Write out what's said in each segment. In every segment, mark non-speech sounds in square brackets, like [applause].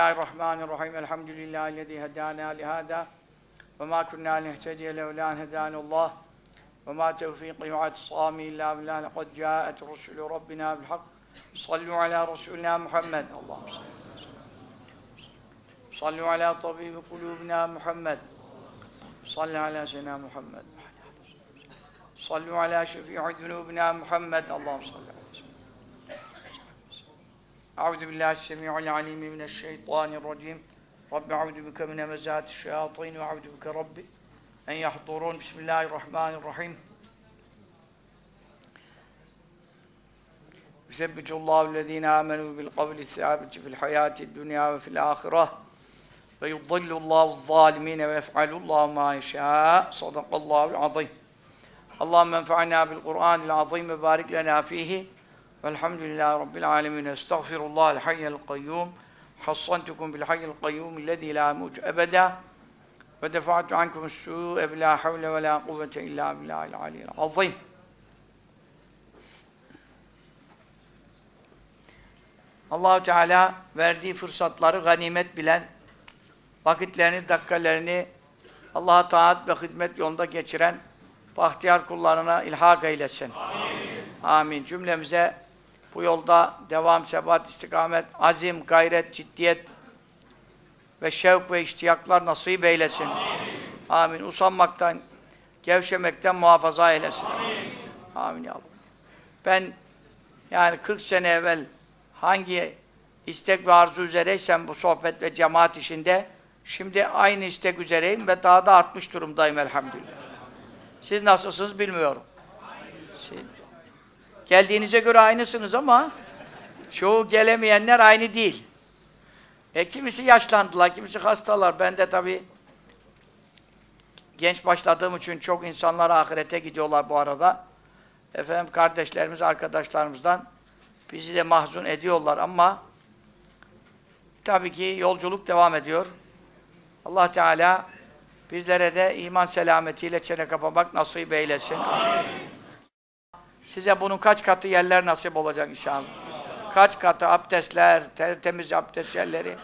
الله الرحمن الرحيم الحمد لله الذي هدانا لهذا وما كنا نهتدي لولا أن هدانا الله وما توفيقي واعتصامي إلا بالله لقد جاءت رسل ربنا بالحق صلوا على رسولنا محمد اللهم صل صلوا على طبيب قلوبنا محمد صل على سيدنا محمد صلوا على شفيع ذنوبنا محمد اللهم صل على العليم من الشيطان الرجيم رب أعوذ بك من همزات الشياطين وأعوذ بك رب أن يحضرون بسم الله الرحمن الرحيم يثبت الله الذين آمنوا بالقول الثابت في الحياة الدنيا وفي الآخرة ويضل الله الظالمين ويفعل الله ما يشاء صدق الله العظيم اللهم انفعنا بالقرآن العظيم وبارك لنا فيه Velhamdülillahi Rabbil alemin. Estağfirullahal hayyel kayyum. Hassantukum bil hayyel kayyum illezî lâ muc ebeda. Ve defa'tu ankum su'e bilâ havle ve lâ kuvvete illâ billâhil aliyyil azîm. allah Teala verdiği fırsatları ganimet bilen, vakitlerini, dakikalarını Allah'a taat ve hizmet yolunda geçiren bahtiyar kullarına ilhak eylesin. Amin. Amin. Cümlemize bu yolda devam, sebat, istikamet, azim, gayret, ciddiyet ve şevk ve iştiyaklar nasip eylesin. Amin. Amin. Usanmaktan, gevşemekten muhafaza eylesin. Amin. Amin. Ben yani 40 sene evvel hangi istek ve arzu üzereysem bu sohbet ve cemaat işinde şimdi aynı istek üzereyim ve daha da artmış durumdayım elhamdülillah. Siz nasılsınız bilmiyorum. Geldiğinize göre aynısınız ama çoğu gelemeyenler aynı değil. E kimisi yaşlandılar, kimisi hastalar. Ben de tabii genç başladığım için çok insanlar ahirete gidiyorlar bu arada. Efendim kardeşlerimiz, arkadaşlarımızdan bizi de mahzun ediyorlar ama tabii ki yolculuk devam ediyor. Allah Teala bizlere de iman selametiyle çene kapamak nasip eylesin. Amin. Size bunun kaç katı yerler nasip olacak inşallah. Kaç katı abdestler, tertemiz abdest yerleri.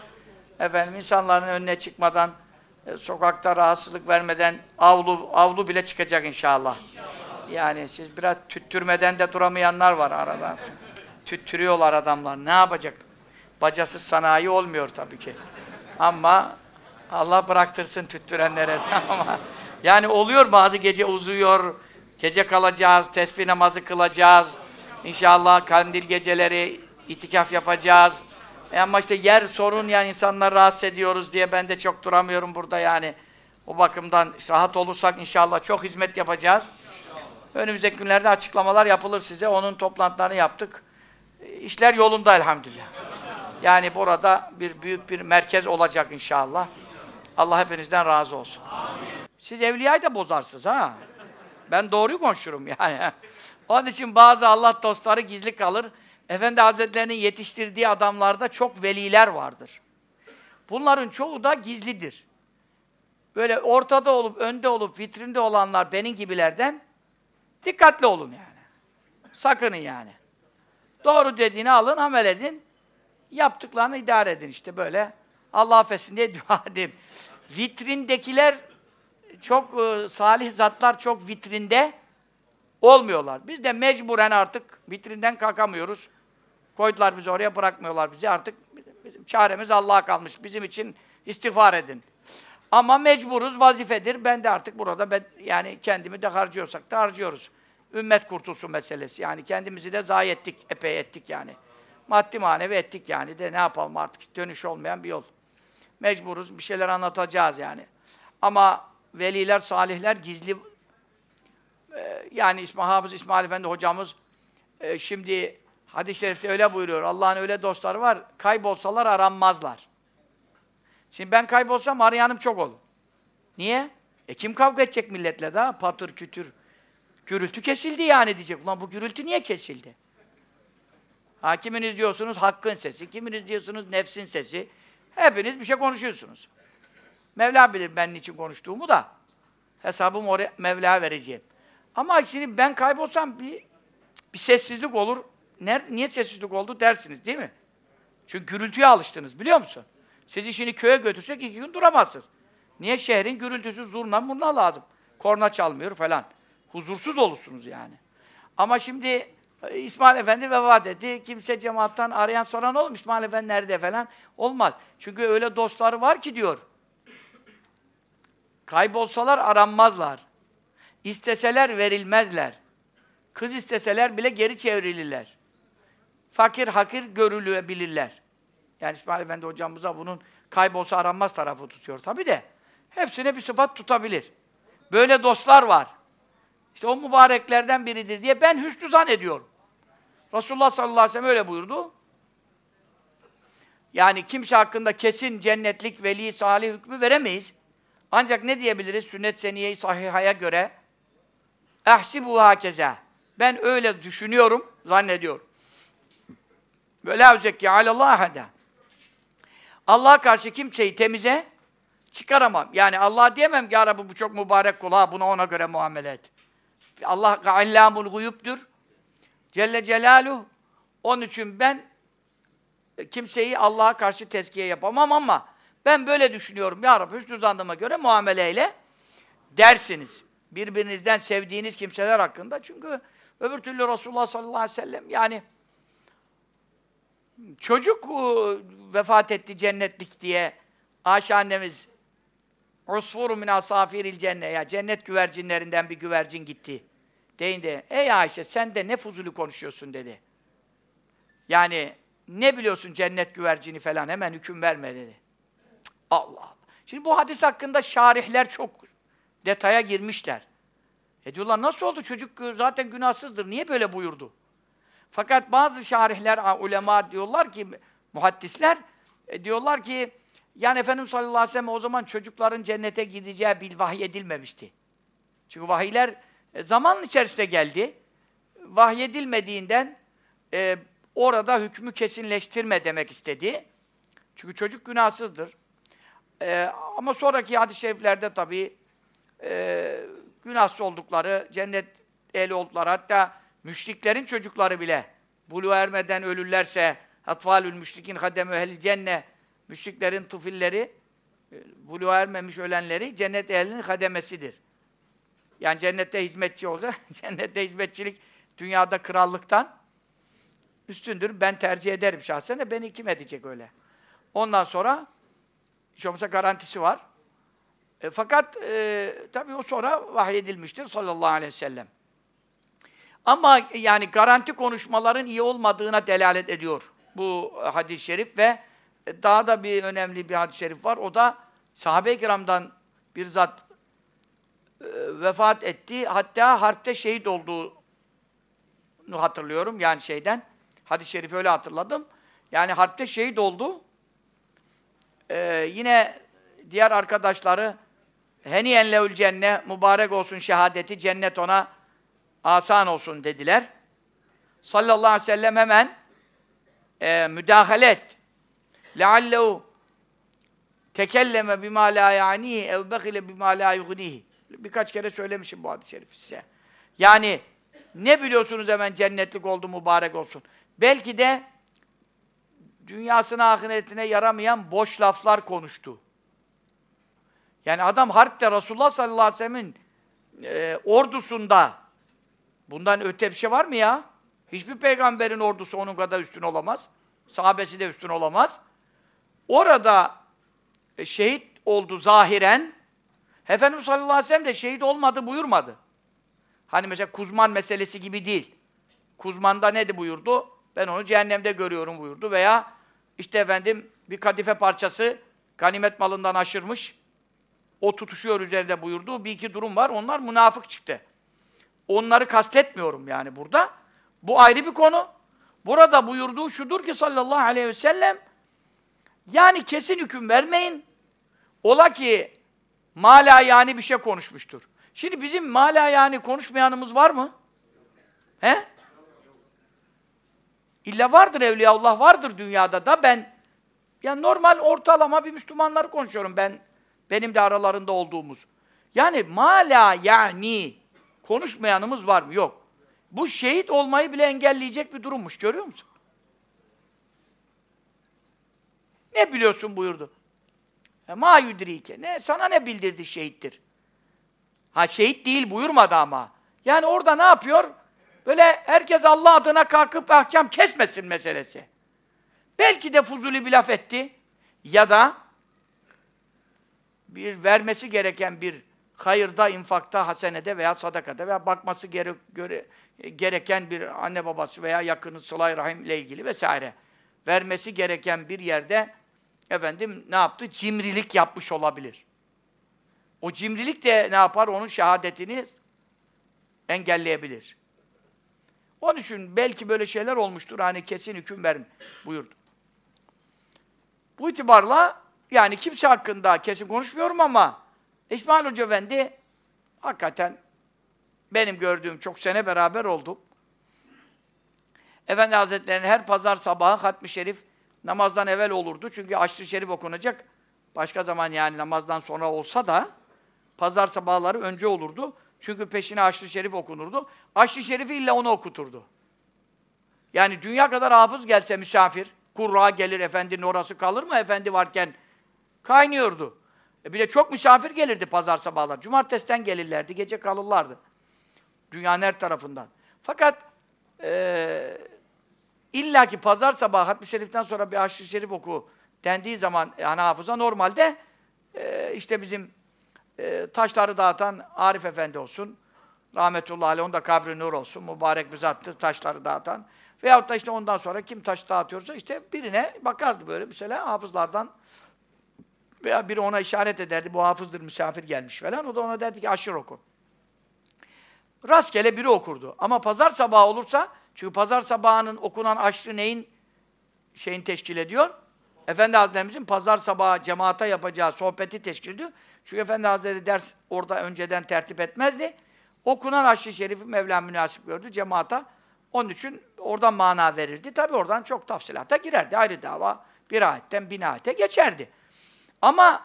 Efendim insanların önüne çıkmadan, e, sokakta rahatsızlık vermeden avlu avlu bile çıkacak inşallah. Yani siz biraz tüttürmeden de duramayanlar var arada. Tüttürüyorlar adamlar. Ne yapacak? Bacasız sanayi olmuyor tabii ki. Ama Allah bıraktırsın tüttürenlere [laughs] ama yani oluyor bazı gece uzuyor, gece kalacağız, tesbih namazı kılacağız. İnşallah kandil geceleri itikaf yapacağız. E ama işte yer sorun yani insanları rahatsız ediyoruz diye ben de çok duramıyorum burada yani. O bakımdan rahat olursak inşallah çok hizmet yapacağız. Önümüzdeki günlerde açıklamalar yapılır size. Onun toplantılarını yaptık. İşler yolunda elhamdülillah. Yani burada bir büyük bir merkez olacak inşallah. Allah hepinizden razı olsun. Siz evliyayı da bozarsınız ha. Ben doğruyu konuşurum [laughs] yani. Onun için bazı Allah dostları gizli kalır. Efendi Hazretleri'nin yetiştirdiği adamlarda çok veliler vardır. Bunların çoğu da gizlidir. Böyle ortada olup, önde olup, vitrinde olanlar benim gibilerden dikkatli olun yani. Sakının yani. Doğru dediğini alın, amel edin. Yaptıklarını idare edin işte böyle. Allah affetsin diye dua edin. Vitrindekiler çok e, salih zatlar çok vitrinde olmuyorlar. Biz de mecburen artık vitrinden kalkamıyoruz. Koydular bizi oraya bırakmıyorlar bizi. Artık bizim çaremiz Allah'a kalmış. Bizim için istiğfar edin. Ama mecburuz, vazifedir. Ben de artık burada ben, yani kendimi de harcıyorsak da harcıyoruz. Ümmet kurtulsun meselesi. Yani kendimizi de zayi ettik, epey ettik yani. Maddi manevi ettik yani de ne yapalım artık dönüş olmayan bir yol. Mecburuz, bir şeyler anlatacağız yani. Ama veliler, salihler gizli e, yani İsmail Hafız İsmail Efendi hocamız e, şimdi hadis-i şerifte öyle buyuruyor. Allah'ın öyle dostları var, kaybolsalar aranmazlar. Şimdi ben kaybolsam arayanım çok olur. Niye? E kim kavga edecek milletle daha? Patır kütür. Gürültü kesildi yani diyecek. Ulan bu gürültü niye kesildi? Ha kiminiz diyorsunuz hakkın sesi, kiminiz diyorsunuz nefsin sesi. Hepiniz bir şey konuşuyorsunuz. Mevla bilir ben niçin konuştuğumu da. Hesabımı oraya Mevla vereceğim. Ama şimdi ben kaybolsam bir, bir sessizlik olur. Nerede, niye sessizlik oldu dersiniz değil mi? Çünkü gürültüye alıştınız biliyor musun? Sizi şimdi köye götürsek iki gün duramazsınız. Niye? Şehrin gürültüsü, zurna murna lazım. Korna çalmıyor falan. Huzursuz olursunuz yani. Ama şimdi e, İsmail Efendi vefat etti. Kimse cemaattan arayan soran olmuş. İsmail Efendi nerede falan. Olmaz. Çünkü öyle dostları var ki diyor. Kaybolsalar aranmazlar. İsteseler verilmezler. Kız isteseler bile geri çevrilirler. Fakir hakir görülebilirler. Yani İsmail Efendi hocamıza bunun kaybolsa aranmaz tarafı tutuyor tabi de. Hepsine bir sıfat tutabilir. Böyle dostlar var. İşte o mübareklerden biridir diye ben hüsnü zan ediyorum. Resulullah sallallahu aleyhi ve sellem öyle buyurdu. Yani kimse hakkında kesin cennetlik, veli, salih hükmü veremeyiz. Ancak ne diyebiliriz? Sünnet seniye-i sahihaya göre ehsibu hakeza. Ben öyle düşünüyorum, zannediyorum. Ve la uzekki alallah ahada. Allah'a karşı kimseyi temize çıkaramam. Yani Allah diyemem ki ya Rabbi bu çok mübarek kul buna ona göre muamele et. Allah allamul guyuptur. Celle Celaluhu. Onun için ben kimseyi Allah'a karşı tezkiye yapamam ama ben böyle düşünüyorum. Ya Rabbi hüsnü zannıma göre muameleyle dersiniz. Birbirinizden sevdiğiniz kimseler hakkında. Çünkü öbür türlü Resulullah sallallahu aleyhi ve sellem yani çocuk e, vefat etti cennetlik diye Ayşe annemiz Usfuru min asafiril cenne ya cennet güvercinlerinden bir güvercin gitti. Deyince ey Ayşe sen de ne fuzuli konuşuyorsun dedi. Yani ne biliyorsun cennet güvercini falan hemen hüküm verme dedi. Allah Allah. Şimdi bu hadis hakkında şarihler çok detaya girmişler. E diyorlar nasıl oldu çocuk zaten günahsızdır niye böyle buyurdu? Fakat bazı şarihler, ulema diyorlar ki, muhaddisler e, diyorlar ki yani Efendimiz sallallahu aleyhi ve sellem o zaman çocukların cennete gideceği bil vahiy edilmemişti. Çünkü vahiyler e, zaman içerisinde geldi. Vahiy edilmediğinden e, orada hükmü kesinleştirme demek istedi. Çünkü çocuk günahsızdır. E, ama sonraki hadis-i şeriflerde tabii e, günahsız oldukları, cennet ehli oldukları, hatta müşriklerin çocukları bile bulu ermeden ölürlerse atfalül müşrikin hademü ehli cenne müşriklerin tıfilleri e, bulu ermemiş ölenleri cennet ehlinin hademesidir. Yani cennette hizmetçi olsa [laughs] cennette hizmetçilik dünyada krallıktan üstündür. Ben tercih ederim şahsen de beni kim edecek öyle. Ondan sonra hiç olmazsa garantisi var. E, fakat e, tabii o sonra vahyedilmiştir sallallahu aleyhi ve sellem. Ama yani garanti konuşmaların iyi olmadığına delalet ediyor bu hadis-i şerif ve daha da bir önemli bir hadis-i şerif var. O da sahabe-i kiramdan bir zat e, vefat etti. Hatta harpte şehit olduğunu hatırlıyorum. Yani şeyden. Hadis-i şerifi öyle hatırladım. Yani harpte şehit oldu. Ee, yine diğer arkadaşları heniyen leul cenne mübarek olsun şehadeti cennet ona asan olsun dediler. Sallallahu aleyhi ve sellem hemen e, müdahale et. لَعَلَّهُ tekelleme bima la ya'nihi ev bekhile bima la yughnihi. Birkaç kere söylemişim bu hadis-i şerifi size. Yani ne biliyorsunuz hemen cennetlik oldu mübarek olsun. Belki de dünyasına ahiretine yaramayan boş laflar konuştu. Yani adam harpte Resulullah sallallahu aleyhi ve sellem'in e, ordusunda bundan öte bir şey var mı ya? Hiçbir peygamberin ordusu onun kadar üstün olamaz. Sahabesi de üstün olamaz. Orada e, şehit oldu zahiren. Efendimiz sallallahu aleyhi ve sellem de şehit olmadı buyurmadı. Hani mesela Kuzman meselesi gibi değil. Kuzman'da ne buyurdu? Ben onu cehennemde görüyorum buyurdu. Veya işte efendim bir kadife parçası ganimet malından aşırmış. O tutuşuyor üzerinde buyurdu. Bir iki durum var. Onlar münafık çıktı. Onları kastetmiyorum yani burada. Bu ayrı bir konu. Burada buyurduğu şudur ki sallallahu aleyhi ve sellem yani kesin hüküm vermeyin. Ola ki mala yani bir şey konuşmuştur. Şimdi bizim mala yani konuşmayanımız var mı? He? İlla vardır evliyaullah vardır dünyada da ben yani normal ortalama bir Müslümanları konuşuyorum ben benim de aralarında olduğumuz. Yani mala yani konuşmayanımız var mı? Yok. Bu şehit olmayı bile engelleyecek bir durummuş görüyor musun? Ne biliyorsun buyurdu. E, ma yudrike. Ne, sana ne bildirdi şehittir? Ha şehit değil buyurmadı ama. Yani orada ne yapıyor? Böyle herkes Allah adına kalkıp ahkam kesmesin meselesi. Belki de fuzuli bir laf etti. Ya da bir vermesi gereken bir hayırda, infakta, hasenede veya sadakada veya bakması gere, göre, gereken bir anne babası veya yakını sılay rahim ile ilgili vesaire vermesi gereken bir yerde efendim ne yaptı? Cimrilik yapmış olabilir. O cimrilik de ne yapar? Onun şehadetini engelleyebilir. Onun için belki böyle şeyler olmuştur. Hani kesin hüküm verin buyurdu. Bu itibarla yani kimse hakkında kesin konuşmuyorum ama İsmail Hoca Efendi hakikaten benim gördüğüm çok sene beraber oldum. Efendi Hazretleri'nin her pazar sabahı hatmi şerif namazdan evvel olurdu. Çünkü aşırı şerif okunacak. Başka zaman yani namazdan sonra olsa da pazar sabahları önce olurdu. Çünkü peşine aşırı şerif okunurdu. Aşırı şerifi illa onu okuturdu. Yani dünya kadar hafız gelse misafir, kurra gelir efendinin orası kalır mı efendi varken kaynıyordu. E bir de çok misafir gelirdi pazar sabahlar. Cumartesiden gelirlerdi, gece kalırlardı. Dünyanın her tarafından. Fakat e, illa ki pazar sabahı Hatmi Şerif'ten sonra bir aşırı şerif oku dendiği zaman yani hafıza normalde e, işte bizim e, taşları dağıtan Arif Efendi olsun, rahmetullahi aleyh, onda kabri nur olsun, mübarek bir zattır taşları dağıtan. Veyahut da işte ondan sonra kim taş dağıtıyorsa işte birine bakardı böyle mesela hafızlardan veya biri ona işaret ederdi, bu hafızdır, misafir gelmiş falan. O da ona derdi ki aşır oku. Rastgele biri okurdu. Ama pazar sabahı olursa, çünkü pazar sabahının okunan aşrı neyin şeyin teşkil ediyor? Efendi Hazretlerimizin pazar sabahı cemaata yapacağı sohbeti teşkil ediyor. Çünkü Efendi Hazretleri ders orada önceden tertip etmezdi. Okunan aşrı şerifi Mevlam münasip gördü cemaata. Onun için oradan mana verirdi. Tabi oradan çok tafsilata girerdi. Ayrı dava bir ayetten bin ayete geçerdi. Ama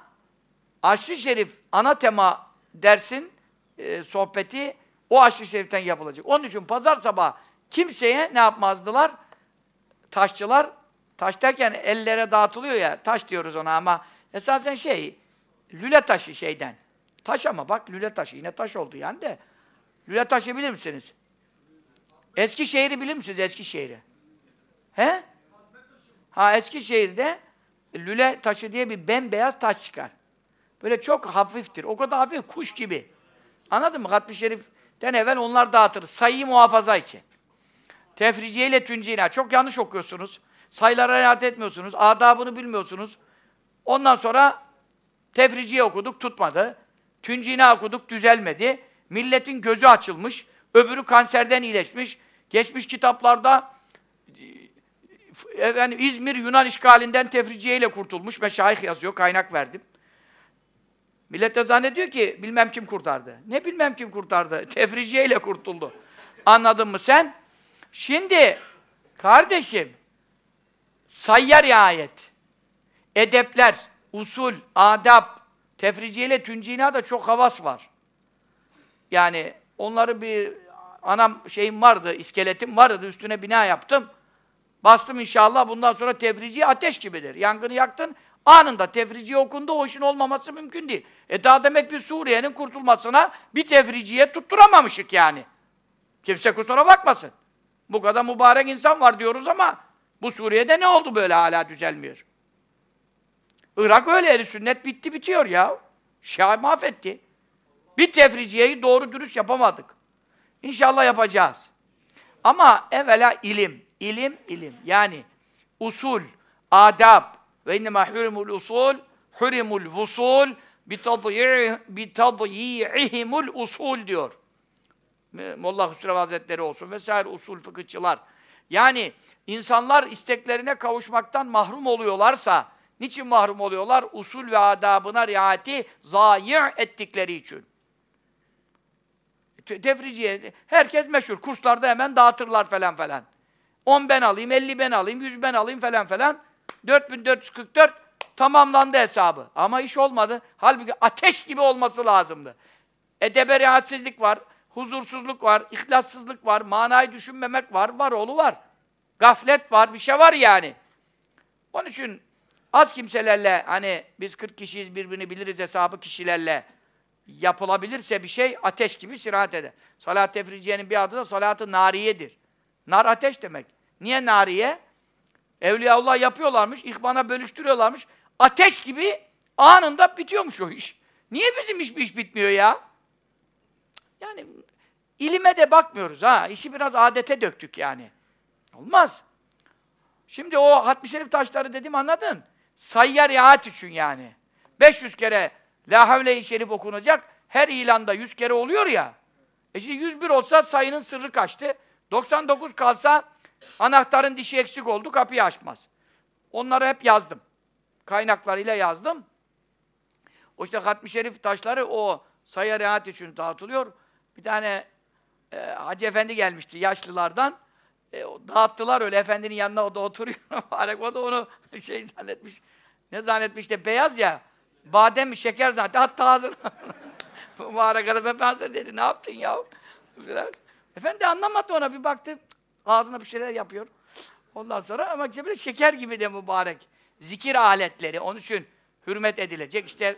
aşrı şerif ana tema dersin e, sohbeti o aşrı şeriften yapılacak. Onun için pazar sabah kimseye ne yapmazdılar? Taşçılar, taş derken ellere dağıtılıyor ya, taş diyoruz ona ama esasen şey, lüle taşı şeyden. Taş ama bak lüle taşı, yine taş oldu yani de. Lüle taşı bilir misiniz? Eski şehri bilir misiniz Eski şehri? He? Ha Eski şehirde lüle taşı diye bir bembeyaz taş çıkar. Böyle çok hafiftir. O kadar hafif kuş gibi. Anladın mı? Hatmi Şerif'ten evvel onlar dağıtır. Sayıyı muhafaza için. Tefriciye ile tüncine. Çok yanlış okuyorsunuz. Sayılara riayet etmiyorsunuz. Adabını bilmiyorsunuz. Ondan sonra tefriciye okuduk, tutmadı. Tüncine okuduk, düzelmedi. Milletin gözü açılmış. Öbürü kanserden iyileşmiş. Geçmiş kitaplarda efendim, İzmir Yunan işgalinden tefriciye kurtulmuş. Meşayih yazıyor, kaynak verdim. Millet de zannediyor ki bilmem kim kurtardı. Ne bilmem kim kurtardı? [laughs] Tefriciye kurtuldu. Anladın mı sen? Şimdi kardeşim sayyar riayet, edepler, usul, adab, tefriciye ile tüncina da çok havas var. Yani onları bir anam şeyim vardı, iskeletim vardı, üstüne bina yaptım. Bastım inşallah bundan sonra tefrici ateş gibidir. Yangını yaktın, anında tefrici okundu, o işin olmaması mümkün değil. E daha demek bir Suriye'nin kurtulmasına bir tefriciye tutturamamışık yani. Kimse kusura bakmasın. Bu kadar mübarek insan var diyoruz ama bu Suriye'de ne oldu böyle hala düzelmiyor? Irak öyle, eri sünnet bitti bitiyor ya. Şah mahvetti. Bir tefriciyeyi doğru dürüst yapamadık. İnşallah yapacağız. Ama evvela ilim. İlim, ilim. Yani usul, adab ve innema hurimul usul, hurimul vusul bitadyi'ihimul usul diyor. Molla Hüsrev Hazretleri olsun vesaire usul fıkıhçılar. Yani insanlar isteklerine kavuşmaktan mahrum oluyorlarsa, niçin mahrum oluyorlar? Usul ve adabına riayeti zayi' ettikleri için. Tefriciye, herkes meşhur. Kurslarda hemen dağıtırlar falan falan. 10 ben alayım, 50 ben alayım, 100 ben alayım falan falan. 4444 tamamlandı hesabı. Ama iş olmadı. Halbuki ateş gibi olması lazımdı. Edebe rahatsızlık var, huzursuzluk var, ihlassızlık var, manayı düşünmemek var, var oğlu var. Gaflet var, bir şey var yani. Onun için Az kimselerle hani biz 40 kişiyiz birbirini biliriz hesabı kişilerle yapılabilirse bir şey ateş gibi sirahat eder. Salat tefriciyenin bir adı da salat-ı nariyedir. Nar ateş demek. Niye nariye? Evliyaullah yapıyorlarmış, ihvana bölüştürüyorlarmış. Ateş gibi anında bitiyormuş o iş. Niye bizim iş, iş bitmiyor ya? Yani ilime de bakmıyoruz ha. İşi biraz adete döktük yani. Olmaz. Şimdi o hatmi şerif taşları dedim anladın. Sayya riayet için yani. 500 kere La havle-i şerif okunacak. Her ilanda 100 kere oluyor ya. E şimdi 101 olsa sayının sırrı kaçtı. 99 kalsa anahtarın dişi eksik oldu, kapıyı açmaz. Onları hep yazdım. Kaynaklarıyla yazdım. O işte hatmi şerif taşları o sayı riayet için dağıtılıyor. Bir tane e, Hacı Efendi gelmişti yaşlılardan. E, dağıttılar öyle efendinin yanına o da oturuyor. [laughs] o da onu şey zannetmiş. Ne zannetmiş de beyaz ya. Badem mi şeker zaten hatta ağzına. [laughs] Mübarek adam Efendimiz dedi ne yaptın ya? Efendi anlamadı ona bir baktı. Ağzına bir şeyler yapıyor. Ondan sonra ama böyle şeker gibi de mübarek. Zikir aletleri onun için hürmet edilecek. İşte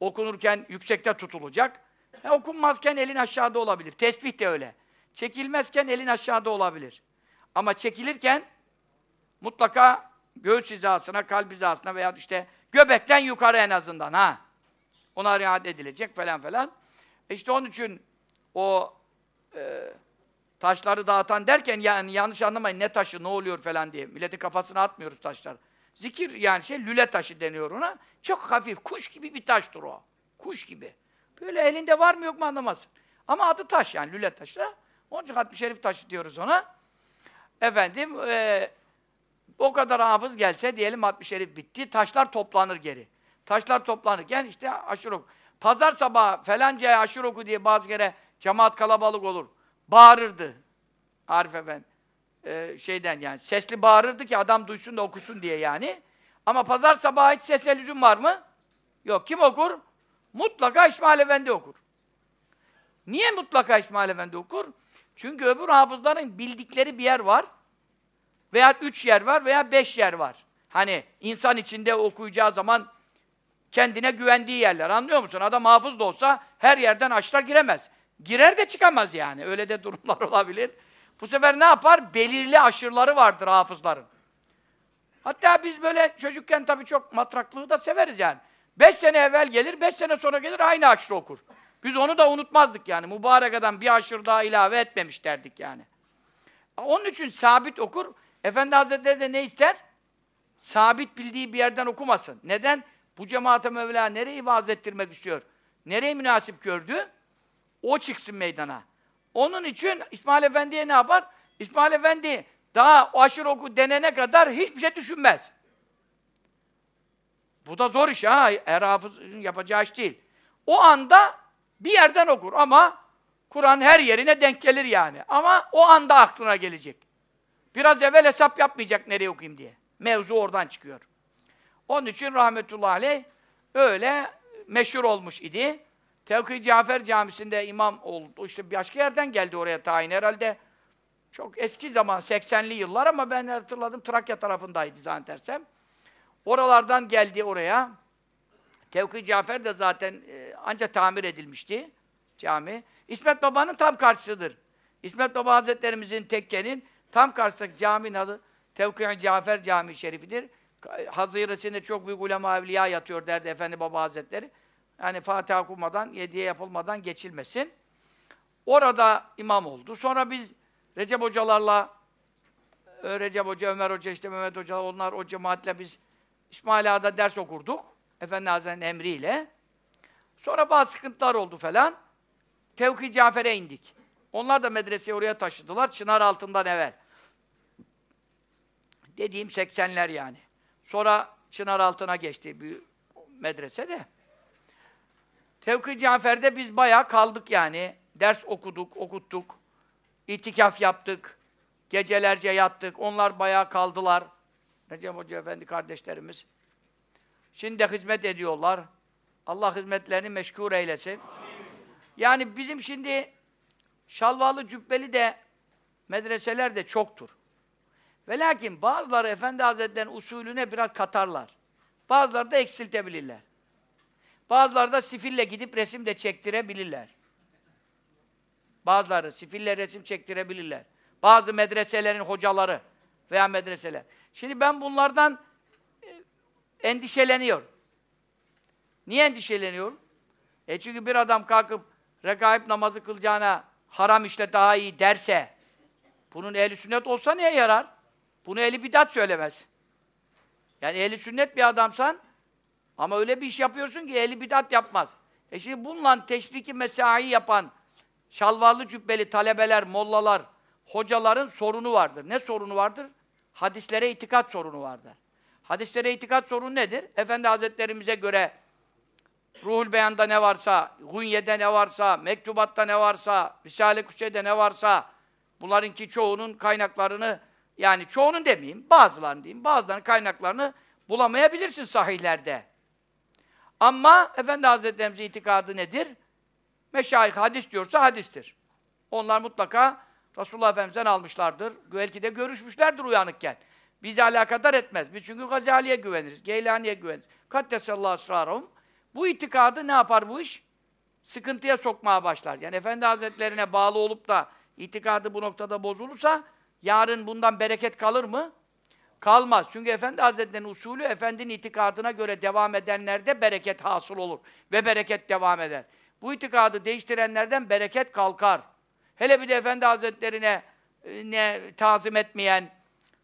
okunurken yüksekte tutulacak. E, okunmazken elin aşağıda olabilir. Tesbih de öyle. Çekilmezken elin aşağıda olabilir. Ama çekilirken mutlaka göğüs hizasına, kalp hizasına veya işte göbekten yukarı en azından ha. Ona riayet edilecek falan falan. E işte onun için o e, taşları dağıtan derken yani yanlış anlamayın ne taşı ne oluyor falan diye. Milletin kafasına atmıyoruz taşlar. Zikir yani şey lüle taşı deniyor ona. Çok hafif, kuş gibi bir taştır o. Kuş gibi. Böyle elinde var mı yok mu anlamazsın. Ama adı taş yani lüle taşı da. Onun için hatmi şerif taşı diyoruz ona. Efendim e, o kadar hafız gelse diyelim hatmi şerif bitti. Taşlar toplanır geri. Taşlar toplanırken işte aşırı oku. Pazar sabahı falancaya aşırı oku diye bazı kere cemaat kalabalık olur. Bağırırdı. Arif Efendi. Ee, şeyden yani sesli bağırırdı ki adam duysun da okusun diye yani. Ama pazar sabahı hiç sese lüzum var mı? Yok. Kim okur? Mutlaka İsmail Efendi okur. Niye mutlaka İsmail Efendi okur? Çünkü öbür hafızların bildikleri bir yer var. Veya üç yer var veya beş yer var. Hani insan içinde okuyacağı zaman kendine güvendiği yerler. Anlıyor musun? Adam hafız da olsa her yerden aşağı giremez. Girer de çıkamaz yani. Öyle de durumlar [laughs] olabilir. Bu sefer ne yapar? Belirli aşırıları vardır hafızların. Hatta biz böyle çocukken tabii çok matraklığı da severiz yani. Beş sene evvel gelir, beş sene sonra gelir aynı aşırı okur. Biz onu da unutmazdık yani. Mübarek adam bir aşırı daha ilave etmemiş derdik yani. Onun için sabit okur. Efendi Hazretleri de ne ister? Sabit bildiği bir yerden okumasın. Neden? Bu cemaate Mevla nereyi vaaz ettirmek istiyor? Nereyi münasip gördü? O çıksın meydana. Onun için İsmail Efendi'ye ne yapar? İsmail Efendi daha o aşırı oku denene kadar hiçbir şey düşünmez. Bu da zor iş ha. Her hafızın yapacağı iş değil. O anda bir yerden okur ama Kur'an her yerine denk gelir yani. Ama o anda aklına gelecek. Biraz evvel hesap yapmayacak nereye okuyayım diye. Mevzu oradan çıkıyor. Onun için rahmetullahi aleyh öyle meşhur olmuş idi. Tevki Cafer Camisi'nde imam oldu. İşte başka yerden geldi oraya tayin herhalde. Çok eski zaman, 80'li yıllar ama ben hatırladım Trakya tarafındaydı zannedersem. Oralardan geldi oraya. Tevki Cafer de zaten e, ancak tamir edilmişti cami. İsmet Baba'nın tam karşısıdır. İsmet Baba Hazretlerimizin tekkenin tam karşısındaki caminin adı Tevki Cafer Camii Şerifidir. Haziresi'nde çok büyük ulema evliya yatıyor derdi Efendi Baba Hazretleri. Yani Fatiha okumadan, yediye yapılmadan geçilmesin. Orada imam oldu. Sonra biz Recep hocalarla e, Recep Hoca, Ömer Hoca, işte Mehmet Hoca, onlar o cemaatle biz İsmail Ağa'da ders okurduk. Efendi Hazretleri'nin emriyle. Sonra bazı sıkıntılar oldu falan. Tevki Cafer'e indik. Onlar da medreseyi oraya taşıdılar. Çınar altından evvel. Dediğim 80'ler yani. Sonra Çınar altına geçti bir medrese de. Tevki Cafer'de biz bayağı kaldık yani. Ders okuduk, okuttuk. İtikaf yaptık. Gecelerce yattık. Onlar bayağı kaldılar. Recep Hoca Efendi kardeşlerimiz. Şimdi de hizmet ediyorlar. Allah hizmetlerini meşgul eylesin. Yani bizim şimdi şalvalı cübbeli de medreseler de çoktur. Ve lakin bazıları Efendi Hazretleri'nin usulüne biraz katarlar. Bazıları da eksiltebilirler. Bazıları da sifille gidip resim de çektirebilirler. Bazıları sifille resim çektirebilirler. Bazı medreselerin hocaları veya medreseler. Şimdi ben bunlardan e, endişeleniyorum. Niye endişeleniyorum? E çünkü bir adam kalkıp rekaip namazı kılacağına haram işte daha iyi derse bunun ehli sünnet olsa neye yarar? Bunu ehli bidat söylemez. Yani ehli sünnet bir adamsan ama öyle bir iş yapıyorsun ki ehli bidat yapmaz. E şimdi bununla teşriki mesai yapan şalvarlı cübbeli talebeler, mollalar, hocaların sorunu vardır. Ne sorunu vardır? Hadislere itikat sorunu vardır. Hadislere itikat sorunu nedir? Efendi Hazretlerimize göre Ruhul Beyan'da ne varsa, Gunye'de ne varsa, Mektubat'ta ne varsa, Risale-i ne varsa, bunlarınki çoğunun kaynaklarını, yani çoğunun demeyeyim, bazılarını diyeyim, bazılarının kaynaklarını bulamayabilirsin sahihlerde. Ama Efendi Hazretlerimizin itikadı nedir? Meşayih hadis diyorsa hadistir. Onlar mutlaka Resulullah Efendimiz'den almışlardır. Belki de görüşmüşlerdir uyanıkken. Bizi alakadar etmez. Biz çünkü Gazali'ye güveniriz, Geylani'ye güveniriz. Kaddesallahu esrarahum. Bu itikadı ne yapar bu iş? Sıkıntıya sokmaya başlar. Yani Efendi Hazretlerine bağlı olup da itikadı bu noktada bozulursa yarın bundan bereket kalır mı? Kalmaz. Çünkü Efendi Hazretleri'nin usulü Efendinin itikadına göre devam edenlerde bereket hasıl olur. Ve bereket devam eder. Bu itikadı değiştirenlerden bereket kalkar. Hele bir de Efendi Hazretlerine e, ne tazim etmeyen,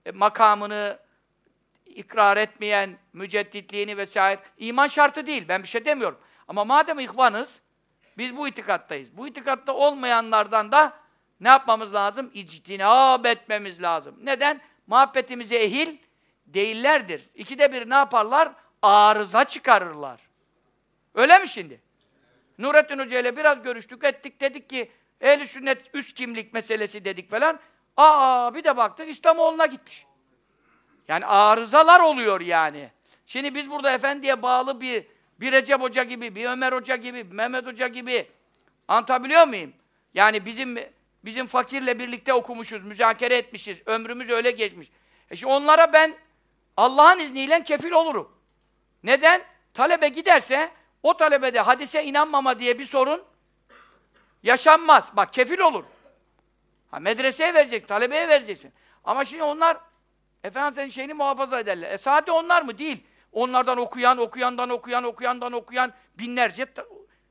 e, makamını ikrar etmeyen, mücedditliğini vesaire iman şartı değil. Ben bir şey demiyorum. Ama madem ihvanız, biz bu itikattayız. Bu itikatta olmayanlardan da ne yapmamız lazım? İctinab etmemiz lazım. Neden? Muhabbetimize ehil değillerdir. İkide bir ne yaparlar? Arıza çıkarırlar. Öyle mi şimdi? Nurettin Hoca ile biraz görüştük, ettik, dedik ki ehl sünnet üst kimlik meselesi dedik falan. Aa bir de baktık İslamoğlu'na gitmiş. Yani arızalar oluyor yani. Şimdi biz burada efendiye bağlı bir bir Recep Hoca gibi, bir Ömer Hoca gibi, bir Mehmet Hoca gibi anlatabiliyor muyum? Yani bizim bizim fakirle birlikte okumuşuz, müzakere etmişiz, ömrümüz öyle geçmiş. E şimdi onlara ben Allah'ın izniyle kefil olurum. Neden? Talebe giderse o talebede hadise inanmama diye bir sorun yaşanmaz. Bak kefil olur. Ha, medreseye verecek, talebeye vereceksin. Ama şimdi onlar Efendim senin şeyini muhafaza ederler. E sadece onlar mı? Değil. Onlardan okuyan, okuyandan okuyan, okuyandan okuyan binlerce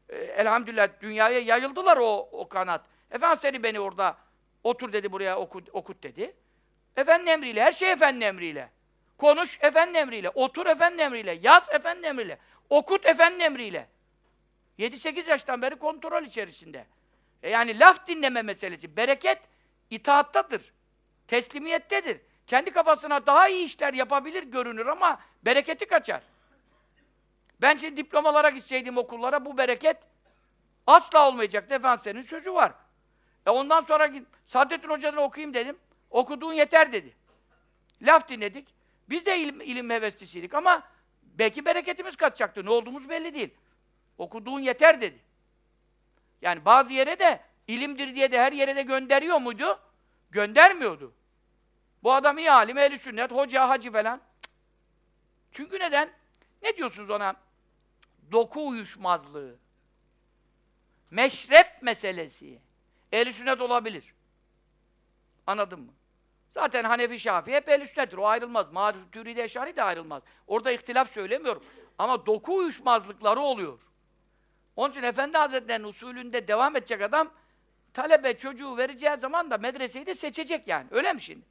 e, elhamdülillah dünyaya yayıldılar o, o kanat. Efendim seni beni orada otur dedi buraya okut, okut dedi. Efendi emriyle, her şey efendi emriyle. Konuş efendi emriyle, otur efendi emriyle, yaz efendi emriyle, okut efendi emriyle. 7-8 yaştan beri kontrol içerisinde. E yani laf dinleme meselesi. Bereket itaattadır. Teslimiyettedir. Kendi kafasına daha iyi işler yapabilir görünür ama bereketi kaçar. Ben şimdi diplomalara gitseydim okullara bu bereket asla olmayacaktı. Efendim senin sözü var. E ondan sonra Saadettin Hoca'dan okuyayım dedim. Okuduğun yeter dedi. Laf dinledik. Biz de ilim, ilim heveslisiydik ama belki bereketimiz kaçacaktı. Ne olduğumuz belli değil. Okuduğun yeter dedi. Yani bazı yere de ilimdir diye de her yere de gönderiyor muydu? Göndermiyordu. Bu adam iyi alim, ehli sünnet, hoca, hacı falan. Çünkü neden? Ne diyorsunuz ona? Doku uyuşmazlığı. Meşrep meselesi. Ehli sünnet olabilir. Anladın mı? Zaten Hanefi Şafii hep ehli sünnettir. O ayrılmaz. Maturidi Eşari de ayrılmaz. Orada ihtilaf söylemiyorum. Ama doku uyuşmazlıkları oluyor. Onun için Efendi Hazretleri'nin usulünde devam edecek adam talebe çocuğu vereceği zaman da medreseyi de seçecek yani. Öyle mi şimdi?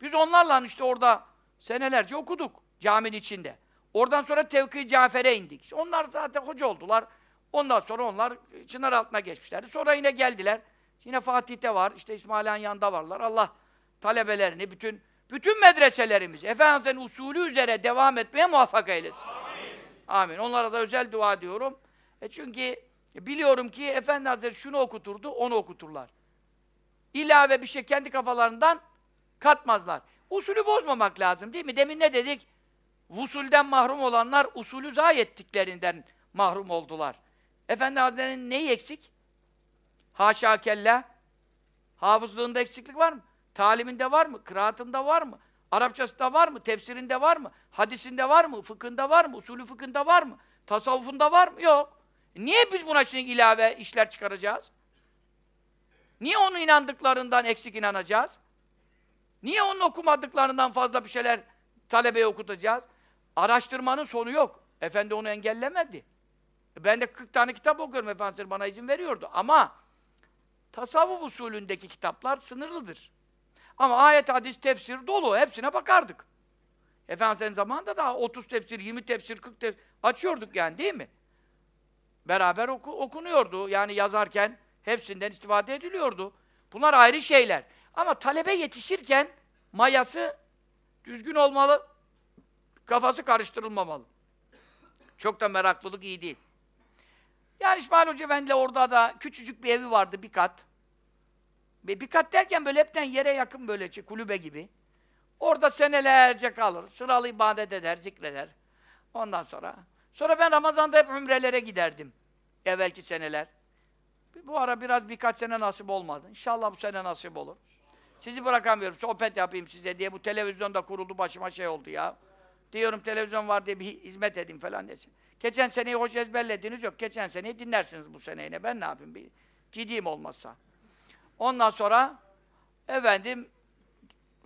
Biz onlarla işte orada senelerce okuduk caminin içinde. Oradan sonra Tevki Cafer'e indik. Onlar zaten hoca oldular. Ondan sonra onlar çınar altına geçmişlerdi. Sonra yine geldiler. Yine Fatih'te var, işte İsmail Han yanında varlar. Allah talebelerini, bütün bütün medreselerimiz Efendimiz'in usulü üzere devam etmeye muvaffak eylesin. Amin. Amin. Onlara da özel dua ediyorum. E çünkü biliyorum ki Efendi Hazretleri şunu okuturdu, onu okuturlar. İlave bir şey kendi kafalarından katmazlar. Usulü bozmamak lazım değil mi? Demin ne dedik? Usulden mahrum olanlar usulü zayi ettiklerinden mahrum oldular. Efendi Hazretleri'nin neyi eksik? Haşa kella. Hafızlığında eksiklik var mı? Taliminde var mı? Kıraatında var mı? Arapçasında var mı? Tefsirinde var mı? Hadisinde var mı? Fıkhında var mı? Usulü fıkhında var mı? Tasavvufunda var mı? Yok. Niye biz buna şimdi ilave işler çıkaracağız? Niye onun inandıklarından eksik inanacağız? Niye onun okumadıklarından fazla bir şeyler talebeye okutacağız? Araştırmanın sonu yok. Efendi onu engellemedi. Ben de 40 tane kitap okuyorum Efendimiz bana izin veriyordu. Ama tasavvuf usulündeki kitaplar sınırlıdır. Ama ayet, hadis, tefsir dolu. Hepsine bakardık. Efendimiz'in zamanında da 30 tefsir, 20 tefsir, 40 tefsir açıyorduk yani değil mi? Beraber oku, okunuyordu. Yani yazarken hepsinden istifade ediliyordu. Bunlar ayrı şeyler. Ama talebe yetişirken mayası düzgün olmalı, kafası karıştırılmamalı. Çok da meraklılık iyi değil. Yani İsmail Hoca Efendi'yle orada da küçücük bir evi vardı, bir kat. Bir, bir kat derken böyle hepten yere yakın böyle kulübe gibi. Orada senelerce kalır, sıralı ibadet eder, zikreder. Ondan sonra. Sonra ben Ramazan'da hep ümrelere giderdim. Evvelki seneler. Bu ara biraz birkaç sene nasip olmadı. İnşallah bu sene nasip olur. Sizi bırakamıyorum, sohbet yapayım size diye. Bu televizyonda kuruldu, başıma şey oldu ya. Diyorum televizyon var diye bir hizmet edeyim falan desin. Geçen seneyi hoş ezberlediğiniz yok. Geçen seneyi dinlersiniz bu seneyi. Ben ne yapayım? Bir gideyim olmazsa. Ondan sonra efendim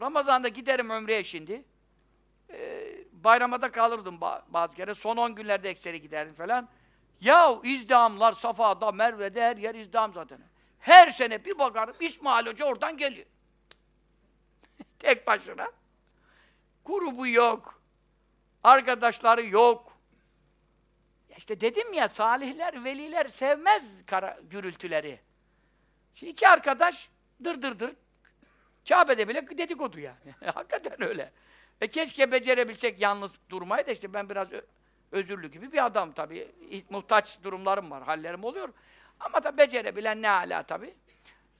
Ramazan'da giderim ömreye şimdi. Ee, bayrama da kalırdım bazı kere. Son 10 günlerde ekseri giderdim falan. Ya izdamlar Safa'da, Merve'de her yer izdam zaten. Her sene bir bakarım İsmail Hoca oradan geliyor. [laughs] Tek başına. Grubu yok. Arkadaşları yok. Ya işte dedim ya salihler, veliler sevmez kara gürültüleri. Şimdi iki arkadaş dır dır dır Kabe'de bile dedikodu yani. [laughs] Hakikaten öyle. E keşke becerebilsek yalnız durmayı da işte ben biraz özürlü gibi bir adam tabii. Muhtaç durumlarım var, hallerim oluyor. Ama da becerebilen ne hala tabii.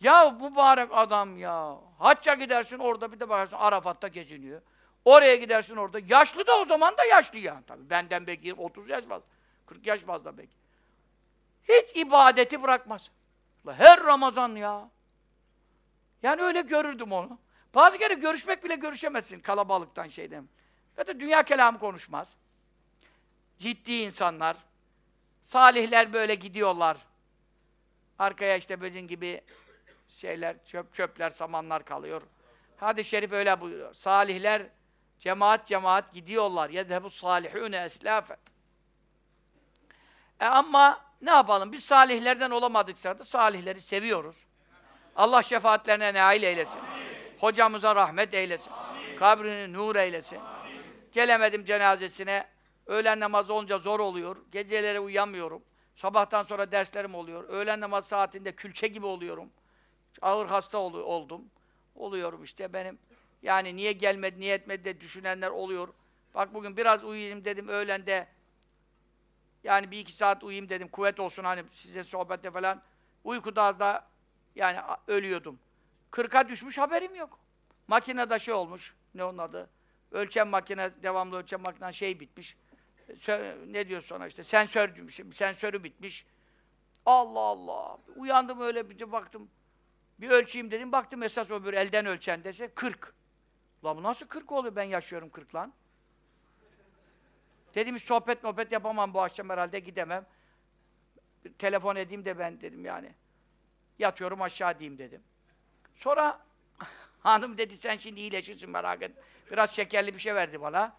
Ya mübarek adam ya. Hacca gidersin orada bir de bakarsın Arafat'ta geziniyor. Oraya gidersin orada. Yaşlı da o zaman da yaşlı yani tabii. Benden belki 30 yaş fazla. 40 yaş fazla belki. Hiç ibadeti bırakmaz. Her Ramazan ya. Yani öyle görürdüm onu. Bazı kere görüşmek bile görüşemezsin kalabalıktan şeyden. Ya da dünya kelamı konuşmaz. Ciddi insanlar. Salihler böyle gidiyorlar. Arkaya işte bizim gibi şeyler, çöp çöpler, samanlar kalıyor. Hadis-i şerif öyle buyuruyor. Salihler cemaat cemaat gidiyorlar. Yedhebu salihune eslafe. E ama ne yapalım? Biz salihlerden olamadıksa da salihleri seviyoruz. Allah şefaatlerine nail eylesin. Amin. Hocamıza rahmet eylesin. Amin. Kabrini nur eylesin. Amin. Gelemedim cenazesine. Öğlen namazı olunca zor oluyor. Geceleri uyuyamıyorum. Sabahtan sonra derslerim oluyor. Öğlen namaz saatinde külçe gibi oluyorum. Ağır hasta ol oldum. Oluyorum işte benim. Yani niye gelmedi, niye etmedi de düşünenler oluyor. Bak bugün biraz uyuyayım dedim öğlende. Yani bir iki saat uyuyayım dedim. Kuvvet olsun hani size sohbette falan. Uykuda az daha yani ölüyordum. Kırka düşmüş haberim yok. Makinede şey olmuş. Ne onun adı? Ölçem makine, devamlı ölçem makine şey bitmiş. Sö ne diyor sonra işte sensör sensörü bitmiş. Allah Allah. Uyandım öyle bir baktım. Bir ölçeyim dedim. Baktım esas o bir elden ölçen dese 40. Ulan bu nasıl 40 oluyor? Ben yaşıyorum 40 lan. Dedim hiç sohbet muhabbet yapamam bu akşam herhalde gidemem. Bir telefon edeyim de ben dedim yani. Yatıyorum aşağı diyeyim dedim. Sonra [laughs] hanım dedi sen şimdi iyileşirsin merak et. Biraz şekerli bir şey verdi bana.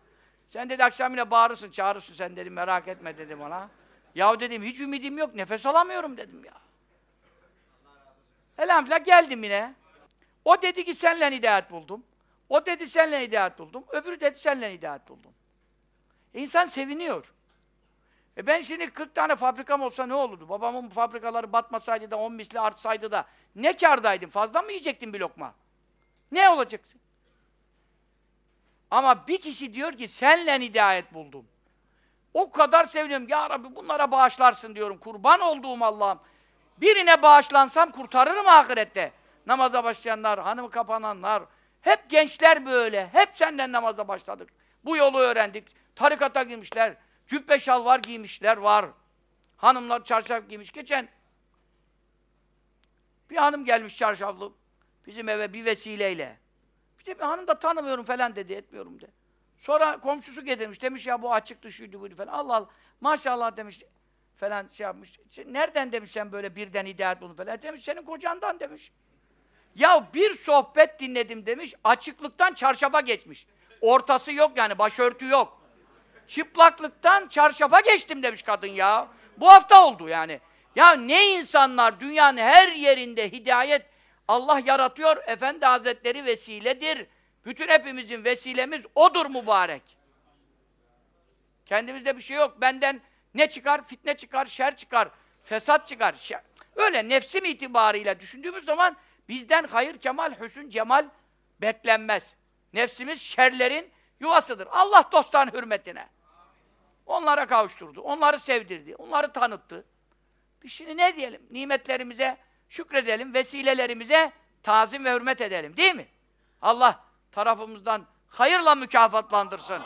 Sen dedi akşam yine bağırırsın, çağırırsın sen dedim merak etme dedi bana. Ya dedim hiç ümidim yok, nefes alamıyorum dedim ya. Elhamdülillah geldim yine. O dedi ki senle hidayet buldum. O dedi senle hidayet buldum. Öbürü dedi senle hidayet buldum. İnsan seviniyor. E ben şimdi 40 tane fabrikam olsa ne olurdu? Babamın fabrikaları batmasaydı da 10 misli artsaydı da ne kardaydım? Fazla mı yiyecektim bir lokma? Ne olacaktı? Ama bir kişi diyor ki senle hidayet buldum. O kadar seviniyorum. Ya Rabbi bunlara bağışlarsın diyorum. Kurban olduğum Allah'ım. Birine bağışlansam kurtarırım ahirette. Namaza başlayanlar, hanımı kapananlar, hep gençler böyle. Hep senden namaza başladık. Bu yolu öğrendik. Tarikata girmişler. Cübbe şalvar giymişler var. Hanımlar çarşaf giymiş. Geçen bir hanım gelmiş çarşaflı bizim eve bir vesileyle. İşte bir hanım da tanımıyorum falan dedi, etmiyorum de. Sonra komşusu getirmiş, demiş ya bu açıktı, şuydu, buydu falan. Allah Allah, maşallah demiş falan şey yapmış. Nereden demiş sen böyle birden hidayet bunu falan. Demiş senin kocandan demiş. Ya bir sohbet dinledim demiş, açıklıktan çarşafa geçmiş. Ortası yok yani, başörtü yok. Çıplaklıktan çarşafa geçtim demiş kadın ya. Bu hafta oldu yani. Ya ne insanlar dünyanın her yerinde hidayet Allah yaratıyor. Efendi Hazretleri vesiledir. Bütün hepimizin vesilemiz odur mübarek. Kendimizde bir şey yok. Benden ne çıkar? Fitne çıkar, şer çıkar, fesat çıkar. Öyle nefsim itibarıyla düşündüğümüz zaman bizden hayır, kemal, hüsün, cemal beklenmez. Nefsimiz şerlerin yuvasıdır. Allah dostların hürmetine. Onlara kavuşturdu, onları sevdirdi, onları tanıttı. Şimdi ne diyelim? Nimetlerimize şükredelim, vesilelerimize tazim ve hürmet edelim, değil mi? Allah tarafımızdan hayırla mükafatlandırsın.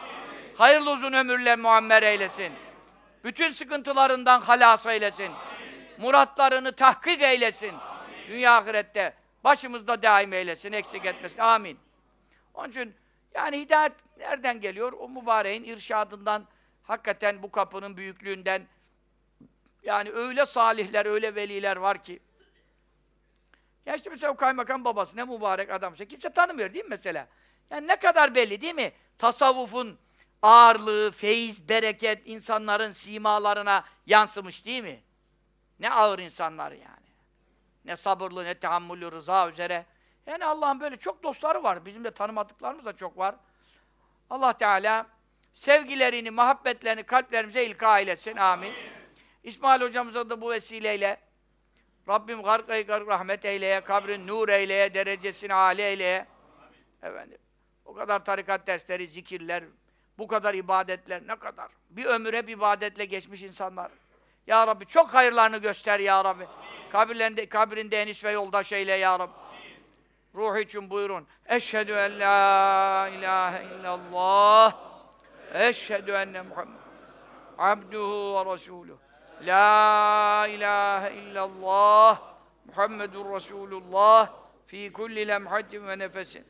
Hayırlı uzun ömürle muammer eylesin. Bütün sıkıntılarından halas eylesin. Muratlarını tahkik eylesin. Dünya ahirette başımızda daim eylesin, eksik etmesin. Amin. Onun için yani hidayet nereden geliyor? O mübareğin irşadından, hakikaten bu kapının büyüklüğünden yani öyle salihler, öyle veliler var ki ya işte mesela o kaymakam babası ne mübarek adamsa kimse tanımıyor değil mi mesela? Yani ne kadar belli değil mi? Tasavvufun ağırlığı, feyiz, bereket insanların simalarına yansımış değil mi? Ne ağır insanlar yani. Ne sabırlı, ne tahammülü, rıza üzere. Yani Allah'ın böyle çok dostları var. Bizim de tanımadıklarımız da çok var. Allah Teala sevgilerini, muhabbetlerini kalplerimize ilka eylesin. Amin. İsmail hocamıza da bu vesileyle Rabbim garkayı gark rahmet eyleye, kabrin nur eyleye, derecesini âli eyleye. Efendim, o kadar tarikat dersleri, zikirler, bu kadar ibadetler, ne kadar? Bir ömür hep ibadetle geçmiş insanlar. Ya Rabbi çok hayırlarını göster ya Rabbi. Kabirlerinde, kabrinde enis ve yoldaş eyle ya Rabbi. Ruh için buyurun. Eşhedü en la ilahe illallah. Eşhedü enne Muhammed. Abduhu ve Resuluhu. La ilahe illallah. Muhammedur Resulullah. Fi kulli lemhatin ve nefesin.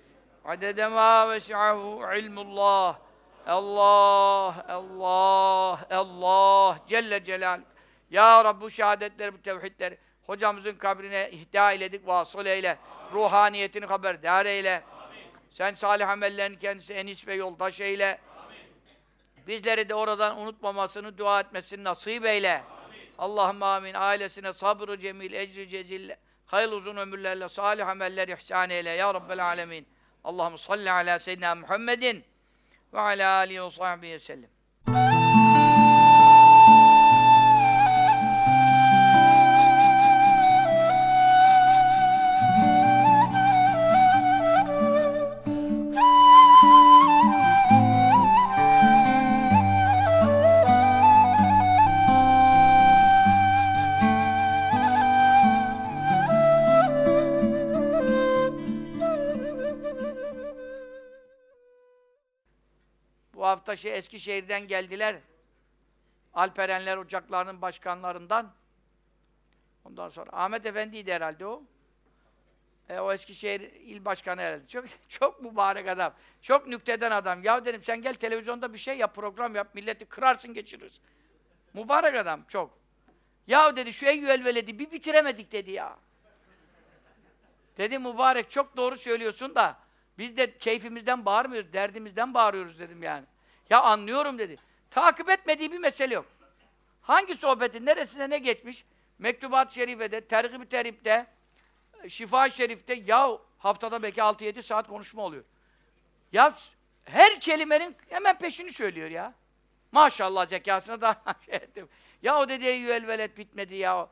Adede ma vesi'ahu ilmullah. Allah, Allah, Allah Celle Celal. Ya Rabbi bu şehadetleri, bu tevhidleri hocamızın kabrine ihda eyledik, vasıl eyle. Ruhaniyetini haberdar eyle. Sen salih amellerini kendisi enis ve yoldaş eyle. Bizleri de oradan unutmamasını, dua etmesini nasip eyle. Allahümme amin. Ailesine sabrı cemil, ecri cezille, hayırlı uzun ömürlerle, salih ameller ihsan eyle. Ya Rabbel alemin. Allahümme salli ala seyyidina Muhammedin ve ala alihi ve sahbihi sellem. Hafta şey Eskişehir'den geldiler. Alperenler ocaklarının başkanlarından. Ondan sonra Ahmet Efendi'ydi herhalde o. E, o Eskişehir il başkanı herhalde. Çok [laughs] çok mübarek adam. Çok nükteden adam. Ya dedim sen gel televizyonda bir şey yap, program yap, milleti kırarsın geçirirsin. Mübarek adam çok. Ya dedi şu Eyyüel Veledi bir bitiremedik dedi ya. Dedi mübarek çok doğru söylüyorsun da biz de keyfimizden bağırmıyoruz, derdimizden bağırıyoruz dedim yani. Ya anlıyorum dedi. Takip etmediği bir mesele yok. Hangi sohbetin neresinde ne geçmiş? Mektubat-ı Şerife'de, Tergib-i Terip'te, Şifa-i Şerif'te ya haftada belki 6-7 saat konuşma oluyor. Ya her kelimenin hemen peşini söylüyor ya. Maşallah zekasına da [laughs] şey ettim. Ya o dedi eyyüel velet bitmedi ya.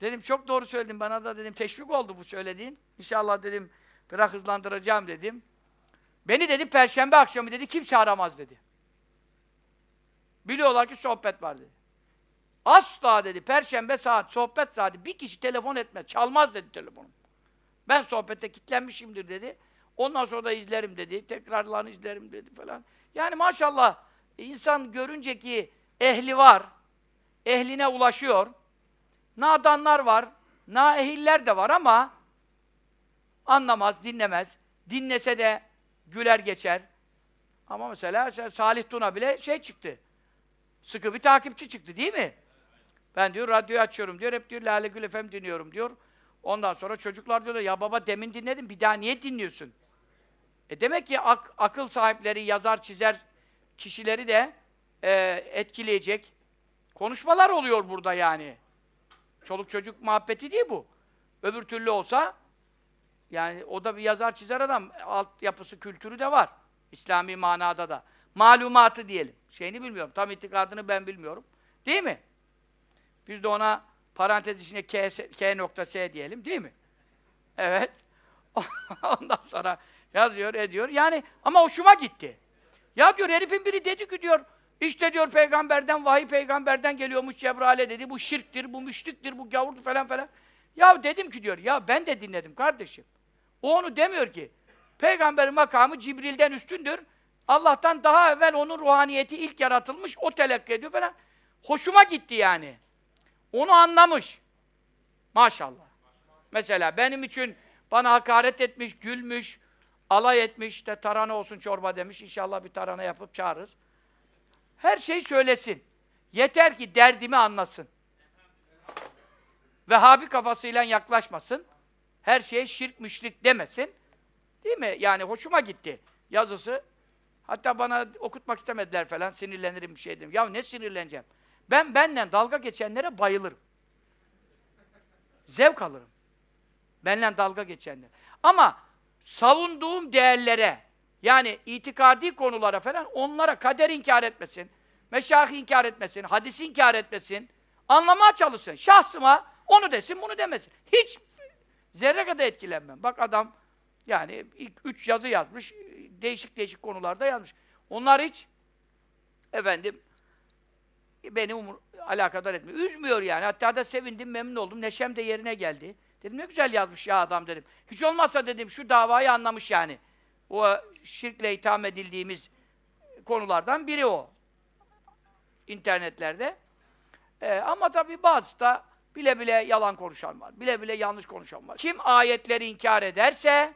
Dedim çok doğru söyledin bana da dedim teşvik oldu bu söylediğin. İnşallah dedim biraz hızlandıracağım dedim. Beni dedi perşembe akşamı dedi kimse aramaz dedi. Biliyorlar ki sohbet var dedi. Asla dedi, perşembe saat, sohbet saati, bir kişi telefon etmez, çalmaz dedi telefonum. Ben sohbette kitlenmişimdir dedi. Ondan sonra da izlerim dedi, tekrarlarını izlerim dedi falan. Yani maşallah, insan görünce ki ehli var, ehline ulaşıyor, nadanlar var, naehiller de var ama anlamaz, dinlemez. Dinlese de güler geçer. Ama mesela Salih Tuna bile şey çıktı. Sıkı bir takipçi çıktı değil mi? Ben diyor radyoyu açıyorum diyor. Hep diyor Lale Gül FM dinliyorum diyor. Ondan sonra çocuklar diyorlar ya baba demin dinledim bir daha niye dinliyorsun? E demek ki ak- akıl sahipleri, yazar, çizer kişileri de e, etkileyecek konuşmalar oluyor burada yani. Çoluk çocuk muhabbeti değil bu. Öbür türlü olsa yani o da bir yazar çizer adam. Altyapısı, kültürü de var. İslami manada da. Malumatı diyelim. Şeyini bilmiyorum. Tam itikadını ben bilmiyorum. Değil mi? Biz de ona parantez içine K, K nokta S diyelim. Değil mi? Evet. [laughs] Ondan sonra yazıyor, ediyor. Yani ama hoşuma gitti. Ya diyor herifin biri dedi ki diyor işte diyor peygamberden, vahiy peygamberden geliyormuş Cebrail'e dedi. Bu şirktir, bu müşriktir, bu gavurdur falan falan. Ya dedim ki diyor, ya ben de dinledim kardeşim. O onu demiyor ki. Peygamberin makamı Cibril'den üstündür. Allah'tan daha evvel onun ruhaniyeti ilk yaratılmış, o telakki ediyor falan. Hoşuma gitti yani. Onu anlamış. Maşallah. Mesela benim için bana hakaret etmiş, gülmüş, alay etmiş, de tarhana olsun çorba demiş. İnşallah bir tarhana yapıp çağırırız. Her şey söylesin. Yeter ki derdimi anlasın. Vehhabi kafasıyla yaklaşmasın. Her şeye şirk müşrik demesin. Değil mi? Yani hoşuma gitti yazısı. Hatta bana okutmak istemediler falan. Sinirlenirim bir şey dedim. Ya ne sinirleneceğim? Ben benden dalga geçenlere bayılırım. Zevk alırım. Benimle dalga geçenler. Ama savunduğum değerlere, yani itikadi konulara falan onlara kader inkar etmesin, meşahı inkar etmesin, hadisi inkar etmesin, anlamaya çalışsın. Şahsıma onu desin, bunu demesin. Hiç zerre kadar etkilenmem. Bak adam yani ilk üç yazı yazmış, değişik değişik konularda yazmış. Onlar hiç efendim beni umur, alakadar etmiyor. Üzmüyor yani. Hatta da sevindim, memnun oldum. Neşem de yerine geldi. Dedim ne güzel yazmış ya adam dedim. Hiç olmazsa dedim şu davayı anlamış yani. O şirkle itham edildiğimiz konulardan biri o. İnternetlerde. Ee, ama tabii bazı da bile bile yalan konuşan var. Bile bile yanlış konuşan var. Kim ayetleri inkar ederse,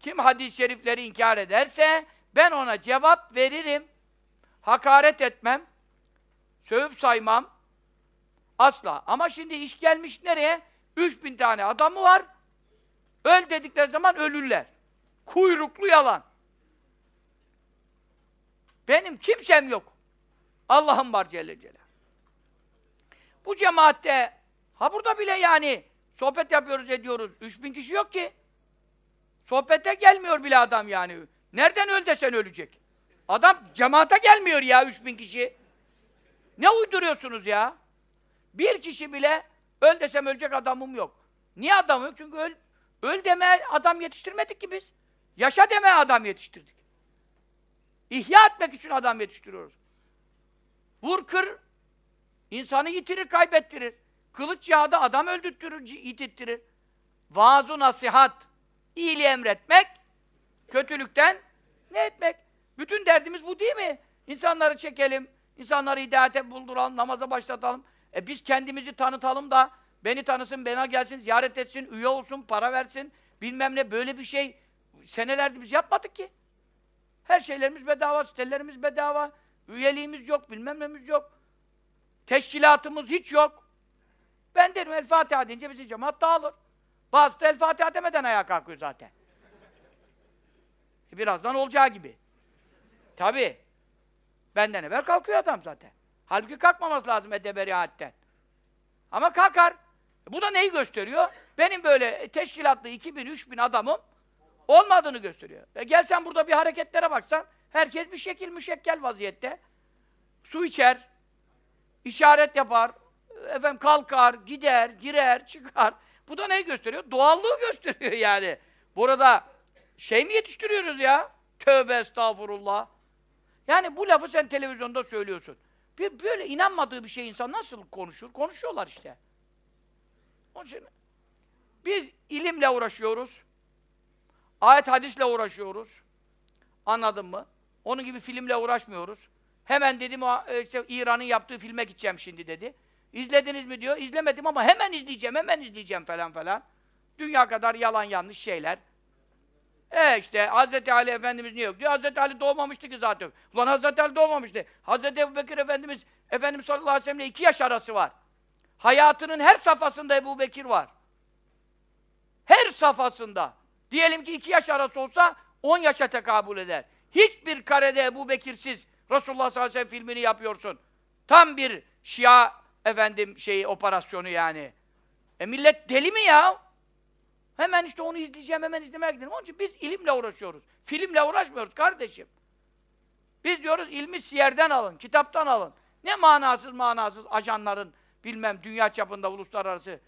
kim hadis-i şerifleri inkar ederse ben ona cevap veririm. Hakaret etmem. Sövüp saymam. Asla. Ama şimdi iş gelmiş nereye? 3000 tane adamı var. Öl dedikleri zaman ölürler. Kuyruklu yalan. Benim kimsem yok. Allah'ım var Celle Celaluhu. Bu cemaatte ha burada bile yani sohbet yapıyoruz ediyoruz. 3000 kişi yok ki. Sohbete gelmiyor bile adam yani. Nereden öl desen ölecek. Adam cemaate gelmiyor ya 3000 kişi. Ne uyduruyorsunuz ya? Bir kişi bile öl desem ölecek adamım yok. Niye adamım yok? Çünkü öl, öl demeye adam yetiştirmedik ki biz. Yaşa demeye adam yetiştirdik. İhya etmek için adam yetiştiriyoruz. Vur kır, insanı yitirir, kaybettirir. Kılıç yağda adam öldürtürür, yitirttirir. Vaaz-ı nasihat, iyiliği emretmek, kötülükten ne etmek? Bütün derdimiz bu değil mi? İnsanları çekelim, insanları hidayete bulduralım, namaza başlatalım. E biz kendimizi tanıtalım da beni tanısın, bana gelsin, ziyaret etsin, üye olsun, para versin, bilmem ne böyle bir şey senelerde biz yapmadık ki. Her şeylerimiz bedava, sitelerimiz bedava, üyeliğimiz yok, bilmem nemiz yok. Teşkilatımız hiç yok. Ben derim El Fatiha deyince bizim cemaat dağılır. Bazı da El Fatiha demeden ayağa kalkıyor zaten. E birazdan olacağı gibi. Tabii. Benden evvel kalkıyor adam zaten. Halbuki kalkmaması lazım edeberiatten. Ama kalkar. Bu da neyi gösteriyor? Benim böyle teşkilatlı 2000, 3000 adamım olmadığını gösteriyor. E gel sen burada bir hareketlere baksan, herkes bir şekil müşekkel vaziyette. Su içer, işaret yapar, efendim kalkar, gider, girer, çıkar. Bu da neyi gösteriyor? Doğallığı gösteriyor [laughs] yani. Burada şey mi yetiştiriyoruz ya? Tövbe estağfurullah. Yani bu lafı sen televizyonda söylüyorsun. Bir, böyle inanmadığı bir şey insan nasıl konuşur? Konuşuyorlar işte. Onun için biz ilimle uğraşıyoruz. Ayet hadisle uğraşıyoruz. Anladın mı? Onun gibi filmle uğraşmıyoruz. Hemen dedim işte İran'ın yaptığı filme gideceğim şimdi dedi. İzlediniz mi diyor. İzlemedim ama hemen izleyeceğim, hemen izleyeceğim falan falan. Dünya kadar yalan yanlış şeyler. E işte Hazreti Ali Efendimiz niye yok diyor. Hazreti Ali doğmamıştı ki zaten. Ulan Hazreti Ali doğmamıştı. Hazreti Ebu Bekir Efendimiz, Efendimiz sallallahu aleyhi ve sellem'le iki yaş arası var. Hayatının her safhasında Ebu Bekir var. Her safhasında. Diyelim ki iki yaş arası olsa on yaşa tekabül eder. Hiçbir karede Ebu Bekirsiz Resulullah sallallahu aleyhi ve sellem filmini yapıyorsun. Tam bir Şia efendim şeyi operasyonu yani. E millet deli mi ya? Hemen işte onu izleyeceğim, hemen izlemeye gidelim. Onun için biz ilimle uğraşıyoruz. Filmle uğraşmıyoruz kardeşim. Biz diyoruz ilmi siyerden alın, kitaptan alın. Ne manasız manasız ajanların bilmem dünya çapında uluslararası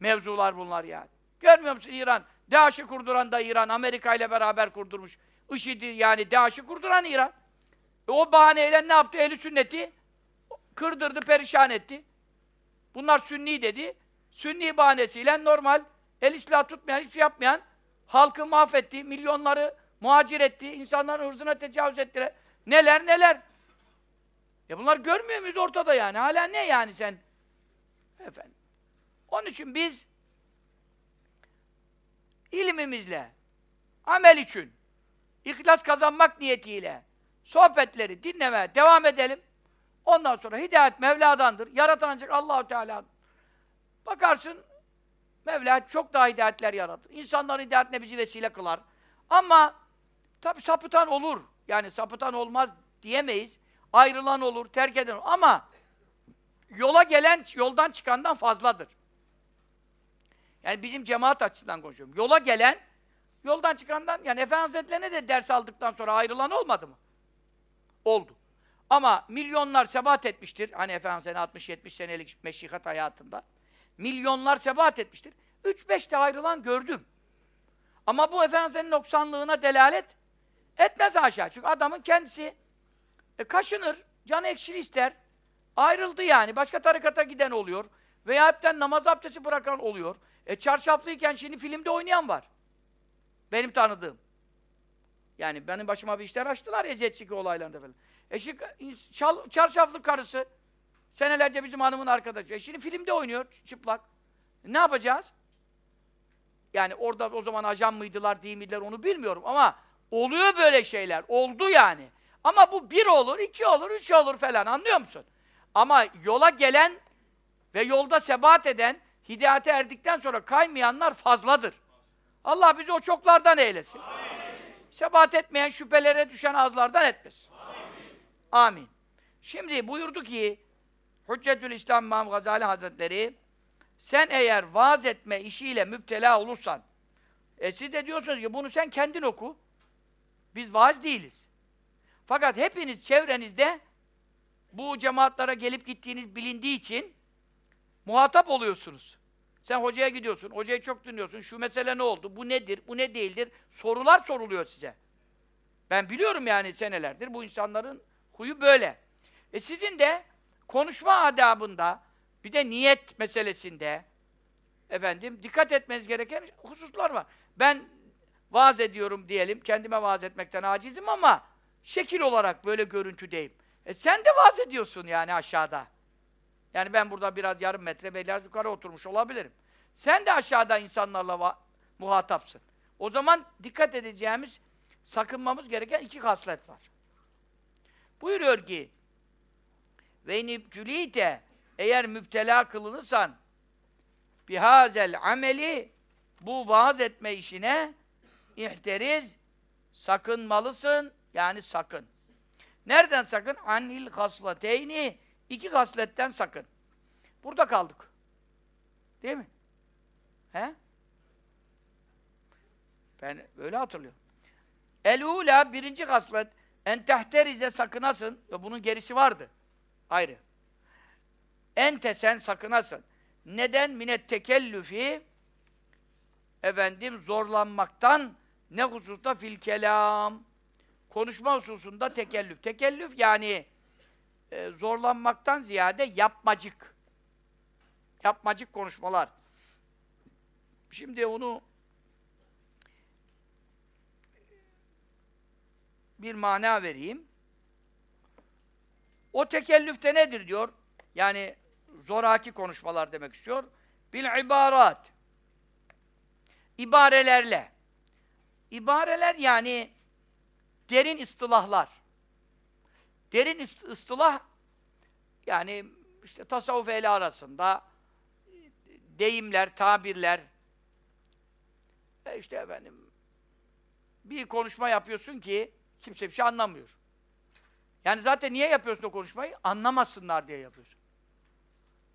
mevzular bunlar yani. Görmüyor musun İran? DAEŞ'i kurduran da İran, Amerika ile beraber kurdurmuş. IŞİD'i yani DAEŞ'i kurduran İran. E o bahaneyle ne yaptı? Ehli sünneti kırdırdı, perişan etti. Bunlar sünni dedi. Sünni bahanesiyle normal el islah tutmayan, hiçbir şey yapmayan halkı mahvetti, milyonları muhacir etti, insanların hırzına tecavüz ettiler. Neler neler. Ya bunlar görmüyor muyuz ortada yani? Hala ne yani sen? Efendim. Onun için biz ilimimizle, amel için, ihlas kazanmak niyetiyle sohbetleri dinlemeye devam edelim. Ondan sonra hidayet Mevla'dandır. Yaratan ancak Allahu Teala. Bakarsın Mevla çok daha hidayetler yaratır. İnsanların hidayetine bizi vesile kılar. Ama tabi sapıtan olur. Yani sapıtan olmaz diyemeyiz. Ayrılan olur, terk eden olur. Ama yola gelen yoldan çıkandan fazladır. Yani bizim cemaat açısından konuşuyorum. Yola gelen yoldan çıkandan yani Efendi Hazretlerine de ders aldıktan sonra ayrılan olmadı mı? Oldu. Ama milyonlar sebat etmiştir. Hani Efendimiz sene 60-70 senelik meşikat hayatında. Milyonlar sebat etmiştir. 3-5 de ayrılan gördüm. Ama bu Efendimiz'in noksanlığına delalet etmez aşağı. Çünkü adamın kendisi e, kaşınır, canı ekşili ister. Ayrıldı yani. Başka tarikata giden oluyor. Veya hepten namaz abdesti bırakan oluyor. E çarşaflıyken şimdi filmde oynayan var. Benim tanıdığım. Yani benim başıma bir işler açtılar eziyetçik olaylarında falan. E şimdi çal, çarşaflı karısı senelerce bizim hanımın arkadaşı. E şimdi filmde oynuyor çıplak. Ne yapacağız? Yani orada o zaman ajan mıydılar, değil miydiler onu bilmiyorum ama oluyor böyle şeyler. Oldu yani. Ama bu bir olur, iki olur, üç olur falan anlıyor musun? Ama yola gelen ve yolda sebat eden, hidayete erdikten sonra kaymayanlar fazladır. Allah bizi o çoklardan eylesin. Amin. Sebat etmeyen, şüphelere düşen azlardan etmesin. Amin. Amin. Şimdi buyurdu ki Hüccetül İslam İmam Gazali Hazretleri sen eğer vaaz etme işiyle müptela olursan e siz de diyorsunuz ki bunu sen kendin oku. Biz vaaz değiliz. Fakat hepiniz çevrenizde bu cemaatlara gelip gittiğiniz bilindiği için muhatap oluyorsunuz. Sen hocaya gidiyorsun, hocayı çok dinliyorsun, şu mesele ne oldu, bu nedir, bu ne değildir, sorular soruluyor size. Ben biliyorum yani senelerdir bu insanların huyu böyle. E sizin de konuşma adabında, bir de niyet meselesinde, efendim, dikkat etmeniz gereken hususlar var. Ben vaaz ediyorum diyelim, kendime vaaz etmekten acizim ama şekil olarak böyle görüntüdeyim. E sen de vaaz ediyorsun yani aşağıda. Yani ben burada biraz yarım metre beyler yukarı oturmuş olabilirim. Sen de aşağıda insanlarla muhatapsın. O zaman dikkat edeceğimiz, sakınmamız gereken iki haslet var. Buyuruyor ki ve inibtülite eğer müptela kılınırsan bihazel ameli bu vaaz etme işine ihteriz sakınmalısın yani sakın. Nereden sakın? Anil haslateyni iki hasletten sakın. Burada kaldık. Değil mi? He? Ben öyle hatırlıyorum. El-ula birinci haslet en tehterize sakınasın. Ve bunun gerisi vardı. Ayrı. Ente sen sakınasın. Neden? Minet tekellüfi efendim zorlanmaktan ne hususta fil kelam konuşma hususunda tekellüf. Tekellüf yani e, zorlanmaktan ziyade yapmacık. Yapmacık konuşmalar. Şimdi onu bir mana vereyim. O tekellüfte nedir diyor? Yani zoraki konuşmalar demek istiyor. Bil ibarat. İbarelerle. İbareler yani derin ıstılahlar. Derin ist ıstılah yani işte tasavvuf ehli arasında deyimler, tabirler e işte efendim bir konuşma yapıyorsun ki kimse bir şey anlamıyor. Yani zaten niye yapıyorsun o konuşmayı? Anlamasınlar diye yapıyorsun.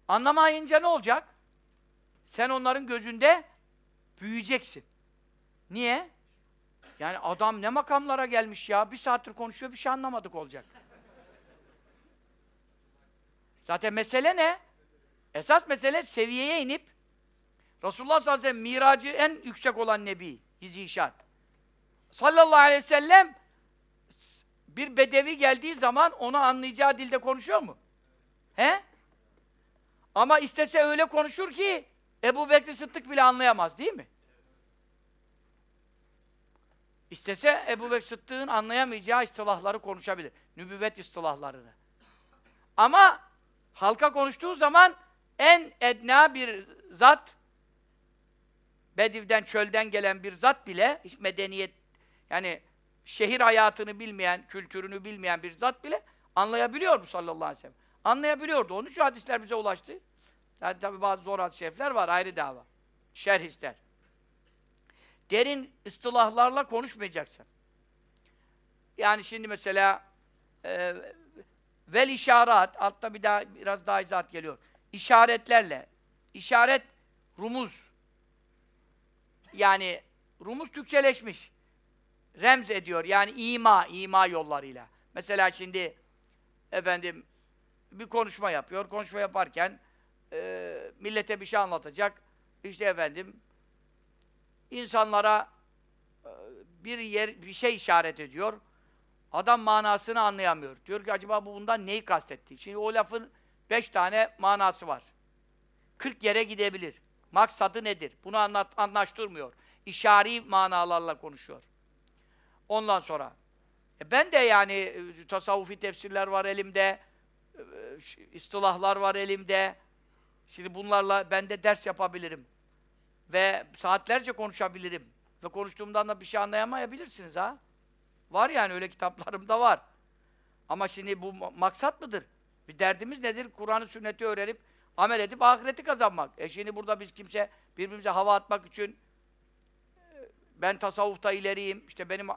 Anlamayınca ne olacak? Sen onların gözünde büyüyeceksin. Niye? Yani adam ne makamlara gelmiş ya, bir saattir konuşuyor, bir şey anlamadık olacak. Zaten mesele ne? Esas mesele seviyeye inip Resulullah sallallahu aleyhi ve sellem miracı en yüksek olan Nebi, Zişan. Sallallahu aleyhi ve sellem bir bedevi geldiği zaman onu anlayacağı dilde konuşuyor mu? He? Ama istese öyle konuşur ki Ebu Bekir Sıddık bile anlayamaz değil mi? İstese Ebu Bekir Sıddık'ın anlayamayacağı istilahları konuşabilir. Nübüvvet istilahlarını. Ama halka konuştuğu zaman en edna bir zat Bediv'den, çölden gelen bir zat bile hiç medeniyet yani şehir hayatını bilmeyen, kültürünü bilmeyen bir zat bile anlayabiliyor mu sallallahu aleyhi ve sellem? Anlayabiliyordu. Onun için hadisler bize ulaştı. Yani tabi bazı zor hadis şerifler var, ayrı dava. Şerh ister. Derin ıstılahlarla konuşmayacaksın. Yani şimdi mesela e, vel işaret, altta bir daha biraz daha izah geliyor. İşaretlerle. İşaret rumuz. Yani rumuz Türkçeleşmiş. Remz ediyor. Yani ima, ima yollarıyla. Mesela şimdi efendim bir konuşma yapıyor. Konuşma yaparken e, millete bir şey anlatacak. İşte efendim insanlara e, bir yer bir şey işaret ediyor. Adam manasını anlayamıyor. Diyor ki acaba bu bundan neyi kastetti? Şimdi o lafın beş tane manası var. Kırk yere gidebilir. Maksadı nedir? Bunu anlat, anlaştırmıyor. İşari manalarla konuşuyor. Ondan sonra e ben de yani e, tasavvufi tefsirler var elimde, e, istilahlar var elimde. Şimdi bunlarla ben de ders yapabilirim. Ve saatlerce konuşabilirim. Ve konuştuğumdan da bir şey anlayamayabilirsiniz ha. Var yani öyle kitaplarım da var. Ama şimdi bu maksat mıdır? Bir derdimiz nedir? Kur'an'ı sünneti öğrenip amel edip ahireti kazanmak. E şimdi burada biz kimse birbirimize hava atmak için e, ben tasavvufta ileriyim, işte benim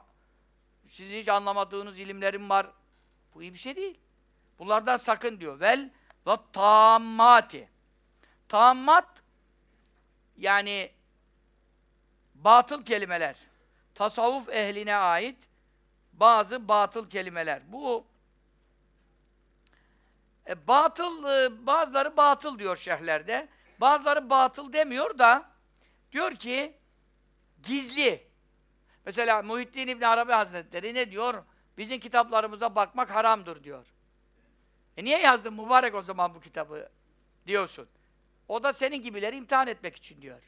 sizin hiç anlamadığınız ilimlerim var. Bu iyi bir şey değil. Bunlardan sakın diyor. Vel ve tammati. Tammat yani batıl kelimeler. Tasavvuf ehline ait bazı batıl kelimeler. Bu e, batıl, e, bazıları batıl diyor şerhlerde. Bazıları batıl demiyor da diyor ki gizli. Mesela Muhittin İbn Arabi Hazretleri ne diyor? Bizim kitaplarımıza bakmak haramdır diyor. E niye yazdın mübarek o zaman bu kitabı diyorsun. O da senin gibileri imtihan etmek için diyor.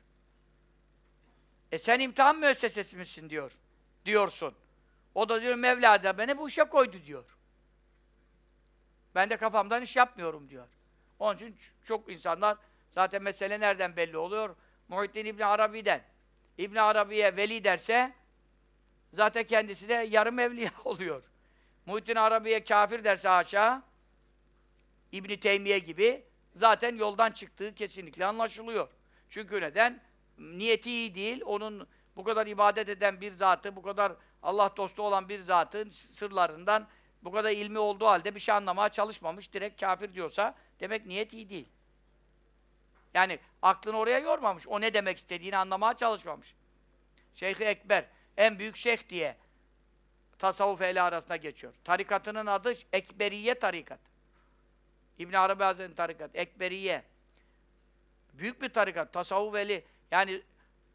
E sen imtihan müessesesi misin diyor. Diyorsun. O da diyor Mevla da beni bu işe koydu diyor. Ben de kafamdan iş yapmıyorum diyor. Onun için çok insanlar zaten mesele nereden belli oluyor? Muhittin İbn Arabi'den. İbn Arabi'ye veli derse zaten kendisi de yarım evliya [laughs] oluyor. Muhittin Arabi'ye kafir derse aşağı İbn Teymiye gibi zaten yoldan çıktığı kesinlikle anlaşılıyor. Çünkü neden? Niyeti iyi değil. Onun bu kadar ibadet eden bir zatı, bu kadar Allah dostu olan bir zatın sırlarından bu kadar ilmi olduğu halde bir şey anlamaya çalışmamış, direkt kafir diyorsa demek niyet iyi değil. Yani aklını oraya yormamış. O ne demek istediğini anlamaya çalışmamış. Şeyh Ekber, en büyük şeyh diye tasavvuf ehli arasında geçiyor. Tarikatının adı Ekberiye tarikat. İbn Arabi Hazretleri'nin tarikat, Ekberiye. Büyük bir tarikat, tasavvuf ehli. Yani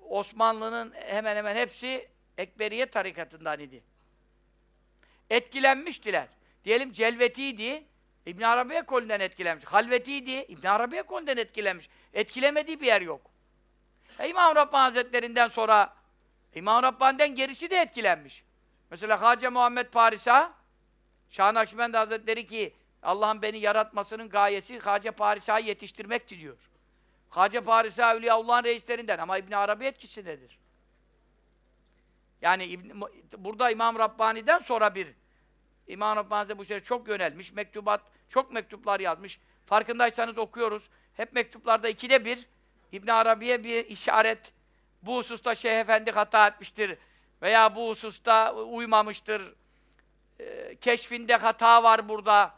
Osmanlı'nın hemen hemen hepsi Ekberiye tarikatından idi. Etkilenmiştiler. Diyelim Celveti'ydi, İbn Arabiye kolünden etkilenmiş. Halveti'ydi, İbn Arabiye kolünden etkilenmiş. Etkilemediği bir yer yok. E, İmam Rabbani Hazretlerinden sonra İmam Rabbani'den gerisi de etkilenmiş. Mesela Hacı Muhammed Parisa Şah Nakşibendi Hazretleri ki Allah'ın beni yaratmasının gayesi Hacı Parisa'yı yetiştirmekti diyor. Hacı Parisa Evliyaullah'ın reislerinden ama İbn Arabi etkisindedir. Yani İbn, burada İmam Rabbani'den sonra bir İmam Rabbani bu işlere çok yönelmiş. Mektubat, çok mektuplar yazmış. Farkındaysanız okuyoruz. Hep mektuplarda ikide bir İbn Arabi'ye bir işaret. Bu hususta Şeyh Efendi hata etmiştir. Veya bu hususta uymamıştır. Ee, keşfinde hata var burada.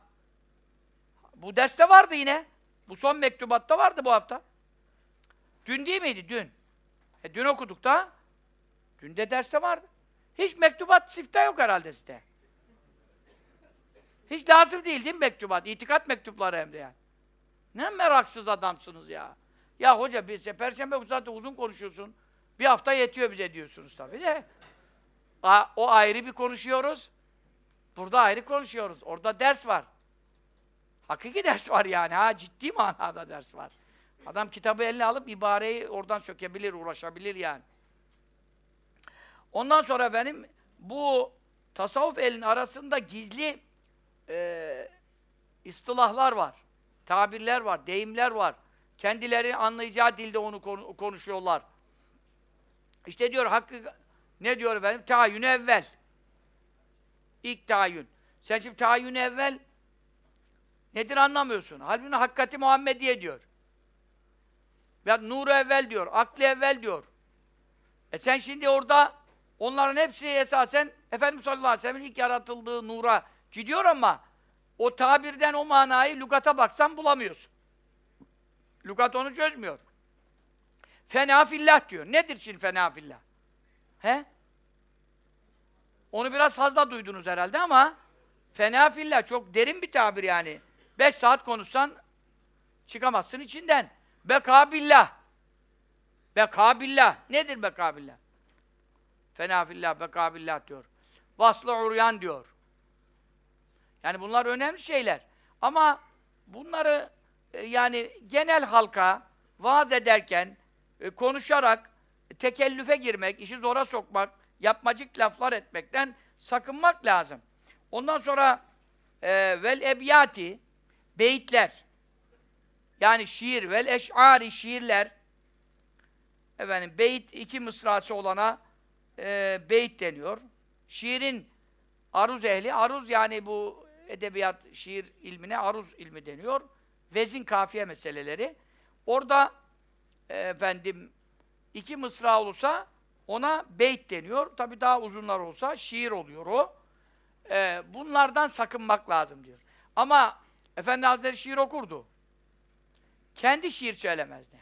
Bu derste vardı yine. Bu son mektubatta vardı bu hafta. Dün değil miydi? Dün. E, dün okuduk da. Dün de derste vardı. Hiç mektubat sifte yok herhalde sizde. Hiç lazım değil değil mi mektubat? İtikat mektupları hem de yani. Ne meraksız adamsınız ya. Ya hoca biz Perşembe zaten uzun konuşuyorsun. Bir hafta yetiyor bize diyorsunuz tabii de. O ayrı bir konuşuyoruz. Burada ayrı konuşuyoruz. Orada ders var. Hakiki ders var yani ha. Ciddi manada ders var. Adam kitabı eline alıp ibareyi oradan sökebilir, uğraşabilir yani. Ondan sonra benim bu tasavvuf elin arasında gizli e, istilahlar var. Tabirler var, deyimler var. Kendileri anlayacağı dilde onu konuşuyorlar. İşte diyor hakkı ne diyor efendim? Tayyün evvel. İlk tayin. Sen şimdi tayin evvel nedir anlamıyorsun. Halbuki hakikati Muhammediye diyor. Ya nuru evvel diyor, aklı evvel diyor. E sen şimdi orada onların hepsi esasen Efendimiz sallallahu aleyhi ve sellem'in ilk yaratıldığı nura gidiyor ama o tabirden o manayı lügata baksan bulamıyorsun. Lügat onu çözmüyor. Fena fillah diyor. Nedir şimdi fena fillah? He? Onu biraz fazla duydunuz herhalde ama fena fillah çok derin bir tabir yani. Beş saat konuşsan çıkamazsın içinden. Bekabillah. Bekabillah. Nedir bekabillah? Fena fillah, bekabillah diyor. Vaslı uryan diyor. Yani bunlar önemli şeyler. Ama bunları e, yani genel halka vaaz ederken, e, konuşarak, e, tekellüfe girmek, işi zora sokmak, yapmacık laflar etmekten sakınmak lazım. Ondan sonra e, vel ebyati, beyitler. Yani şiir, vel eş'ari şiirler. Efendim, beyit iki mısrası olana e, beyit deniyor. Şiirin aruz ehli, aruz yani bu edebiyat, şiir ilmine aruz ilmi deniyor. Vezin kafiye meseleleri. Orada efendim iki mısra olursa ona beyt deniyor. Tabi daha uzunlar olsa şiir oluyor o. E, bunlardan sakınmak lazım diyor. Ama Efendi Hazretleri şiir okurdu. Kendi şiir söylemezdi.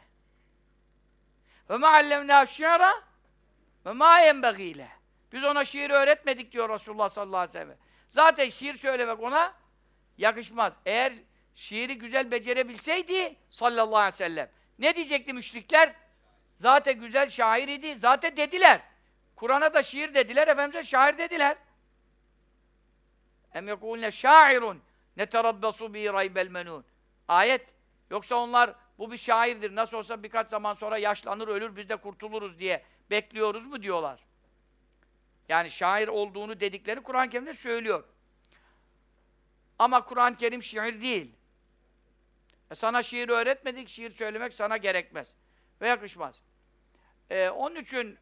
Ve ma allemnâ şi'ra ve ma yenbegîle. Biz ona şiir öğretmedik diyor Resulullah sallallahu aleyhi ve sellem. Zaten şiir söylemek ona yakışmaz. Eğer şiiri güzel becerebilseydi sallallahu aleyhi ve sellem ne diyecekti müşrikler? Zaten güzel şair idi. Zaten dediler. Kur'an'a da şiir dediler, Efendimiz'e şair dediler. Em yekulne şairun neterabbasu bi raybel menun. Ayet. Yoksa onlar bu bir şairdir. Nasıl olsa birkaç zaman sonra yaşlanır, ölür, biz de kurtuluruz diye bekliyoruz mu diyorlar. Yani şair olduğunu dedikleri Kur'an-ı Kerim'de söylüyor. Ama Kur'an-ı Kerim şiir değil. E sana şiir öğretmedik, şiir söylemek sana gerekmez. Ve yakışmaz. E, onun için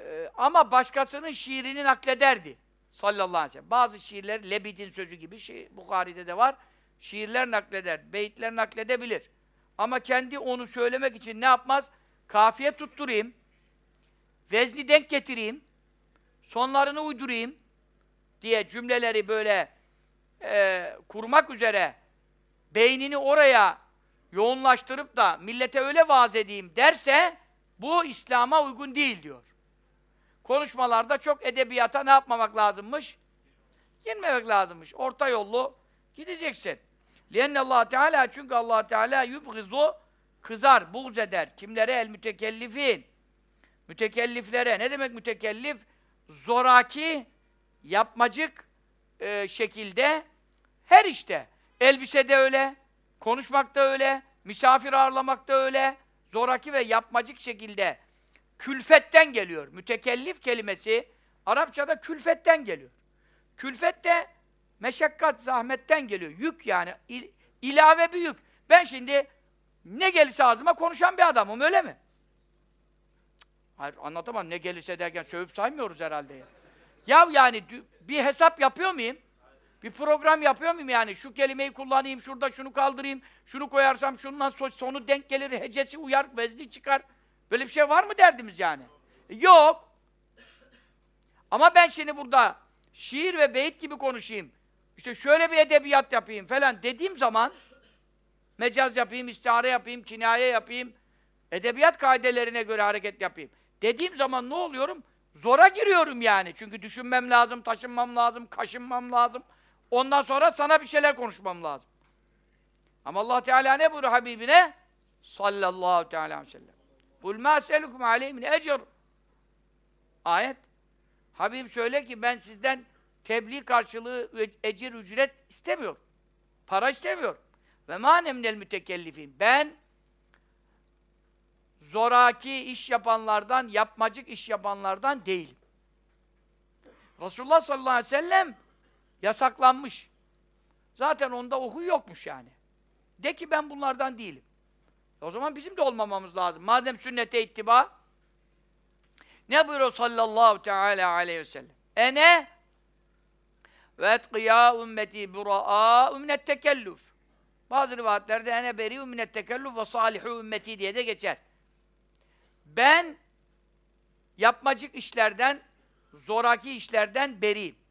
e, ama başkasının şiirini naklederdi. Sallallahu aleyhi ve sellem. Bazı şiirler Lebid'in sözü gibi, şey, Bukhari'de de var. Şiirler nakleder, beyitler nakledebilir. Ama kendi onu söylemek için ne yapmaz? Kafiye tutturayım, vezni denk getireyim, sonlarını uydurayım diye cümleleri böyle e, kurmak üzere beynini oraya yoğunlaştırıp da millete öyle vaaz edeyim derse bu İslam'a uygun değil diyor. Konuşmalarda çok edebiyata ne yapmamak lazımmış? Girmemek lazımmış. Orta yollu gideceksin. Lienne Allah Teala çünkü Allah Teala yubgizu kızar, buğz eder. Kimlere? El mütekellifin. Mütekelliflere. Ne demek mütekellif? Zoraki, yapmacık e, şekilde her işte. Elbise de öyle, konuşmak da öyle, misafir ağırlamak da öyle, zoraki ve yapmacık şekilde külfetten geliyor. Mütekellif kelimesi Arapçada külfetten geliyor. Külfet de meşakkat, zahmetten geliyor. Yük yani. Il, ilave bir yük. Ben şimdi ne gelirse ağzıma konuşan bir adamım öyle mi? Hayır anlatamam. Ne gelirse derken sövüp saymıyoruz herhalde. Ya, ya yani bir hesap yapıyor muyum? Bir program yapıyor muyum yani? Şu kelimeyi kullanayım, şurada şunu kaldırayım, şunu koyarsam şundan so- sonu denk gelir, hecesi uyar, vezli çıkar. Böyle bir şey var mı derdimiz yani? Yok. Ama ben şimdi burada şiir ve beyit gibi konuşayım. İşte şöyle bir edebiyat yapayım falan dediğim zaman mecaz yapayım, istihare yapayım, kinaye yapayım, edebiyat kaidelerine göre hareket yapayım. Dediğim zaman ne oluyorum? Zora giriyorum yani. Çünkü düşünmem lazım, taşınmam lazım, kaşınmam lazım. Ondan sonra sana bir şeyler konuşmam lazım. Ama Allah Teala ne buyuruyor Habibine? Sallallahu teala aleyhi ve sellem. Kul ma eselukum aleyhi min ecr. Ayet. Habibim söyle ki ben sizden tebliğ karşılığı ecir ücret istemiyorum. Para istemiyorum. Ve manemnel mütekellifin. Ben zoraki iş yapanlardan, yapmacık iş yapanlardan değilim. Resulullah sallallahu aleyhi ve sellem yasaklanmış. Zaten onda o huy yokmuş yani. De ki ben bunlardan değilim. O zaman bizim de olmamamız lazım. Madem sünnete ittiba ne buyuruyor sallallahu teala aleyhi ve sellem? Ene ve etkiyâ ümmeti burâ'a ümmet tekellüf. Bazı rivayetlerde ene beri ümmet tekellüf ve salihu ümmeti diye de geçer. Ben yapmacık işlerden, zoraki işlerden beriyim.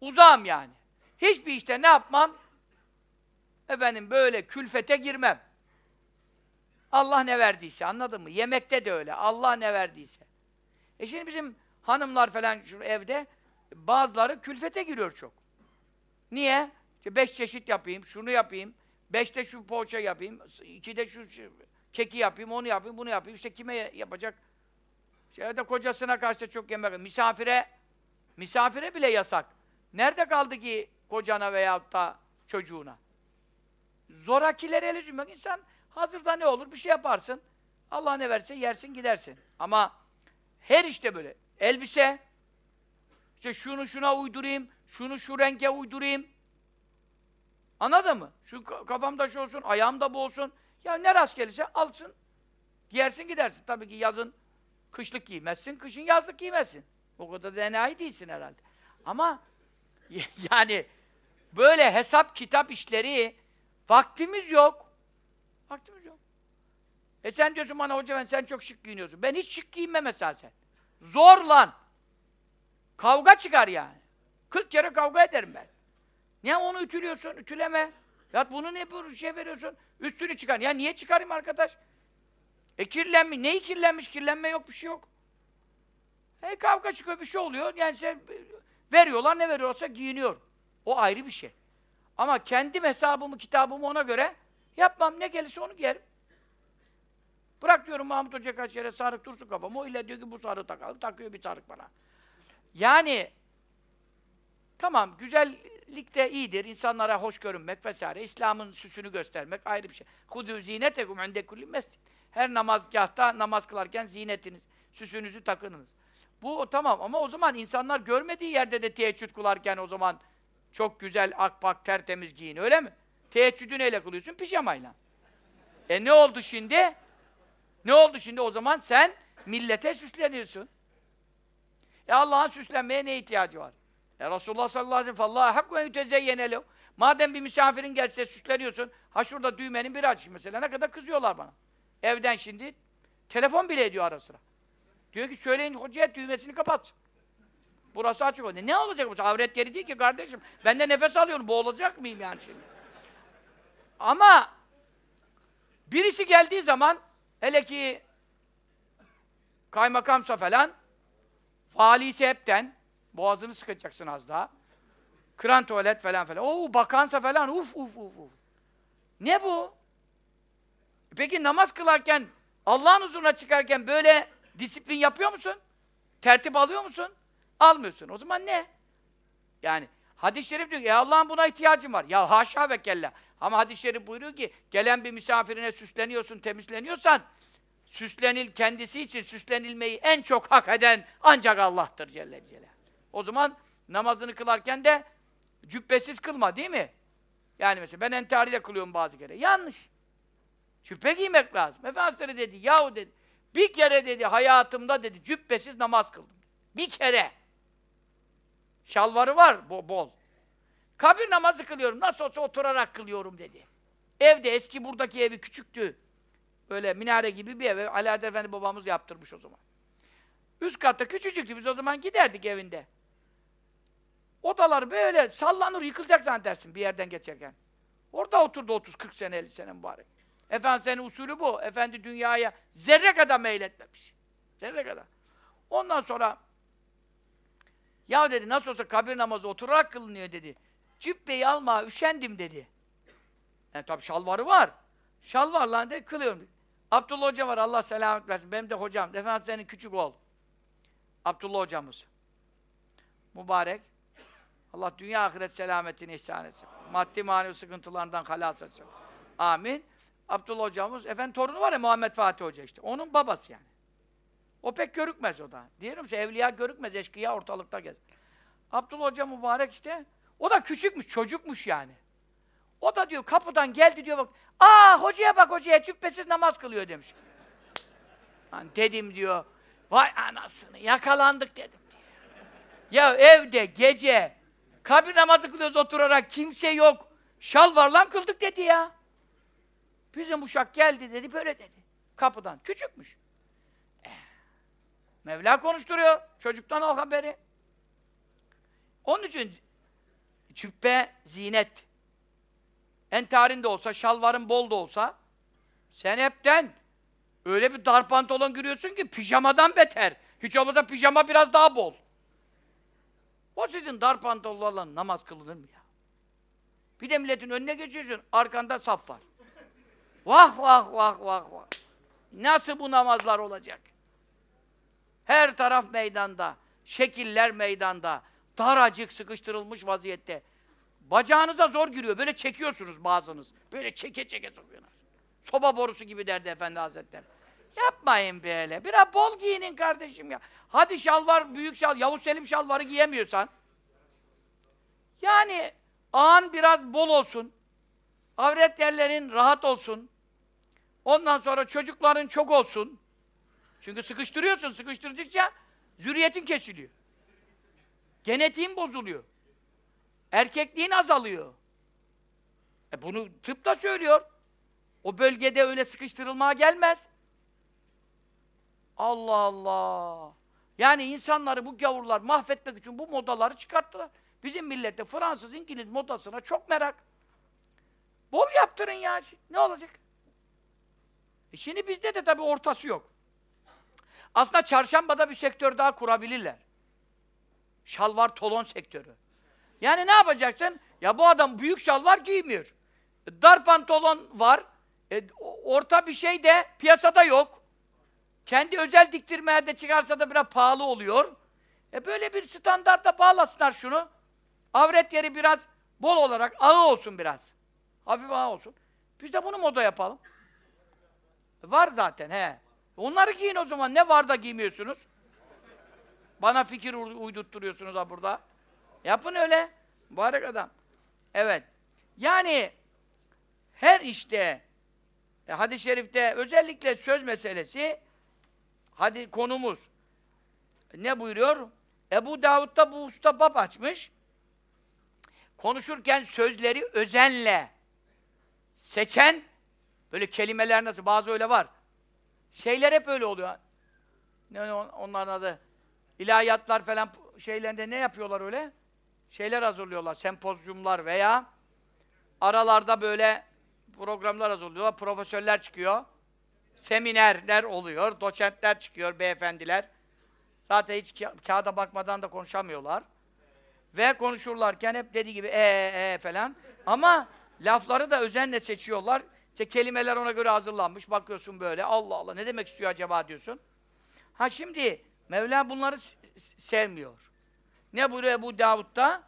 Uzağım yani. Hiçbir işte ne yapmam? Efendim böyle külfete girmem. Allah ne verdiyse anladın mı? Yemekte de öyle. Allah ne verdiyse. E şimdi bizim hanımlar falan şu evde bazıları külfete giriyor çok. Niye? İşte beş çeşit yapayım, şunu yapayım, beşte şu poğaça yapayım, ikide şu, şu keki yapayım, onu yapayım, bunu yapayım. İşte kime yapacak? İşte evde kocasına karşı çok yemek. Misafire, misafire bile yasak. Nerede kaldı ki kocana veyahut da çocuğuna? Zorakilere el üzülmek. İnsan hazırda ne olur? Bir şey yaparsın. Allah ne verse yersin gidersin. Ama her işte böyle. Elbise, işte şunu şuna uydurayım, şunu şu renge uydurayım. Anladın mı? Şu kafamda şu olsun, ayağımda bu olsun. Ya ne rast gelirse alsın, giyersin gidersin. Tabii ki yazın kışlık giymezsin, kışın yazlık giymezsin. O kadar da enayi değilsin herhalde. Ama [laughs] yani böyle hesap kitap işleri vaktimiz yok. Vaktimiz yok. E sen diyorsun bana hoca ben sen çok şık giyiniyorsun. Ben hiç şık giyinmem esasen. Zor lan. Kavga çıkar yani. 40 kere kavga ederim ben. Niye onu ütülüyorsun? Ütüleme. Ya bunu ne bu şey veriyorsun? Üstünü çıkar. Ya niye çıkarayım arkadaş? E kirlenmiş. Neyi kirlenmiş? Kirlenme yok, bir şey yok. E kavga çıkıyor, bir şey oluyor. Yani sen veriyorlar, ne veriyorsa giyiniyor. O ayrı bir şey. Ama kendim hesabımı, kitabımı ona göre yapmam. Ne gelirse onu giyerim. Bırak diyorum Mahmut Hoca kaç yere sarık dursun kafam. O illa diyor ki bu sarığı takalım. Takıyor bir sarık bana. Yani tamam güzellik de iyidir. insanlara hoş görünmek vesaire. İslam'ın süsünü göstermek ayrı bir şey. Hudû zînetekum inde kulli mescid. Her namazgahta namaz kılarken zinetiniz, süsünüzü takınınız. Bu tamam ama o zaman insanlar görmediği yerde de teheccüd kılarken o zaman çok güzel akpak tertemiz giyin öyle mi? Teheccüdü neyle kılıyorsun? Pijamayla. E ne oldu şimdi? Ne oldu şimdi? O zaman sen millete süsleniyorsun. E Allah'ın süslenmeye ne ihtiyacı var? E Resulullah sallallahu aleyhi ve sellem fallaha hakku yütezeyyene Madem bir misafirin gelse süsleniyorsun, ha şurada düğmenin bir açık mesela, ne kadar kızıyorlar bana. Evden şimdi telefon bile ediyor ara sıra. Diyor ki söyleyin hocaya düğmesini kapatsın. Burası açık oldu. Ne olacak bu? Avret yeri değil ki kardeşim. Ben de nefes alıyorum. Boğulacak mıyım yani şimdi? Ama birisi geldiği zaman hele ki kaymakamsa falan valisi hepten boğazını sıkacaksın az daha. Kran tuvalet falan falan. Oo bakansa falan uf uf uf uf. Ne bu? Peki namaz kılarken Allah'ın huzuruna çıkarken böyle disiplin yapıyor musun? Tertip alıyor musun? Almıyorsun. O zaman ne? Yani hadis-i şerif diyor ki, Allah'ın buna ihtiyacım var. Ya haşa ve kella. Ama hadis-i şerif buyuruyor ki, gelen bir misafirine süsleniyorsun, temizleniyorsan, süslenil kendisi için süslenilmeyi en çok hak eden ancak Allah'tır Celle Celle. O zaman namazını kılarken de cübbesiz kılma değil mi? Yani mesela ben entariyle kılıyorum bazı kere. Yanlış. Cübbe giymek lazım. Efendimiz dedi, yahu dedi, Bir kere dedi hayatımda dedi cübbesiz namaz kıldım. Bir kere. Şalvarı var bo bol. Kabir namazı kılıyorum. Nasıl olsa oturarak kılıyorum dedi. Evde eski buradaki evi küçüktü. Böyle minare gibi bir ev. Ali Adel Efendi babamız yaptırmış o zaman. Üst katta küçücüktü. Biz o zaman giderdik evinde. Odalar böyle sallanır, yıkılacak zannedersin bir yerden geçerken. Orada oturdu 30-40 sene, 50 sene mübarek. Efendi senin usulü bu. Efendi dünyaya zerre kadar meyletmemiş. Zerre kadar. Ondan sonra ya dedi nasıl olsa kabir namazı oturarak kılınıyor dedi. Cübbeyi alma, üşendim dedi. Yani tabii şalvarı var. Şalvarla dedi kılıyorum. Abdullah Hoca var Allah selamet versin. Benim de hocam. Efendim senin küçük oğul. Abdullah hocamız. Mübarek. Allah dünya ahiret selametini ihsan etsin. Maddi manevi sıkıntılarından halas etsin. Amin. Abdullah hocamız, efendim torunu var ya Muhammed Fatih Hoca işte. Onun babası yani. O pek görükmez o da. Diyorum ki evliya görükmez, eşkıya ortalıkta gezer. Abdullah Hoca mübarek işte. O da küçükmüş, çocukmuş yani. O da diyor kapıdan geldi diyor bak. Aa hocaya bak hocaya cübbesiz namaz kılıyor demiş. Lan dedim diyor. Vay anasını yakalandık dedim diyor. Ya evde gece kabir namazı kılıyoruz oturarak kimse yok. Şalvarla kıldık dedi ya. Bizim uşak geldi dedi böyle dedi. Kapıdan. Küçükmüş. Eh. Mevla konuşturuyor. Çocuktan al haberi. Onun için cübbe zinet. Entarin de olsa, şalvarın bol da olsa sen hepten öyle bir dar pantolon giriyorsun ki pijamadan beter. Hiç olmazsa pijama biraz daha bol. O sizin dar pantolonlarla namaz kılınır mı ya? Bir de milletin önüne geçiyorsun, arkanda saf var. Vah vah vah vah vah. Nasıl bu namazlar olacak? Her taraf meydanda, şekiller meydanda, daracık sıkıştırılmış vaziyette. Bacağınıza zor giriyor, böyle çekiyorsunuz bazınız. Böyle çeke çeke sokuyorsunuz. Soba borusu gibi derdi Efendi Hazretleri. Yapmayın böyle. Biraz bol giyinin kardeşim ya. Hadi şalvar, büyük şal, Yavuz Selim şalvarı giyemiyorsan. Yani ağın biraz bol olsun. Avret yerlerin rahat olsun. Ondan sonra çocukların çok olsun. Çünkü sıkıştırıyorsun. Sıkıştırdıkça zürriyetin kesiliyor. Genetiğin bozuluyor. Erkekliğin azalıyor. E bunu tıp da söylüyor. O bölgede öyle sıkıştırılmaya gelmez. Allah Allah! Yani insanları bu gavurlar mahvetmek için bu modaları çıkarttılar. Bizim millette Fransız, İngiliz modasına çok merak. Bol yaptırın ya. Ne olacak? E şimdi bizde de tabii ortası yok. Aslında çarşambada bir sektör daha kurabilirler. Şalvar tolon sektörü. Yani ne yapacaksın? Ya bu adam büyük şalvar giymiyor. E, Dar pantolon var. E, orta bir şey de piyasada yok. Kendi özel diktirmeye de çıkarsa da biraz pahalı oluyor. E böyle bir standarta bağlasınlar şunu. Avret yeri biraz bol olarak ağı olsun biraz. Hafif ağı olsun. Biz de bunu moda yapalım. Var zaten he. Onları giyin o zaman. Ne var da giymiyorsunuz? Bana fikir uy- uydurtturuyorsunuz ha burada. Yapın öyle. Mübarek adam. Evet. Yani her işte e, hadis-i şerifte özellikle söz meselesi hadi konumuz ne buyuruyor? Ebu Davud da bu usta bab açmış. Konuşurken sözleri özenle seçen böyle kelimeler nasıl? Bazı öyle var. Şeyler hep öyle oluyor. Ne on- onların adı? İlahiyatlar falan şeylerinde ne yapıyorlar öyle? Şeyler hazırlıyorlar, sempozyumlar veya aralarda böyle programlar hazırlıyorlar, profesörler çıkıyor. Seminerler oluyor, doçentler çıkıyor, beyefendiler. Zaten hiç ka- kağıda bakmadan da konuşamıyorlar. Ve konuşurlarken hep dediği gibi ee ee falan. Ama lafları da özenle seçiyorlar. İşte kelimeler ona göre hazırlanmış. Bakıyorsun böyle Allah Allah ne demek istiyor acaba diyorsun. Ha şimdi Mevla bunları sevmiyor. Ne buyuruyor Ebu Davud'da?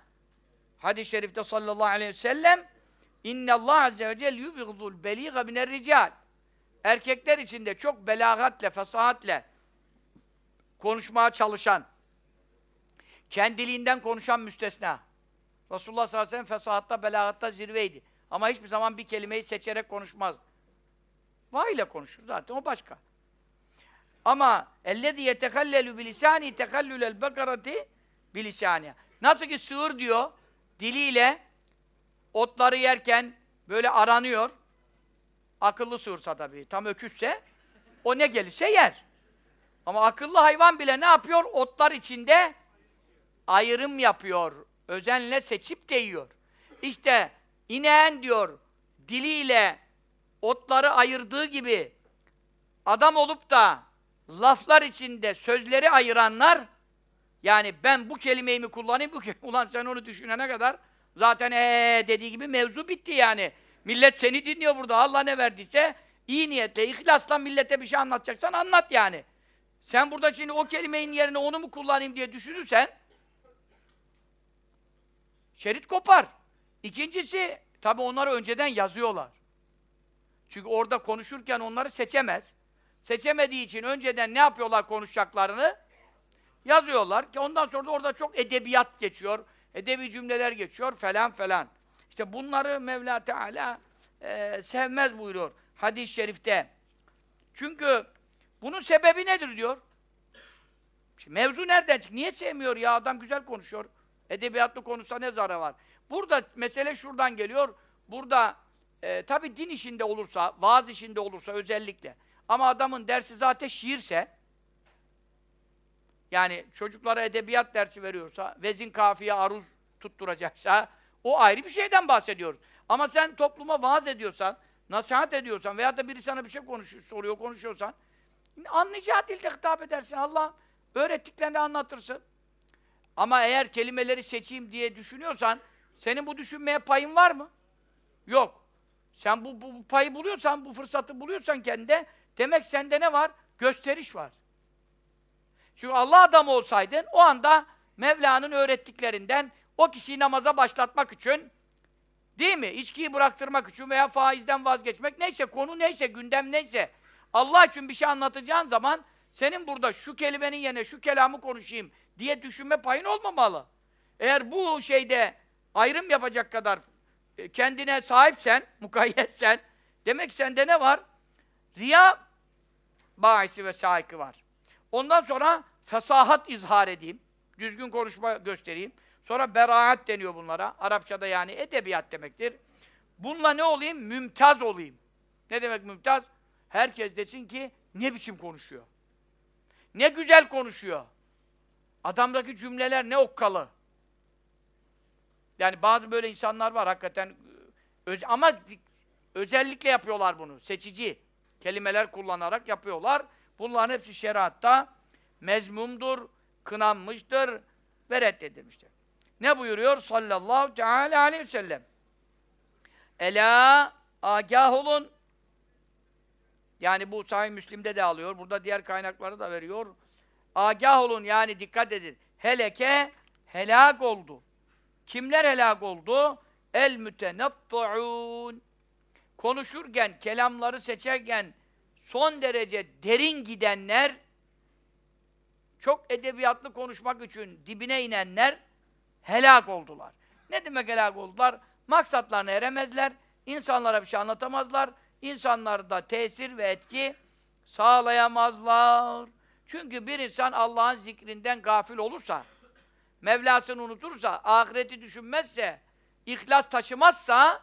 Hadis-i şerifte sallallahu aleyhi ve sellem İnne Allah azze ve celle yubghidul beliga miner rical. Erkekler içinde çok belagatle, fesahatle konuşmaya çalışan, kendiliğinden konuşan müstesna. Resulullah sallallahu aleyhi ve sellem fesahatta, belagatta zirveydi. Ama hiçbir zaman bir kelimeyi seçerek konuşmaz. Vay ile konuşur zaten, o başka. Ama ellezî yetekallelu bilisâni tekallülel bekarati bilisâni. Nasıl ki sığır diyor, diliyle otları yerken böyle aranıyor. Akıllı sığırsa tabii, tam öküzse o ne gelirse yer. Ama akıllı hayvan bile ne yapıyor? Otlar içinde ayrım yapıyor. Özenle seçip de yiyor. İşte ineğin diyor diliyle otları ayırdığı gibi adam olup da laflar içinde sözleri ayıranlar yani ben bu kelimeyi mi kullanayım bu kelime, [laughs] ulan sen onu düşünene kadar zaten ee dediği gibi mevzu bitti yani. Millet seni dinliyor burada. Allah ne verdiyse iyi niyetle, ihlasla millete bir şey anlatacaksan anlat yani. Sen burada şimdi o kelimenin yerine onu mu kullanayım diye düşünürsen şerit kopar. İkincisi, tabi onları önceden yazıyorlar. Çünkü orada konuşurken onları seçemez. Seçemediği için önceden ne yapıyorlar konuşacaklarını? Yazıyorlar ki ondan sonra da orada çok edebiyat geçiyor, edebi cümleler geçiyor falan falan. İşte bunları Mevla Teala e, sevmez buyuruyor hadis-i şerifte. Çünkü bunun sebebi nedir diyor. Şimdi mevzu nereden çıktı? Niye sevmiyor ya? Adam güzel konuşuyor. Edebiyatlı konuşsa ne zararı var? Burada mesele şuradan geliyor. Burada e, tabi din işinde olursa, vaaz işinde olursa özellikle. Ama adamın dersi zaten şiirse, yani çocuklara edebiyat dersi veriyorsa, vezin kafiye aruz tutturacaksa, o ayrı bir şeyden bahsediyoruz. Ama sen topluma vaaz ediyorsan, nasihat ediyorsan veya da biri sana bir şey konuşuyor, soruyor, konuşuyorsan, anlayacağı dilde hitap edersin. Allah öğrettiklerini anlatırsın. Ama eğer kelimeleri seçeyim diye düşünüyorsan, senin bu düşünmeye payın var mı? Yok. Sen bu, bu, bu payı buluyorsan, bu fırsatı buluyorsan kendine, demek sende ne var? Gösteriş var. Çünkü Allah adamı olsaydın, o anda Mevla'nın öğrettiklerinden o kişiyi namaza başlatmak için, değil mi? İçkiyi bıraktırmak için veya faizden vazgeçmek, neyse, konu neyse, gündem neyse, Allah için bir şey anlatacağın zaman, senin burada şu kelimenin yerine şu kelamı konuşayım diye düşünme payın olmamalı. Eğer bu şeyde ayrım yapacak kadar e, kendine sahipsen, mukayyetsen, demek sende ne var? Riya bahisi ve sahibi var. Ondan sonra fesahat izhar edeyim, düzgün konuşma göstereyim. Sonra beraat deniyor bunlara. Arapçada yani edebiyat demektir. Bununla ne olayım? Mümtaz olayım. Ne demek mümtaz? Herkes desin ki ne biçim konuşuyor. Ne güzel konuşuyor. Adamdaki cümleler ne okkalı. Yani bazı böyle insanlar var hakikaten öz ama özellikle yapıyorlar bunu. Seçici kelimeler kullanarak yapıyorlar. Bunların hepsi şeriatta mezmumdur, kınanmıştır ve reddedilmiştir. Ne buyuruyor sallallahu teala aleyhi ve sellem? Ela agah olun. Yani bu Sahih Müslim'de de alıyor. Burada diğer kaynakları da veriyor. Agah olun yani dikkat edin. Heleke helak oldu. Kimler helak oldu? El mütenattuun. Konuşurken, kelamları seçerken son derece derin gidenler, çok edebiyatlı konuşmak için dibine inenler helak oldular. Ne demek helak oldular? Maksatlarına eremezler, insanlara bir şey anlatamazlar, insanlarda tesir ve etki sağlayamazlar. Çünkü bir insan Allah'ın zikrinden gafil olursa, Mevlasını unutursa, ahireti düşünmezse, ihlas taşımazsa,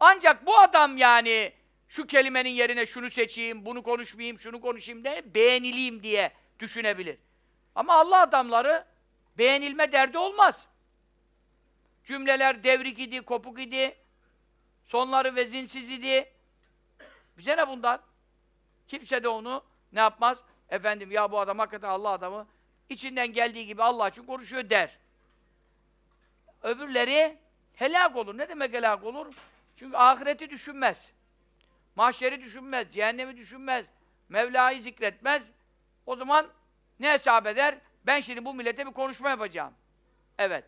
ancak bu adam yani şu kelimenin yerine şunu seçeyim, bunu konuşmayayım, şunu konuşayım de beğenileyim diye düşünebilir. Ama Allah adamları beğenilme derdi olmaz. Cümleler devrik idi, kopuk idi, sonları vezinsiz idi. Bize ne bundan? Kimse de onu ne yapmaz? Efendim ya bu adam hakikaten Allah adamı içinden geldiği gibi Allah için konuşuyor der. Öbürleri helak olur. Ne demek helak olur? Çünkü ahireti düşünmez. Mahşeri düşünmez, cehennemi düşünmez, Mevla'yı zikretmez. O zaman ne hesap eder? Ben şimdi bu millete bir konuşma yapacağım. Evet.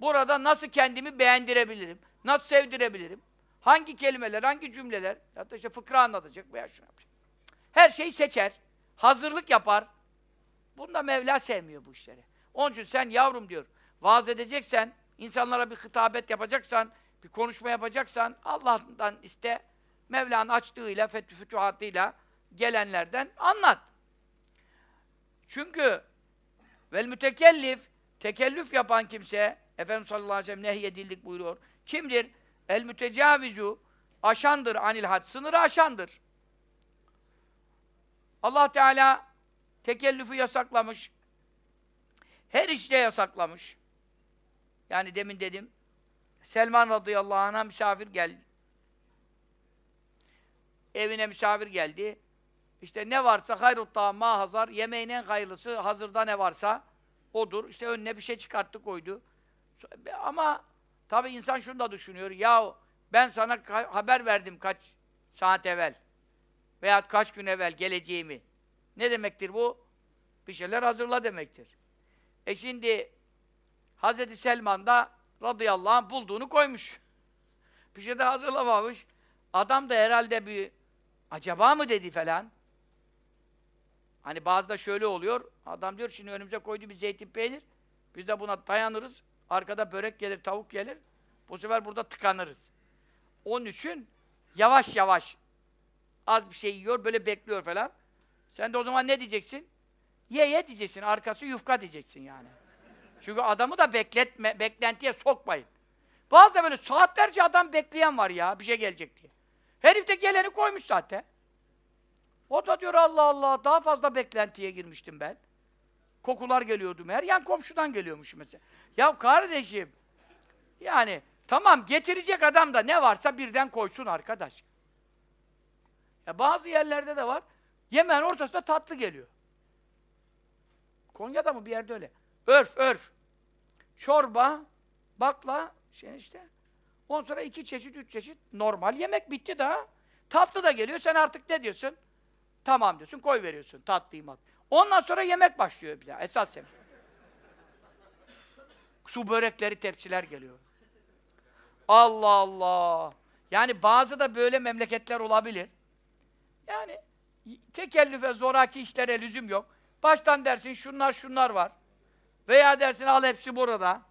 Burada nasıl kendimi beğendirebilirim? Nasıl sevdirebilirim? Hangi kelimeler, hangi cümleler? Da işte fıkra anlatacak veya şunu yapacak. Her şeyi seçer. Hazırlık yapar. Bunda Mevla sevmiyor bu işleri. Onun için sen yavrum diyor, vaaz edeceksen, insanlara bir hitabet yapacaksan, bir konuşma yapacaksan, Allah'tan iste, Mevla'nın açtığıyla, fütühatıyla gelenlerden anlat. Çünkü vel mütekellif tekellüf yapan kimse Efendimiz sallallahu aleyhi ve sellem nehyedildik buyuruyor. Kimdir? El mütecavizu aşandır anil had. Sınırı aşandır. Allah Teala tekellüfü yasaklamış. Her işte yasaklamış. Yani demin dedim. Selman radıyallahu anh'a misafir geldi. Evine misafir geldi. İşte ne varsa hayrutta ma hazar, yemeğin en hayırlısı hazırda ne varsa odur. İşte önüne bir şey çıkarttı koydu. Ama tabi insan şunu da düşünüyor. Ya ben sana haber verdim kaç saat evvel veya kaç gün evvel geleceğimi. Ne demektir bu? Bir şeyler hazırla demektir. E şimdi Hazreti Selman da radıyallahu anh bulduğunu koymuş. [laughs] Bir şey de hazırlamamış. Adam da herhalde bir acaba mı dedi falan. Hani bazı da şöyle oluyor. Adam diyor şimdi önümüze koydu bir zeytin peynir. Biz de buna dayanırız. Arkada börek gelir, tavuk gelir. Bu sefer burada tıkanırız. Onun için yavaş yavaş az bir şey yiyor, böyle bekliyor falan. Sen de o zaman ne diyeceksin? Ye ye diyeceksin, arkası yufka diyeceksin yani. Çünkü adamı da bekletme, beklentiye sokmayın. Bazı da böyle saatlerce adam bekleyen var ya, bir şey gelecek diye. Herif de geleni koymuş zaten. O da diyor Allah Allah, daha fazla beklentiye girmiştim ben. Kokular geliyordu meğer, yan komşudan geliyormuş mesela. Ya kardeşim, yani tamam getirecek adam da ne varsa birden koysun arkadaş. Ya bazı yerlerde de var, yemeğin ortasında tatlı geliyor. Konya'da mı bir yerde öyle. Örf, örf. Çorba, bakla, şey işte. Ondan sonra iki çeşit, üç çeşit normal yemek bitti daha. Tatlı da geliyor, sen artık ne diyorsun? Tamam diyorsun, koy veriyorsun tatlıyı mat. Ondan sonra yemek başlıyor bir daha, esas yemek. Su börekleri, tepsiler geliyor. Allah Allah! Yani bazı da böyle memleketler olabilir. Yani tekellüfe, zoraki işlere lüzum yok. Baştan dersin şunlar şunlar var. Veya dersin al hepsi burada.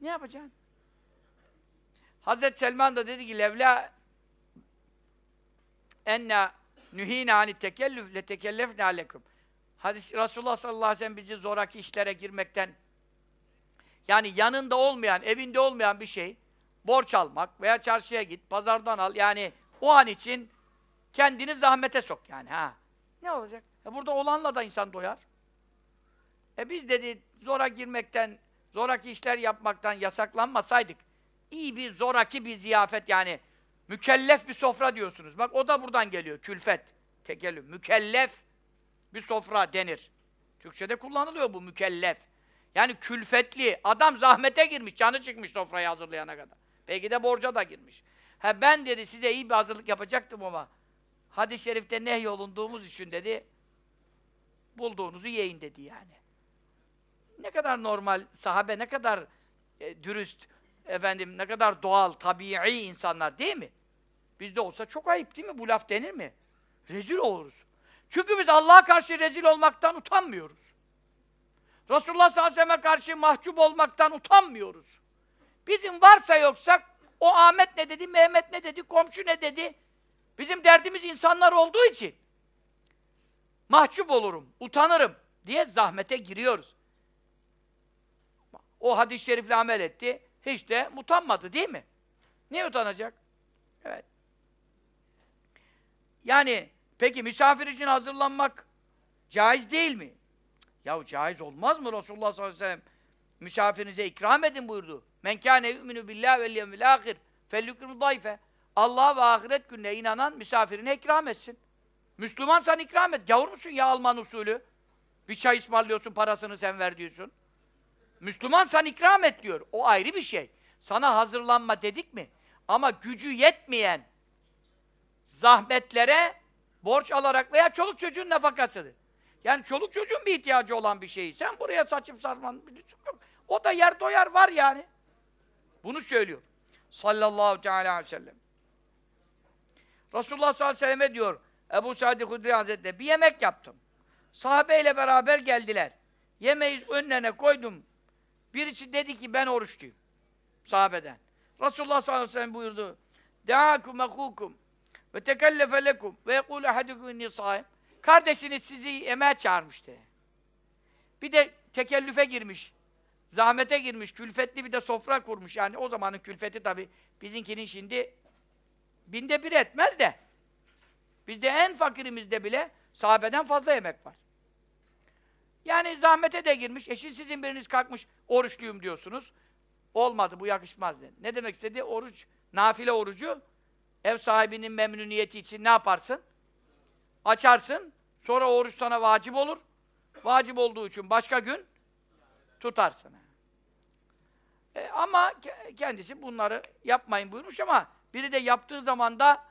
Ne yapacaksın? Hazreti Selman da dedi ki levla enna nühine ani tekellüf le tekellefne alekum. Hadis Resulullah sallallahu aleyhi ve sellem bizi zoraki işlere girmekten yani yanında olmayan, evinde olmayan bir şey borç almak veya çarşıya git, pazardan al. Yani o an için kendini zahmete sok yani ha. Ne olacak? E burada olanla da insan doyar. E biz dedi zora girmekten, zoraki işler yapmaktan yasaklanmasaydık, iyi bir zoraki bir ziyafet yani mükellef bir sofra diyorsunuz. Bak o da buradan geliyor. Külfet. Tekellüm. Mükellef bir sofra denir. Türkçede kullanılıyor bu mükellef. Yani külfetli. Adam zahmete girmiş, canı çıkmış sofrayı hazırlayana kadar. Belki de borca da girmiş. Ha ben dedi size iyi bir hazırlık yapacaktım ama hadis-i şerifte nehyolunduğumuz için dedi bulduğunuzu yiyin dedi yani. Ne kadar normal, sahabe ne kadar e, dürüst, efendim ne kadar doğal, tabii insanlar değil mi? Bizde olsa çok ayıp değil mi? Bu laf denir mi? Rezil oluruz. Çünkü biz Allah'a karşı rezil olmaktan utanmıyoruz. Resulullah sallallahu aleyhi ve karşı mahcup olmaktan utanmıyoruz. Bizim varsa yoksa o Ahmet ne dedi, Mehmet ne dedi, komşu ne dedi? Bizim derdimiz insanlar olduğu için mahcup olurum, utanırım diye zahmete giriyoruz. O hadis-i şerifle amel etti, hiç de utanmadı değil mi? Niye utanacak? Evet. Yani peki misafir için hazırlanmak caiz değil mi? Yahu caiz olmaz mı Resulullah sallallahu aleyhi ve sellem? Misafirinize ikram edin buyurdu. Men kâne yu'minu billahi vel yevmil âhir felyukrim dayfe. Allah ve ahiret gününe inanan misafirine ikram etsin. Müslümansan ikram et. Gavur musun ya Alman usulü? Bir çay ısmarlıyorsun, parasını sen ver diyorsun. Müslümansan ikram et diyor. O ayrı bir şey. Sana hazırlanma dedik mi? Ama gücü yetmeyen zahmetlere borç alarak veya çoluk çocuğun nafakasıdır. Yani çoluk çocuğun bir ihtiyacı olan bir şeyi. Sen buraya saçıp sarman bir yok. O da yer doyar var yani. Bunu söylüyor. Sallallahu teala aleyhi ve sellem. Resulullah sallallahu aleyhi ve selleme diyor Ebu Sa'd-i Hudri Hazretleri bir yemek yaptım. Sahabeyle beraber geldiler. Yemeği önlerine koydum. Birisi dedi ki ben oruçluyum. Sahabeden. Resulullah sallallahu aleyhi ve sellem buyurdu. Deâkum ekûkum ve tekellefe lekum ve yekûl ahadukum inni sâim. Kardeşiniz sizi yemeğe çağırmıştı. Bir de tekellüfe girmiş. Zahmete girmiş, külfetli bir de sofra kurmuş. Yani o zamanın külfeti tabi bizimkinin şimdi binde bir etmez de. Bizde en fakirimizde bile sahabeden fazla yemek var. Yani zahmete de girmiş. Eşin sizin biriniz kalkmış oruçluyum diyorsunuz. Olmadı bu yakışmaz dedi. Ne demek istedi? Oruç, nafile orucu ev sahibinin memnuniyeti için ne yaparsın? Açarsın. Sonra oruç sana vacip olur. Vacip olduğu için başka gün tutarsın. E, ama kendisi bunları yapmayın buyurmuş ama biri de yaptığı zaman da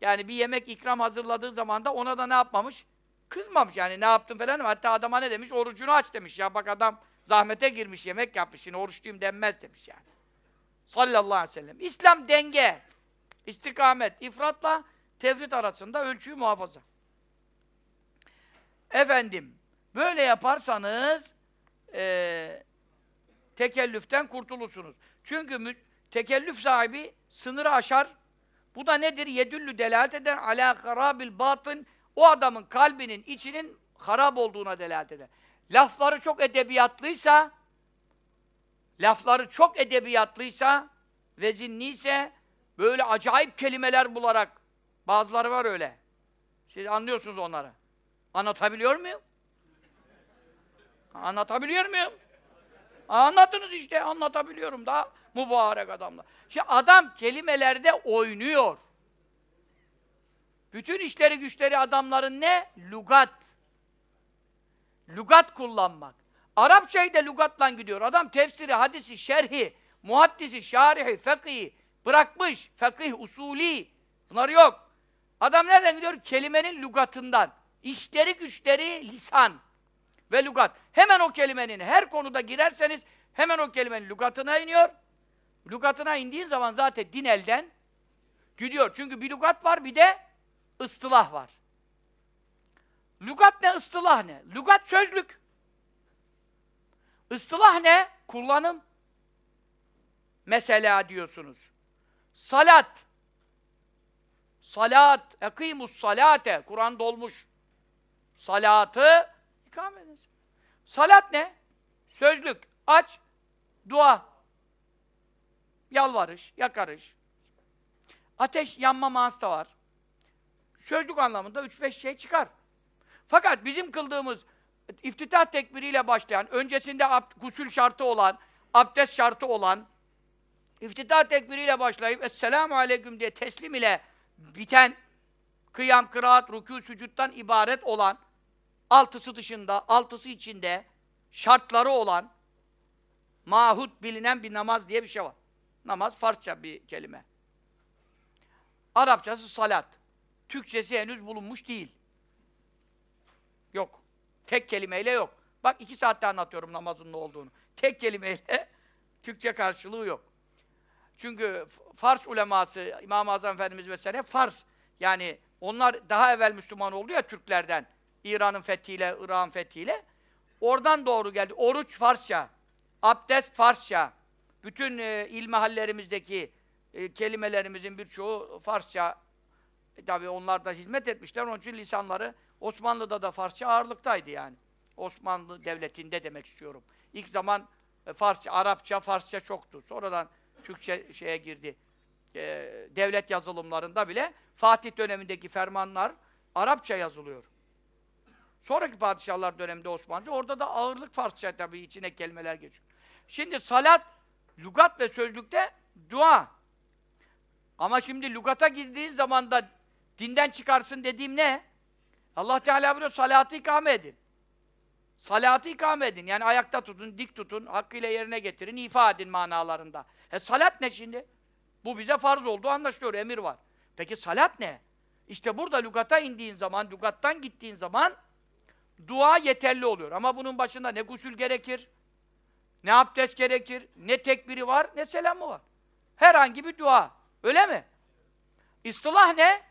yani bir yemek ikram hazırladığı zaman da ona da ne yapmamış? Kızmamış yani ne yaptın falan. Hatta adama ne demiş? Orucunu aç demiş. Ya bak adam zahmete girmiş, yemek yapmış. Şimdi oruçluyum denmez demiş yani. Sallallahu aleyhi ve sellem. İslam denge, istikamet, ifratla tevhid arasında ölçüyü muhafaza. Efendim, böyle yaparsanız e, tekellüften kurtulursunuz. Çünkü tekellüf sahibi sınırı aşar. Bu da nedir? Yedüllü delalet eder. Alâ harabil batın. O adamın kalbinin, içinin harap olduğuna delalet eder. Lafları çok edebiyatlıysa, lafları çok edebiyatlıysa, vezinliyse, böyle acayip kelimeler bularak, bazıları var öyle. Siz anlıyorsunuz onları. Anlatabiliyor muyum? Anlatabiliyor muyum? Anlattınız işte, anlatabiliyorum da mübarek adamlar. Şimdi adam kelimelerde oynuyor. Bütün işleri güçleri adamların ne? Lugat. Lugat kullanmak. Arapçayı da lugatla gidiyor. Adam tefsiri, hadisi, şerhi, muhaddisi, şarihi, fekhi bırakmış. Fekih, usulü. Bunlar yok. Adam nereden gidiyor? Kelimenin lugatından. İşleri güçleri lisan ve lugat. Hemen o kelimenin her konuda girerseniz hemen o kelimenin lugatına iniyor. Lugatına indiğin zaman zaten din elden gidiyor. Çünkü bir lugat var bir de ıstılah var. Lugat ne, ıstılah ne? Lugat sözlük. Istılah ne? Kullanım. Mesela diyorsunuz. Salat. Salat. Ekimus salate. Kur'an dolmuş. Salatı ikame edin. Salat ne? Sözlük. Aç. Dua. Yalvarış, yakarış. Ateş yanma manası var. Sözlük anlamında üç beş şey çıkar. Fakat bizim kıldığımız iftitah tekbiriyle başlayan, öncesinde gusül şartı olan, abdest şartı olan, iftitah tekbiriyle başlayıp Esselamu Aleyküm diye teslim ile biten, kıyam, kıraat, rükû, sücuttan ibaret olan, altısı dışında, altısı içinde, şartları olan, mahut bilinen bir namaz diye bir şey var. Namaz Farsça bir kelime. Arapçası salat. Türkçesi henüz bulunmuş değil. Yok. Tek kelimeyle yok. Bak iki saatte anlatıyorum namazın ne olduğunu. Tek kelimeyle [laughs] Türkçe karşılığı yok. Çünkü Fars uleması, İmam-ı Azam Efendimiz vesaire Fars. Yani onlar daha evvel Müslüman oldu ya Türklerden. İran'ın fethiyle, Irak'ın fethiyle. Oradan doğru geldi. Oruç Farsça, abdest Farsça. Bütün e, ilmihallerimizdeki e, kelimelerimizin birçoğu Farsça. E, tabii onlar da hizmet etmişler. Onun için lisanları Osmanlı'da da Farsça ağırlıktaydı yani. Osmanlı Devleti'nde demek istiyorum. İlk zaman e, Farsça, Arapça, Farsça çoktu. Sonradan Türkçe şeye girdi. E, devlet yazılımlarında bile Fatih dönemindeki fermanlar Arapça yazılıyor. Sonraki padişahlar döneminde Osmanlı, orada da ağırlık Farsça tabii içine kelimeler geçiyor. Şimdi salat, lügat ve sözlükte dua. Ama şimdi lügata girdiğin zaman da dinden çıkarsın dediğim ne? Allah Teala buyuruyor, salatı ikame edin. Salatı ikame edin. Yani ayakta tutun, dik tutun, hakkıyla yerine getirin, ifa edin manalarında. E salat ne şimdi? Bu bize farz oldu, anlaşılıyor, emir var. Peki salat ne? İşte burada lügata indiğin zaman, lügattan gittiğin zaman dua yeterli oluyor. Ama bunun başında ne gusül gerekir, ne abdest gerekir, ne tekbiri var, ne selamı var. Herhangi bir dua. Öyle mi? İstilah ne?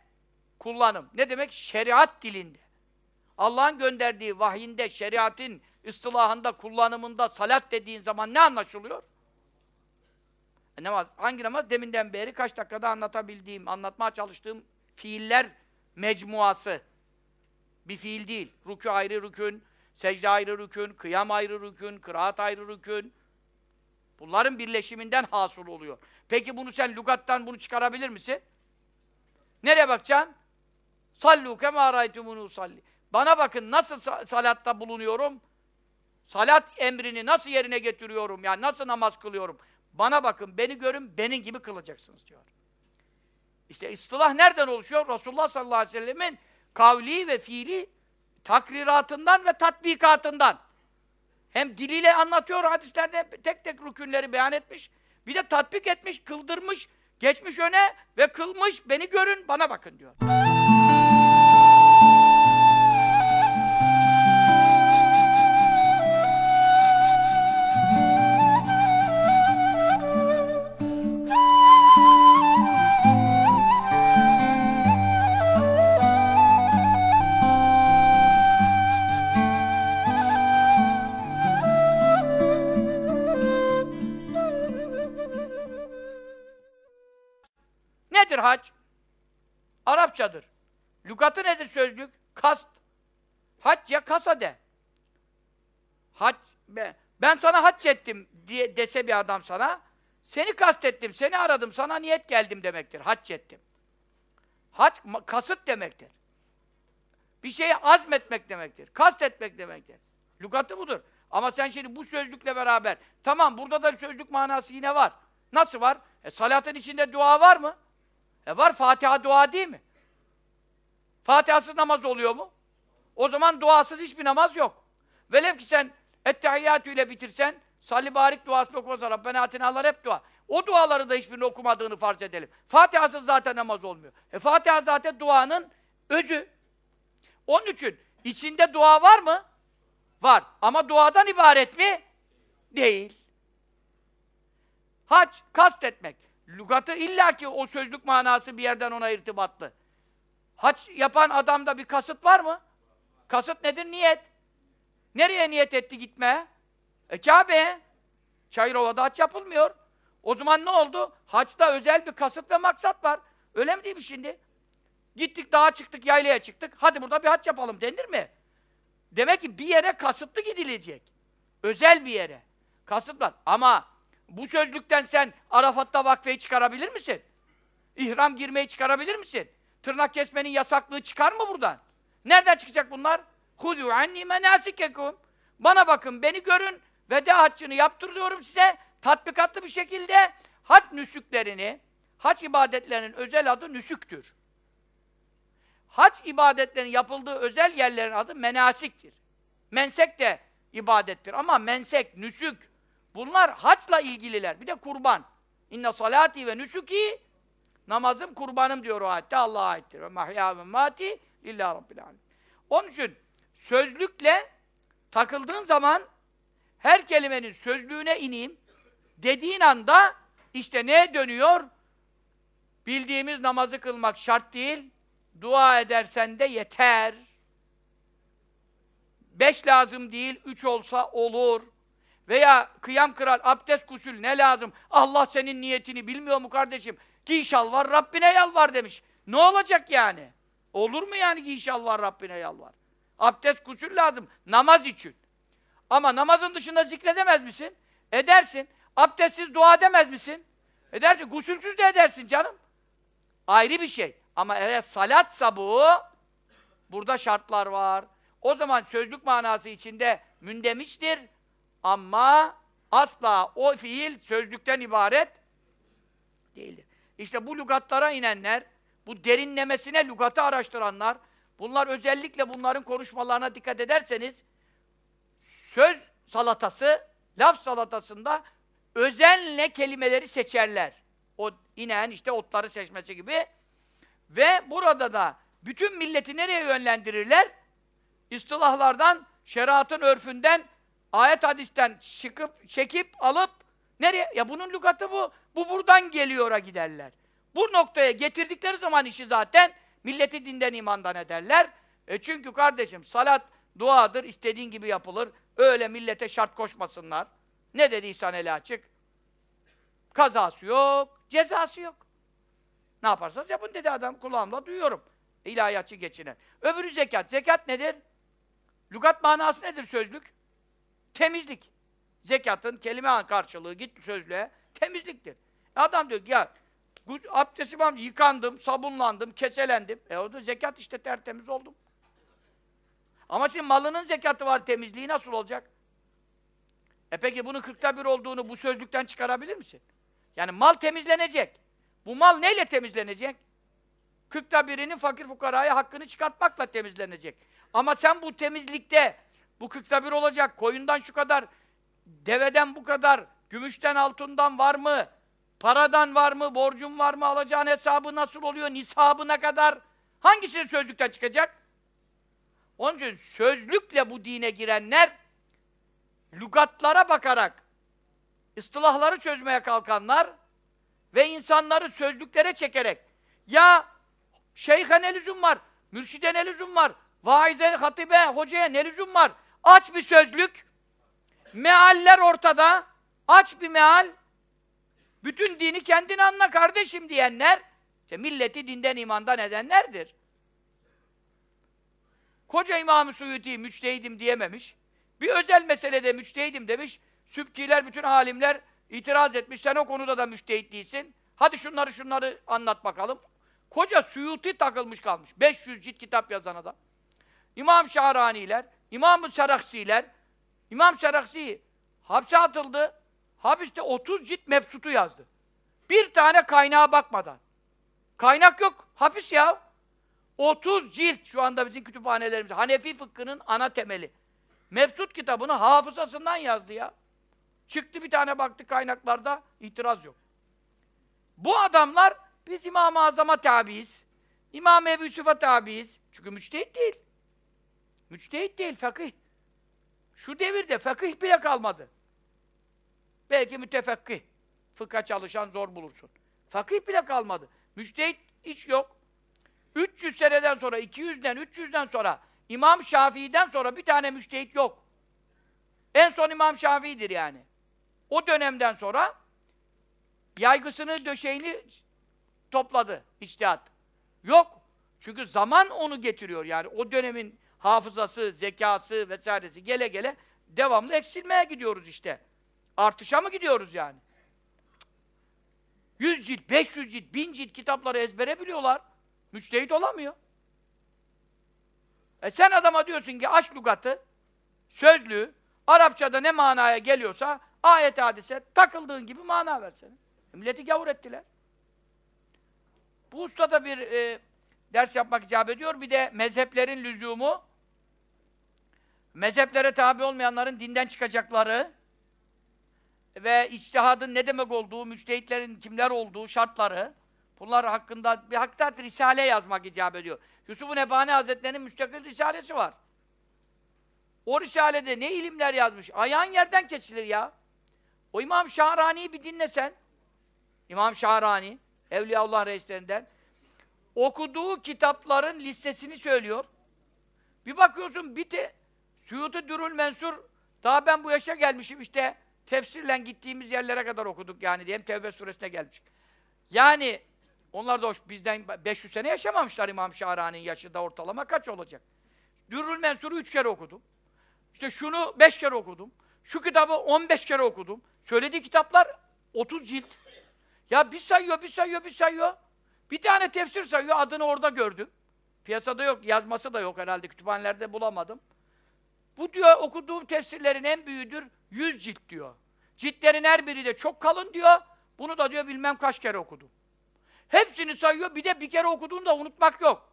Kullanım. Ne demek? Şeriat dilinde. Allah'ın gönderdiği vahyinde, şeriatın istilahında, kullanımında salat dediğin zaman ne anlaşılıyor? E namaz. Hangi namaz? Deminden beri kaç dakikada anlatabildiğim, anlatmaya çalıştığım fiiller mecmuası. Bir fiil değil. Rükû ayrı rükün, Secde ayrı rükün, kıyam ayrı rükün, kıraat ayrı rükün. Bunların birleşiminden hasıl oluyor. Peki bunu sen lügattan bunu çıkarabilir misin? Nereye bakacaksın? Sallu kema raytumunu salli. Bana bakın nasıl salatta bulunuyorum? Salat emrini nasıl yerine getiriyorum? Yani nasıl namaz kılıyorum? Bana bakın, beni görün, benim gibi kılacaksınız diyor. İşte ıstılah nereden oluşuyor? Resulullah sallallahu aleyhi ve sellemin kavli ve fiili takriratından ve tatbikatından. Hem diliyle anlatıyor hadislerde tek tek rükünleri beyan etmiş. Bir de tatbik etmiş, kıldırmış, geçmiş öne ve kılmış. Beni görün, bana bakın diyor. Nedir hac? Arapçadır. Lügatı nedir sözlük? Kast. Hac ya kasa de. Hac, ben sana hac ettim diye dese bir adam sana, seni kastettim, seni aradım, sana niyet geldim demektir. Hac ettim. Hac, kasıt demektir. Bir şeye azmetmek demektir. Kast etmek demektir. Lügatı budur. Ama sen şimdi bu sözlükle beraber, tamam burada da sözlük manası yine var. Nasıl var? E salatın içinde dua var mı? E var, Fatiha dua değil mi? Fatihasız namaz oluyor mu? O zaman duasız hiçbir namaz yok. Velev ki sen ettehiyyatü ile bitirsen, salli barik duasını okumasa Rabbena atinalar hep dua. O duaları da hiçbirini okumadığını farz edelim. Fatihasız zaten namaz olmuyor. E Fatiha zaten duanın özü. Onun için içinde dua var mı? Var. Ama duadan ibaret mi? Değil. Hac, kast Lügatı illaki o sözlük manası bir yerden ona irtibatlı. Hac yapan adamda bir kasıt var mı? Kasıt nedir? Niyet. Nereye niyet etti gitmeye? E Kabe'ye. Çayırova'da hac yapılmıyor. O zaman ne oldu? Haçta özel bir kasıt ve maksat var. Öyle mi değil mi şimdi? Gittik dağa çıktık, yaylaya çıktık. Hadi burada bir hac yapalım denir mi? Demek ki bir yere kasıtlı gidilecek. Özel bir yere. Kasıt var. Ama bu sözlükten sen Arafat'ta vakfeyi çıkarabilir misin? İhram girmeyi çıkarabilir misin? Tırnak kesmenin yasaklığı çıkar mı buradan? Nereden çıkacak bunlar? Hudû anni menâsikekum. Bana bakın, beni görün. Veda haccını yaptırıyorum size. Tatbikatlı bir şekilde hac nüsüklerini, hac ibadetlerinin özel adı nüsüktür. Hac ibadetlerinin yapıldığı özel yerlerin adı menasiktir. Mensek de ibadettir ama mensek, nüsük, bunlar haçla ilgililer. Bir de kurban. İnne salati ve nüsuki namazım, kurbanım diyor o ayette. Allah'a aittir. Ve mahya ve mati lillahi rabbil alemin. Onun için sözlükle takıldığın zaman her kelimenin sözlüğüne ineyim dediğin anda işte neye dönüyor? Bildiğimiz namazı kılmak şart değil, dua edersen de yeter. Beş lazım değil, üç olsa olur. Veya kıyam kırar, abdest kusül ne lazım? Allah senin niyetini bilmiyor mu kardeşim? Giy şalvar, Rabbine yalvar demiş. Ne olacak yani? Olur mu yani giy şalvar, Rabbine yalvar? Abdest kusül lazım, namaz için. Ama namazın dışında zikredemez misin? Edersin. Abdestsiz dua edemez misin? Edersin. Gusülsüz de edersin canım. Ayrı bir şey. Ama eğer salatsa bu, burada şartlar var. O zaman sözlük manası içinde mündemiştir. Ama asla o fiil sözlükten ibaret değildir. İşte bu lügatlara inenler, bu derinlemesine lügatı araştıranlar, bunlar özellikle bunların konuşmalarına dikkat ederseniz, söz salatası, laf salatasında özenle kelimeleri seçerler. O inen işte otları seçmesi gibi. Ve burada da bütün milleti nereye yönlendirirler? İstilahlardan, şeriatın örfünden, ayet hadisten çıkıp, çekip, alıp nereye? Ya bunun lügatı bu. Bu buradan geliyor'a giderler. Bu noktaya getirdikleri zaman işi zaten milleti dinden imandan ederler. E çünkü kardeşim salat duadır, istediğin gibi yapılır. Öyle millete şart koşmasınlar. Ne dedi İsa eli açık? Kazası yok, cezası yok. Ne yaparsanız yapın dedi adam. Kulağımla duyuyorum. İlahiyatçı geçinen. Öbürü zekat. Zekat nedir? Lügat manası nedir sözlük? Temizlik. Zekatın kelime karşılığı git sözlüğe temizliktir. Adam diyor ki ya abdestim aldım, yıkandım, sabunlandım, keselendim. E o da zekat işte tertemiz oldum. Ama şimdi malının zekatı var, temizliği nasıl olacak? E peki bunun kırkta bir olduğunu bu sözlükten çıkarabilir misin? Yani mal temizlenecek. Bu mal neyle temizlenecek? Kırkta birinin fakir fukaraya hakkını çıkartmakla temizlenecek. Ama sen bu temizlikte bu kırkta bir olacak, koyundan şu kadar, deveden bu kadar, gümüşten altından var mı, paradan var mı, borcun var mı, alacağın hesabı nasıl oluyor, nisabına kadar, hangisini sözlükten çıkacak? Onun için sözlükle bu dine girenler, lügatlara bakarak, ıstılahları çözmeye kalkanlar ve insanları sözlüklere çekerek, ya şeyhe ne lüzum var, mürşide ne lüzum var, vaize, hatibe, hocaya ne lüzum var? Aç bir sözlük, mealler ortada, aç bir meal, bütün dini kendin anla kardeşim diyenler, işte milleti dinden imandan edenlerdir. Koca İmam-ı Suyuti müçtehidim diyememiş. Bir özel meselede müçtehidim demiş. Sübkiler, bütün alimler itiraz etmiş. Sen o konuda da müçtehit değilsin. Hadi şunları şunları anlat bakalım. Koca Suyuti takılmış kalmış. 500 cilt kitap yazan adam. İmam Şahraniler, İmam-ı Seraksiler, İmam Seraksi hapse atıldı. Hapiste 30 cilt mefsutu yazdı. Bir tane kaynağa bakmadan. Kaynak yok. Hapis ya. 30 cilt şu anda bizim kütüphanelerimizde. Hanefi fıkhının ana temeli. Mefsut kitabını hafızasından yazdı ya. Çıktı bir tane baktı kaynaklarda, itiraz yok. Bu adamlar biz İmam-ı Azam'a tabiiz. İmam Ebu Yusuf'a tabiiz. Çünkü müçtehit değil. Müçtehit değil, fakih. Şu devirde fakih bile kalmadı. Belki mütefekkih. Fıkha çalışan zor bulursun. Fakih bile kalmadı. Müçtehit hiç yok. 300 seneden sonra, 200'den, 300'den sonra İmam Şafii'den sonra bir tane müçtehit yok. En son İmam Şafii'dir yani. O dönemden sonra yaygısını, döşeğini topladı içtihat. Yok. Çünkü zaman onu getiriyor yani. O dönemin hafızası, zekası vesairesi gele gele devamlı eksilmeye gidiyoruz işte. Artışa mı gidiyoruz yani? 100 cilt, 500 cilt, 1000 cilt kitapları ezbere biliyorlar. Müçtehit olamıyor. E sen adama diyorsun ki aç lügatı, sözlüğü, Arapçada ne manaya geliyorsa ayet hadise takıldığın gibi mana versene. Milleti gavur ettiler. Bu ustada bir e, ders yapmak icap ediyor. Bir de mezheplerin lüzumu, mezheplere tabi olmayanların dinden çıkacakları ve içtihadın ne demek olduğu, müçtehitlerin kimler olduğu, şartları, bunlar hakkında bir haktat risale yazmak icap ediyor. Yusuf-u Hazretleri'nin müstakil risalesi var. O risalede ne ilimler yazmış. Ayağın yerden kesilir ya. O İmam Şahrani'yi bir dinlesen. İmam Şahrani, Evliyaullah reislerinden. Okuduğu kitapların listesini söylüyor. Bir bakıyorsun bir de Suyutu Dürül Mensur daha ben bu yaşa gelmişim işte tefsirle gittiğimiz yerlere kadar okuduk yani diyelim Tevbe suresine gelmiş. Yani onlar da hoş, bizden 500 sene yaşamamışlar İmam Şahrani'nin yaşı da ortalama kaç olacak? Dürül Mensur'u üç kere okudum. İşte şunu beş kere okudum. Şu kitabı 15 kere okudum. Söylediği kitaplar 30 cilt. Ya bir sayıyor, bir sayıyor, bir sayıyor. Bir tane tefsir sayıyor, adını orada gördüm. Piyasada yok, yazması da yok herhalde, kütüphanelerde bulamadım. Bu diyor, okuduğum tefsirlerin en büyüğüdür, 100 cilt diyor. Ciltlerin her biri de çok kalın diyor. Bunu da diyor bilmem kaç kere okudum. Hepsini sayıyor, bir de bir kere okuduğunu da unutmak yok.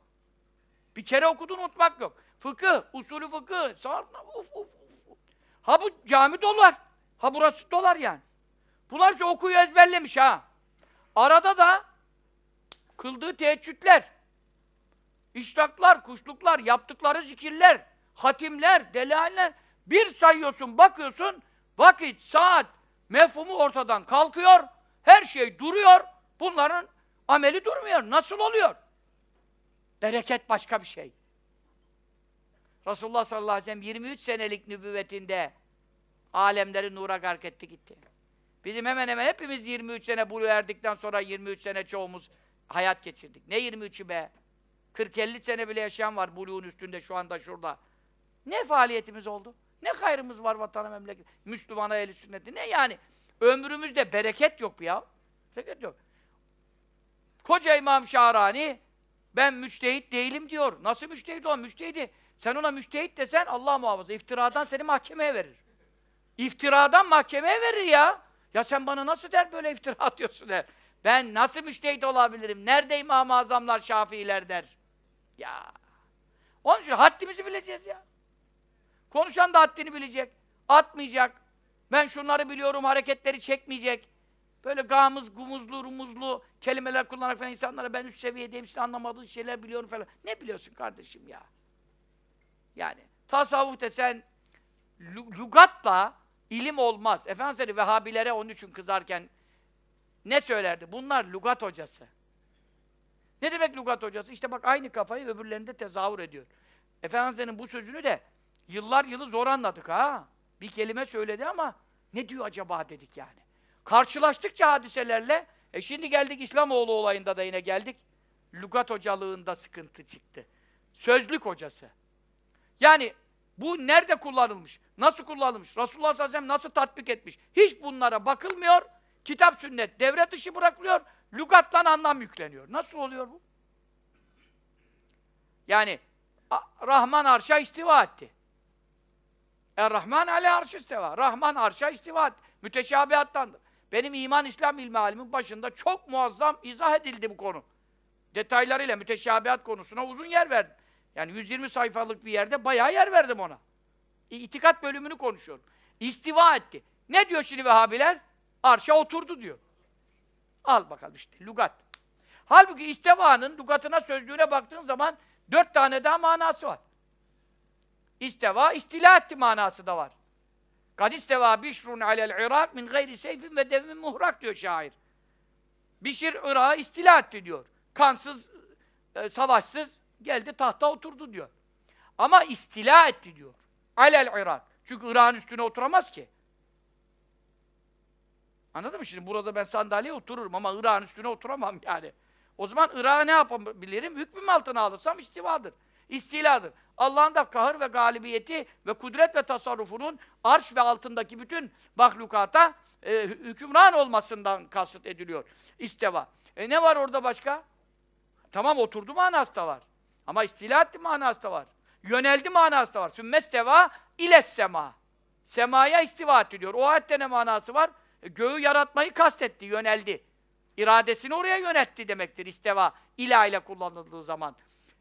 Bir kere okuduğunu unutmak yok. Fıkıh, usulü fıkıh, sarna, uf, uf, uf. Ha bu cami dolar. Ha burası dolar yani. Bunlar işte okuyu ezberlemiş ha. Arada da kıldığı teheccüdler, iştaklar, kuşluklar, yaptıkları zikirler, hatimler, delailler. Bir sayıyorsun, bakıyorsun, vakit, saat, mefhumu ortadan kalkıyor, her şey duruyor, bunların ameli durmuyor. Nasıl oluyor? Bereket başka bir şey. Resulullah sallallahu aleyhi ve sellem 23 senelik nübüvvetinde alemleri nura gark etti gitti. Bizim hemen hemen hepimiz 23 sene bulu erdikten sonra 23 sene çoğumuz hayat geçirdik. Ne 23'ü be? 40-50 sene bile yaşayan var buluğun üstünde şu anda şurada. Ne faaliyetimiz oldu? Ne hayrımız var vatana memleket? Müslümana eli sünneti. Ne yani? Ömrümüzde bereket yok ya. Bereket yok. Koca İmam Şahrani ben müçtehit değilim diyor. Nasıl müçtehit olan? Müçtehidi. Sen ona müçtehit desen Allah muhafaza iftiradan seni mahkemeye verir. İftiradan mahkemeye verir ya. Ya sen bana nasıl der böyle iftira [laughs] atıyorsun der. Ben nasıl müştehit olabilirim? Nerede İmam-ı Azamlar, Şafiiler der. Ya. Onun için haddimizi bileceğiz ya. Konuşan da haddini bilecek. Atmayacak. Ben şunları biliyorum, hareketleri çekmeyecek. Böyle gamız, gumuzlu, rumuzlu kelimeler kullanarak falan insanlara ben üst seviyedeyim, işte anlamadığın şeyler biliyorum falan. Ne biliyorsun kardeşim ya? Yani tasavvuf desen lugatla ilim olmaz. Efendimiz Vehhabilere onun için kızarken ne söylerdi? Bunlar lugat hocası. Ne demek lugat hocası? İşte bak aynı kafayı öbürlerinde tezahür ediyor. Efendimiz'in bu sözünü de yıllar yılı zor anladık ha. Bir kelime söyledi ama ne diyor acaba dedik yani. Karşılaştıkça hadiselerle, e şimdi geldik İslamoğlu olayında da yine geldik. Lugat hocalığında sıkıntı çıktı. Sözlük hocası. Yani bu nerede kullanılmış? Nasıl kullanılmış? Resulullah sallallahu aleyhi ve sellem nasıl tatbik etmiş? Hiç bunlara bakılmıyor. Kitap sünnet devre dışı bırakılıyor. Lügatla anlam yükleniyor. Nasıl oluyor bu? Yani Rahman arşa istiva etti. Er-Rahman ale arş istiva. Rahman arşa istiva. Müteşabihattandır. Benim iman İslam ilmi alimin başında çok muazzam izah edildi bu konu. Detaylarıyla müteşabihat konusuna uzun yer verdim. Yani 120 sayfalık bir yerde bayağı yer verdim ona. İtikat bölümünü konuşuyorum. İstiva etti. Ne diyor şimdi Vehhabiler? Arşa oturdu diyor. Al bakalım işte, lugat. Halbuki istevanın lugatına, sözlüğüne baktığın zaman dört tane daha manası var. İsteva, istila etti manası da var. Kad isteva bişrun alel Irak min gayri seyfin ve devmin muhrak diyor şair. Bişir Irak'ı istila etti diyor. Kansız, e, savaşsız geldi tahta oturdu diyor. Ama istila etti diyor. Alel Irak. Çünkü Irak'ın üstüne oturamaz ki. Anladın mı şimdi? Burada ben sandalyeye otururum ama Irak'ın üstüne oturamam yani. O zaman Irak'ı ne yapabilirim? Hükmüm altına alırsam istivadır. İstiladır. Allah'ın da kahır ve galibiyeti ve kudret ve tasarrufunun arş ve altındaki bütün mahlukata e, hükümran olmasından kasıt ediliyor. İsteva. E ne var orada başka? Tamam oturdu manası da var. Ama istila etti manası da var. Yöneldi manası da var. Sümmesteva iles sema. Semaya istiva etti diyor. O ayette ne manası var? E, göğü yaratmayı kastetti, yöneldi. İradesini oraya yönetti demektir isteva. İla ile kullanıldığı zaman.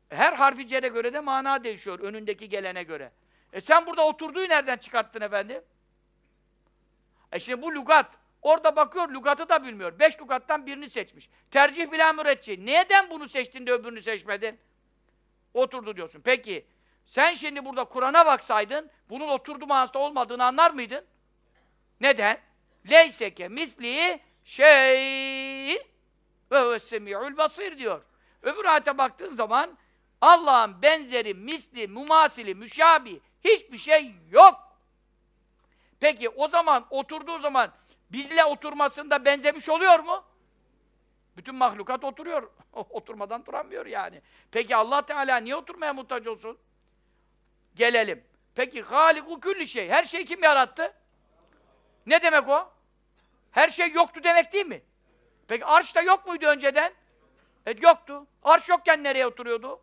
Her harfi cere göre de mana değişiyor önündeki gelene göre. E sen burada oturduğu nereden çıkarttın efendim? E şimdi bu lugat. Orada bakıyor, lugatı da bilmiyor. Beş lugattan birini seçmiş. Tercih bilen müreccih. Neden bunu seçtin de öbürünü seçmedin? Oturdu diyorsun. Peki, sen şimdi burada Kur'an'a baksaydın, bunun oturdu manasında olmadığını anlar mıydın? Neden? Leyseke misli şey ve huves semi'ul basir diyor. Öbür ayete baktığın zaman Allah'ın benzeri, misli, mumasili, müşabi hiçbir şey yok. Peki o zaman oturduğu zaman bizle oturmasında benzemiş oluyor mu? Bütün mahlukat oturuyor. [laughs] Oturmadan duramıyor yani. Peki Allah Teala niye oturmaya muhtaç olsun? Gelelim. Peki haliku külli şey. Her şeyi kim yarattı? Ne demek o? Her şey yoktu demek değil mi? Peki arş da yok muydu önceden? E yoktu. Arş yokken nereye oturuyordu?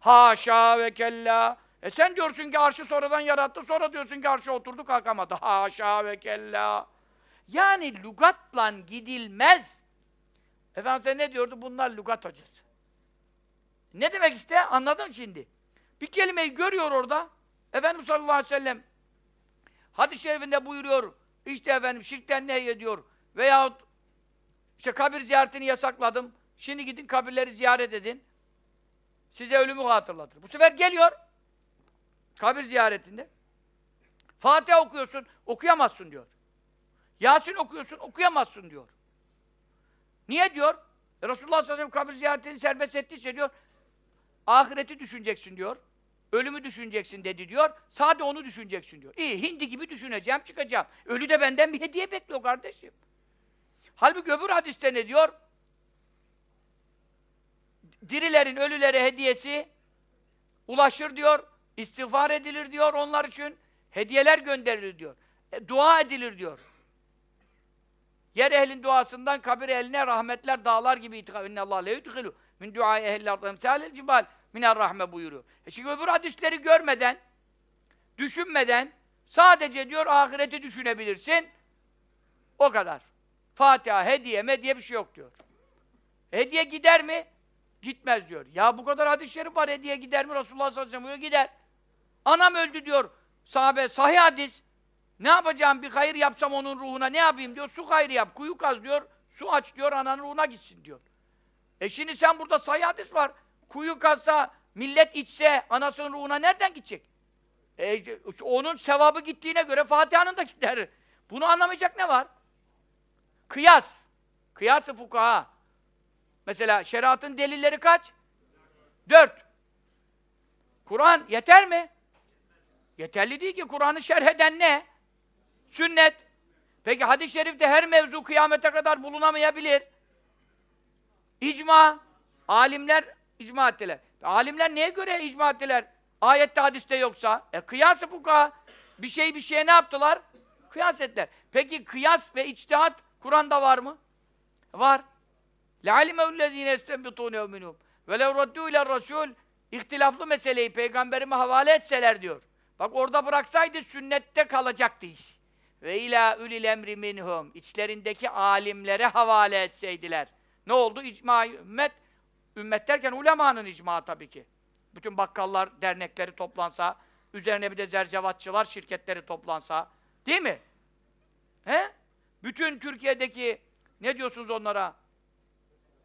Haşa ve kella. E sen diyorsun ki arşı sonradan yarattı, sonra diyorsun ki arşa oturdu kalkamadı. Haşa ve kella. Yani lugatla gidilmez. Efendimiz ne diyordu? Bunlar lugat hocası. Ne demek işte? Anladın şimdi. Bir kelimeyi görüyor orada. Efendimiz sallallahu aleyhi ve sellem hadis-i şerifinde buyuruyor. İşte efendim şirkten ne ediyor? Veyahut işte kabir ziyaretini yasakladım. Şimdi gidin kabirleri ziyaret edin. Size ölümü hatırlatır. Bu sefer geliyor kabir ziyaretinde. Fatiha okuyorsun, okuyamazsın diyor. Yasin okuyorsun, okuyamazsın diyor. Niye diyor? E, Resulullah sallallahu aleyhi ve sellem kabir ziyaretini serbest ettiyse diyor, ahireti düşüneceksin diyor. Ölümü düşüneceksin dedi diyor. Sadece onu düşüneceksin diyor. İyi, hindi gibi düşüneceğim, çıkacağım. Ölü de benden bir hediye bekliyor kardeşim. Halbuki öbür hadiste ne diyor? Dirilerin ölülere hediyesi ulaşır diyor. İstiğfar edilir diyor onlar için. Hediyeler gönderilir diyor. E, dua edilir diyor. Yer ehlin duasından kabir ehline rahmetler dağlar gibi itikaf. İnne Allah le yudhilu min duai ehli ardı emsalel cibal miner rahme buyuruyor. E şimdi öbür hadisleri görmeden, düşünmeden sadece diyor ahireti düşünebilirsin. O kadar. Fatiha, hediye, mediye bir şey yok diyor. Hediye gider mi? Gitmez diyor. Ya bu kadar hadis-i şerif var hediye gider mi? Resulullah sallallahu aleyhi ve sellem gider. Anam öldü diyor. Sahabe sahih hadis. Ne yapacağım? Bir hayır yapsam onun ruhuna ne yapayım diyor. Su hayrı yap. Kuyu kaz diyor. Su aç diyor. Ananın ruhuna gitsin diyor. E şimdi sen burada sahih hadis var. Kuyu kazsa, millet içse anasının ruhuna nereden gidecek? E, onun sevabı gittiğine göre Fatiha'nın da gider. Bunu anlamayacak ne var? Kıyas. Kıyas-ı fukaha. Mesela şeriatın delilleri kaç? Dört. Kur'an yeter mi? Yeterli değil ki. Kur'an'ı şerh eden ne? Sünnet. Peki hadis-i şerifte her mevzu kıyamete kadar bulunamayabilir. İcma. Alimler icma ettiler. Alimler neye göre icma ettiler? Ayette hadiste yoksa. E kıyas-ı fukaha. Bir şey bir şeye ne yaptılar? Kıyas ettiler. Peki kıyas ve içtihat Kur'an'da var mı? Var. لَعَلِمَهُ الَّذ۪ينَ اَسْتَنْبِطُونَ مِنْهُمْ وَلَوْ رَدُّوا اِلَى الرَّسُولِ İhtilaflı meseleyi peygamberime havale etseler diyor. Bak orada bıraksaydı sünnette kalacaktı iş. Ve ila ulil emri minhum içlerindeki alimlere havale etseydiler. Ne oldu? İcma ümmet ümmet derken ulemanın icma tabii ki. Bütün bakkallar, dernekleri toplansa, üzerine bir de zercevatçılar şirketleri toplansa, değil mi? He? Bütün Türkiye'deki ne diyorsunuz onlara?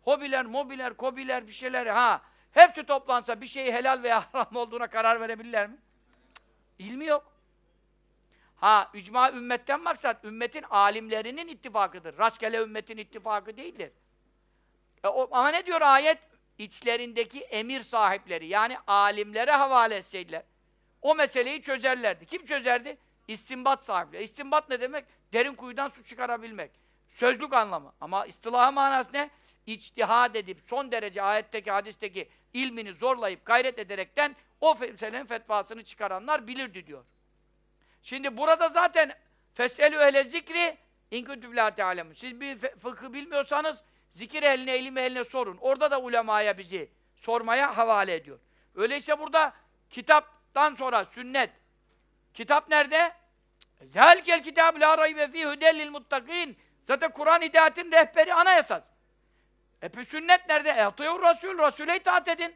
Hobiler, mobiler, kobiler, bir şeyler ha. Hepsi toplansa bir şeyi helal veya [laughs] haram olduğuna karar verebilirler mi? Cık, İlmi yok. Ha, icma ümmetten maksat, ümmetin alimlerinin ittifakıdır. Rastgele ümmetin ittifakı değildir. E, o, ama ne diyor ayet? İçlerindeki emir sahipleri, yani alimlere havale etseydiler, o meseleyi çözerlerdi. Kim çözerdi? İstinbat sahipleri. İstinbat ne demek? Derin kuyudan su çıkarabilmek. Sözlük anlamı. Ama istilahı manası ne? İçtihad edip son derece ayetteki, hadisteki ilmini zorlayıp gayret ederekten o meselenin fetvasını çıkaranlar bilirdi diyor. Şimdi burada zaten feselü ehle zikri in kuntum la ta'lemun. Siz bir fıkhı bilmiyorsanız zikir eline, ilim eline sorun. Orada da ulemaya bizi sormaya havale ediyor. Öyleyse burada kitaptan sonra sünnet. Kitap nerede? Zâlikel kitâb lâ raybe fî hudellil muttakin. Zaten Kur'an hidayetinin rehberi anayasas. E peki sünnet nerede? E atıyor Resul, Resul'e itaat edin.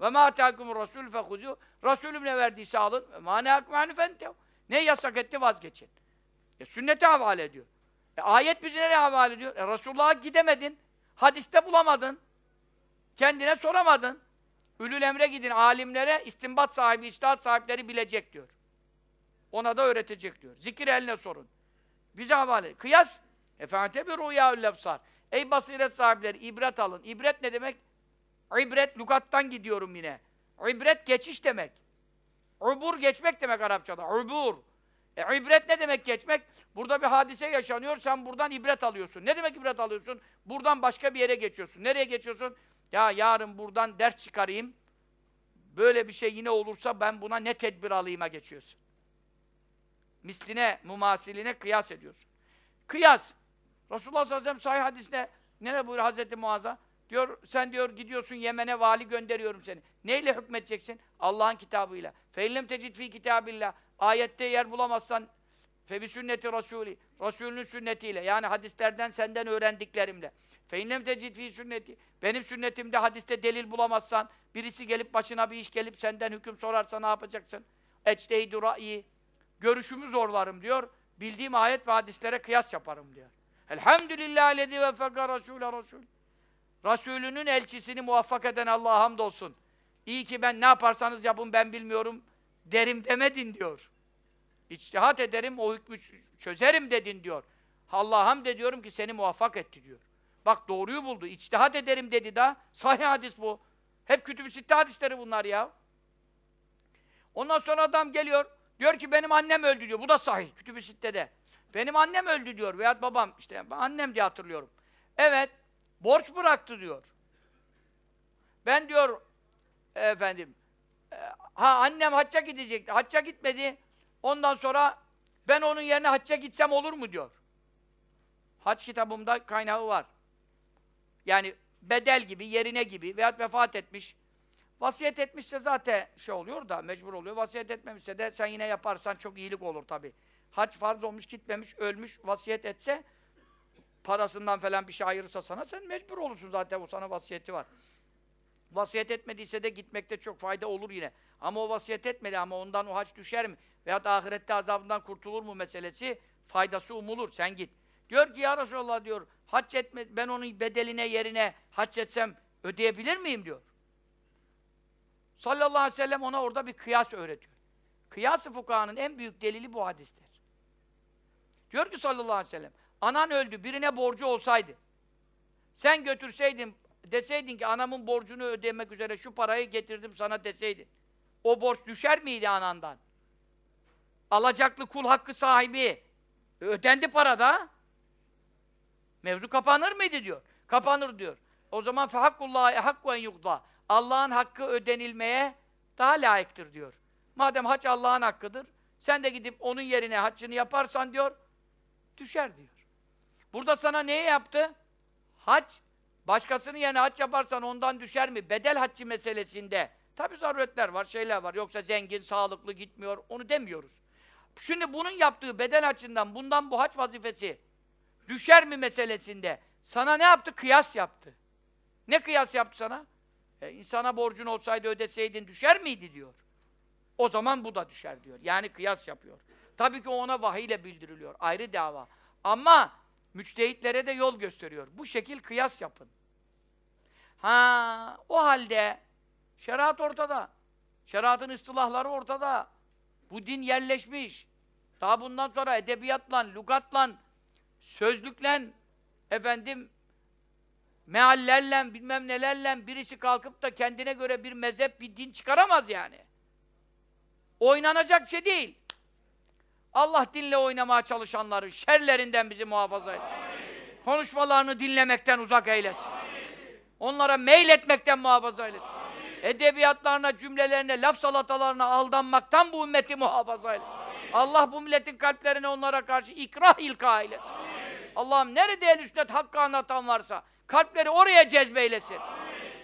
Ve mâ atâkumur Resul fehudû. Resulüm ne verdiyse alın. Ve neâkum anü fentev. Ne yasak etti vazgeçin. E sünnete havale ediyor. E ayet bizi nereye havale ediyor? E Resulullah'a gidemedin. Hadiste bulamadın. Kendine soramadın. Ülül emre gidin alimlere istinbat sahibi, içtihat sahipleri bilecek diyor. Ona da öğretecek diyor. Zikir eline sorun. Bize havale. Kıyas. Efendim bir rüyaül lefsar. Ey basiret sahipleri ibret alın. İbret ne demek? İbret lügattan gidiyorum yine. İbret geçiş demek. Ubur geçmek demek Arapçada. Ubur. E, ibret ne demek geçmek? Burada bir hadise yaşanıyor, sen buradan ibret alıyorsun. Ne demek ibret alıyorsun? Buradan başka bir yere geçiyorsun. Nereye geçiyorsun? Ya yarın buradan ders çıkarayım. Böyle bir şey yine olursa ben buna ne tedbir alayım'a geçiyorsun. Misline, mumasiline kıyas ediyorsun. Kıyas. Resulullah sallallahu aleyhi ve sellem sahih hadisine ne buyuruyor Hazreti Muaz'a? Diyor, sen diyor gidiyorsun Yemen'e vali gönderiyorum seni. Neyle hükmedeceksin? Allah'ın kitabıyla. Feillem tecid fi kitabillah. Ayette yer bulamazsan fe sünneti Resulü. Resulünün sünnetiyle. Yani hadislerden senden öğrendiklerimle. Feillem tecid fi sünneti. Benim sünnetimde hadiste delil bulamazsan, birisi gelip başına bir iş gelip senden hüküm sorarsa ne yapacaksın? Ecdeydu ra'yi. Görüşümü zorlarım diyor. Bildiğim ayet ve hadislere kıyas yaparım diyor. Elhamdülillah lezi ve fekka Resulü Resul. Resulünün elçisini muvaffak eden Allah'a hamdolsun. İyi ki ben ne yaparsanız yapın ben bilmiyorum derim demedin diyor. İçtihat ederim, o hükmü çözerim dedin diyor. Allah'a hamd ediyorum ki seni muvaffak etti diyor. Bak doğruyu buldu. İçtihat ederim dedi da. Sahih hadis bu. Hep kütüb-i sitte hadisleri bunlar ya. Ondan sonra adam geliyor. Diyor ki benim annem öldü diyor. Bu da sahih. Kütüb-i sittede. Benim annem öldü diyor. Veyahut babam. işte annem diye hatırlıyorum. Evet. Borç bıraktı diyor. Ben diyor efendim ha annem hacca gidecekti. Hacca gitmedi. Ondan sonra ben onun yerine hacca gitsem olur mu diyor. Hac kitabımda kaynağı var. Yani bedel gibi, yerine gibi veyahut vefat etmiş. Vasiyet etmişse zaten şey oluyor da mecbur oluyor. Vasiyet etmemişse de sen yine yaparsan çok iyilik olur tabi. Hac farz olmuş, gitmemiş, ölmüş, vasiyet etse parasından falan bir şey ayırırsa sana sen mecbur olursun zaten o sana vasiyeti var. Vasiyet etmediyse de gitmekte çok fayda olur yine. Ama o vasiyet etmedi ama ondan o hac düşer mi? Veyahut ahirette azabından kurtulur mu meselesi faydası umulur. Sen git. Diyor ki ya Resulallah diyor hac etme ben onun bedeline yerine hac etsem ödeyebilir miyim diyor. Sallallahu aleyhi ve sellem ona orada bir kıyas öğretiyor. Kıyas-ı fukahanın en büyük delili bu hadistir. Diyor ki sallallahu aleyhi ve sellem anan öldü birine borcu olsaydı sen götürseydin deseydin ki anamın borcunu ödemek üzere şu parayı getirdim sana deseydin. O borç düşer miydi anandan? Alacaklı kul hakkı sahibi. Ödendi para da. Mevzu kapanır mıydı diyor. Kapanır diyor. O zaman fehakkullahi hakku en yukda. Allah'ın hakkı ödenilmeye daha layıktır diyor. Madem hac Allah'ın hakkıdır, sen de gidip onun yerine haccını yaparsan diyor, düşer diyor. Burada sana neyi yaptı? Hac Başkasının yerine hac yaparsan ondan düşer mi? Bedel haccı meselesinde. Tabi zaruretler var, şeyler var. Yoksa zengin, sağlıklı gitmiyor. Onu demiyoruz. Şimdi bunun yaptığı bedel haccından, bundan bu hac vazifesi düşer mi meselesinde sana ne yaptı? Kıyas yaptı. Ne kıyas yaptı sana? E, insana borcun olsaydı ödeseydin düşer miydi diyor. O zaman bu da düşer diyor. Yani kıyas yapıyor. Tabii ki ona vahiy ile bildiriliyor. Ayrı dava. Ama müçtehitlere de yol gösteriyor. Bu şekil kıyas yapın. Ha, o halde şeriat ortada. Şeriatın ıstılahları ortada. Bu din yerleşmiş. Daha bundan sonra edebiyatla, lügatla, sözlükle, efendim, meallerle, bilmem nelerle birisi kalkıp da kendine göre bir mezhep, bir din çıkaramaz yani. Oynanacak şey değil. Allah dinle oynamaya çalışanları şerlerinden bizi muhafaza et. Konuşmalarını dinlemekten uzak eylesin. Onlara meyletmekten muhafaza eylesin. Edebiyatlarına, cümlelerine, laf salatalarına aldanmaktan bu ümmeti muhafaza eylesin. Allah bu milletin kalplerine onlara karşı ikrah ilka eylesin. Allah'ım nerede el üstüne hakkı anlatan varsa kalpleri oraya cezbeylesin.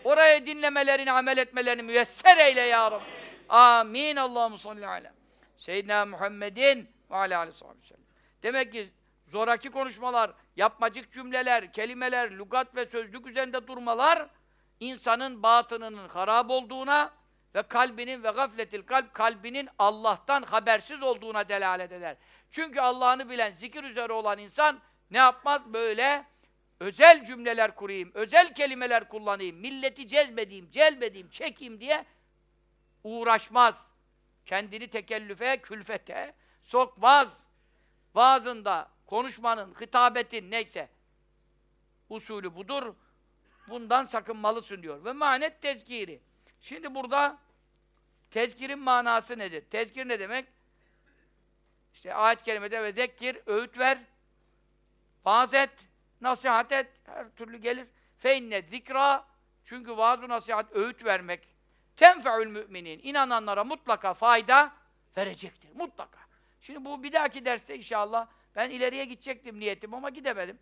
Oraya dinlemelerini, amel etmelerini müyesser eyle ya Rabbi. Amin. Allahu salli aleyhi. Seyyidina Muhammedin ve aleyhi aleyhi. Demek ki zoraki konuşmalar, yapmacık cümleler, kelimeler, lügat ve sözlük üzerinde durmalar insanın batınının harap olduğuna ve kalbinin ve gafletil kalp kalbinin Allah'tan habersiz olduğuna delalet eder. Çünkü Allah'ını bilen, zikir üzere olan insan ne yapmaz? Böyle özel cümleler kurayım, özel kelimeler kullanayım, milleti cezbedeyim, celbedeyim, çekeyim diye uğraşmaz. Kendini tekellüfe, külfete sokmaz. Vaazında, konuşmanın, hitabetin neyse usulü budur. Bundan sakınmalısın diyor. Ve manet tezkiri. Şimdi burada tezkirin manası nedir? Tezkir ne demek? İşte ayet-i kerimede ve zekkir, öğüt ver, vaaz et, nasihat et, her türlü gelir. Fe inne zikra, çünkü vaaz nasihat, öğüt vermek, tenfe'ül müminin, inananlara mutlaka fayda verecektir, mutlaka. Şimdi bu bir dahaki derste inşallah, ben ileriye gidecektim niyetim ama gidemedim.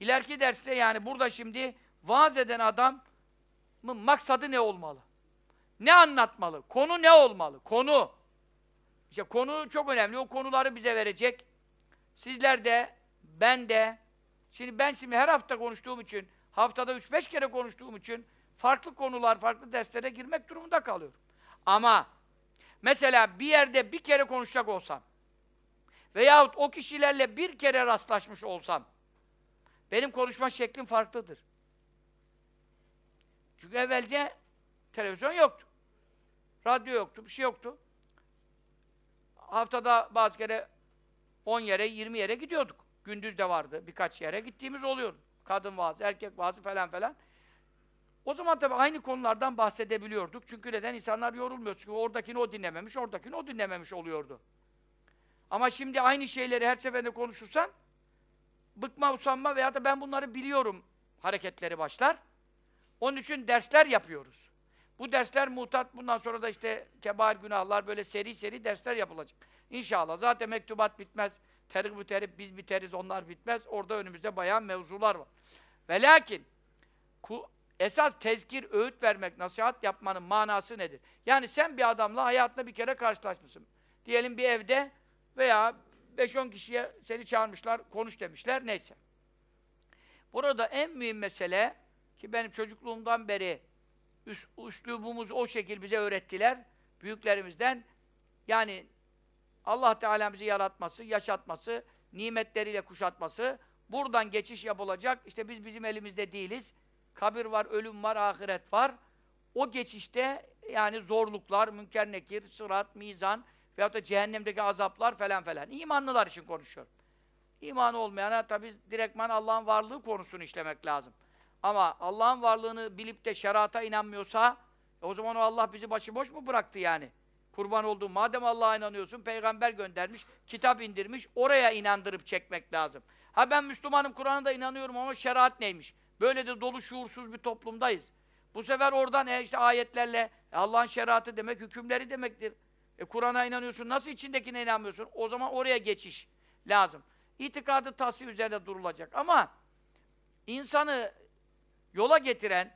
İleriki derste yani burada şimdi vaaz eden adamın maksadı ne olmalı? Ne anlatmalı? Konu ne olmalı? Konu. İşte konu çok önemli. O konuları bize verecek. Sizler de, ben de. Şimdi ben şimdi her hafta konuştuğum için, haftada 3-5 kere konuştuğum için farklı konular, farklı derslere girmek durumunda kalıyorum. Ama mesela bir yerde bir kere konuşacak olsam veyahut o kişilerle bir kere rastlaşmış olsam benim konuşma şeklim farklıdır. Çünkü evvelce televizyon yoktu. Radyo yoktu, bir şey yoktu. Haftada bazı kere 10 yere, 20 yere gidiyorduk. Gündüz de vardı. Birkaç yere gittiğimiz oluyordu. Kadın vaazı, erkek vaazı falan falan. O zaman tabii aynı konulardan bahsedebiliyorduk. Çünkü neden? insanlar yorulmuyor. Çünkü oradakini o dinlememiş, oradakini o dinlememiş oluyordu. Ama şimdi aynı şeyleri her seferinde konuşursan bıkma, usanma veya da ben bunları biliyorum hareketleri başlar. Onun için dersler yapıyoruz. Bu dersler mutat. Bundan sonra da işte kebair günahlar böyle seri seri dersler yapılacak. İnşallah. Zaten mektubat bitmez. Tergib terip biz biteriz onlar bitmez. Orada önümüzde bayağı mevzular var. Ve lakin esas tezkir, öğüt vermek, nasihat yapmanın manası nedir? Yani sen bir adamla hayatında bir kere karşılaşmışsın. Diyelim bir evde veya 5-10 kişiye seni çağırmışlar, konuş demişler, neyse. Burada en mühim mesele ki benim çocukluğumdan beri üs, üslubumuz o şekil bize öğrettiler büyüklerimizden. Yani Allah Teala bizi yaratması, yaşatması, nimetleriyle kuşatması, buradan geçiş yapılacak. İşte biz bizim elimizde değiliz. Kabir var, ölüm var, ahiret var. O geçişte yani zorluklar, münker nekir, sırat, mizan veyahut da cehennemdeki azaplar falan falan. İmanlılar için konuşuyorum. İmanı olmayana tabi direktman Allah'ın varlığı konusunu işlemek lazım. Ama Allah'ın varlığını bilip de şerata inanmıyorsa e o zaman o Allah bizi başıboş mu bıraktı yani? Kurban olduğu madem Allah'a inanıyorsun, peygamber göndermiş, kitap indirmiş, oraya inandırıp çekmek lazım. Ha ben Müslümanım, Kur'an'a da inanıyorum ama şeriat neymiş? Böyle de dolu şuursuz bir toplumdayız. Bu sefer oradan e, işte ayetlerle e, Allah'ın şeriatı demek, hükümleri demektir. E, Kur'an'a inanıyorsun, nasıl içindekine inanmıyorsun? O zaman oraya geçiş lazım. İtikadı tahsih üzerinde durulacak ama insanı yola getiren,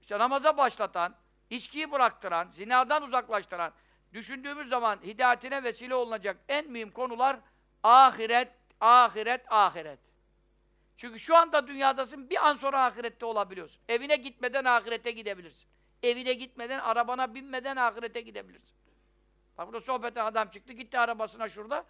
işte namaza başlatan, içkiyi bıraktıran, zinadan uzaklaştıran, düşündüğümüz zaman hidayetine vesile olunacak en mühim konular ahiret, ahiret, ahiret. Çünkü şu anda dünyadasın, bir an sonra ahirette olabiliyorsun. Evine gitmeden ahirete gidebilirsin. Evine gitmeden, arabana binmeden ahirete gidebilirsin. Bak burada sohbete adam çıktı, gitti arabasına şurada.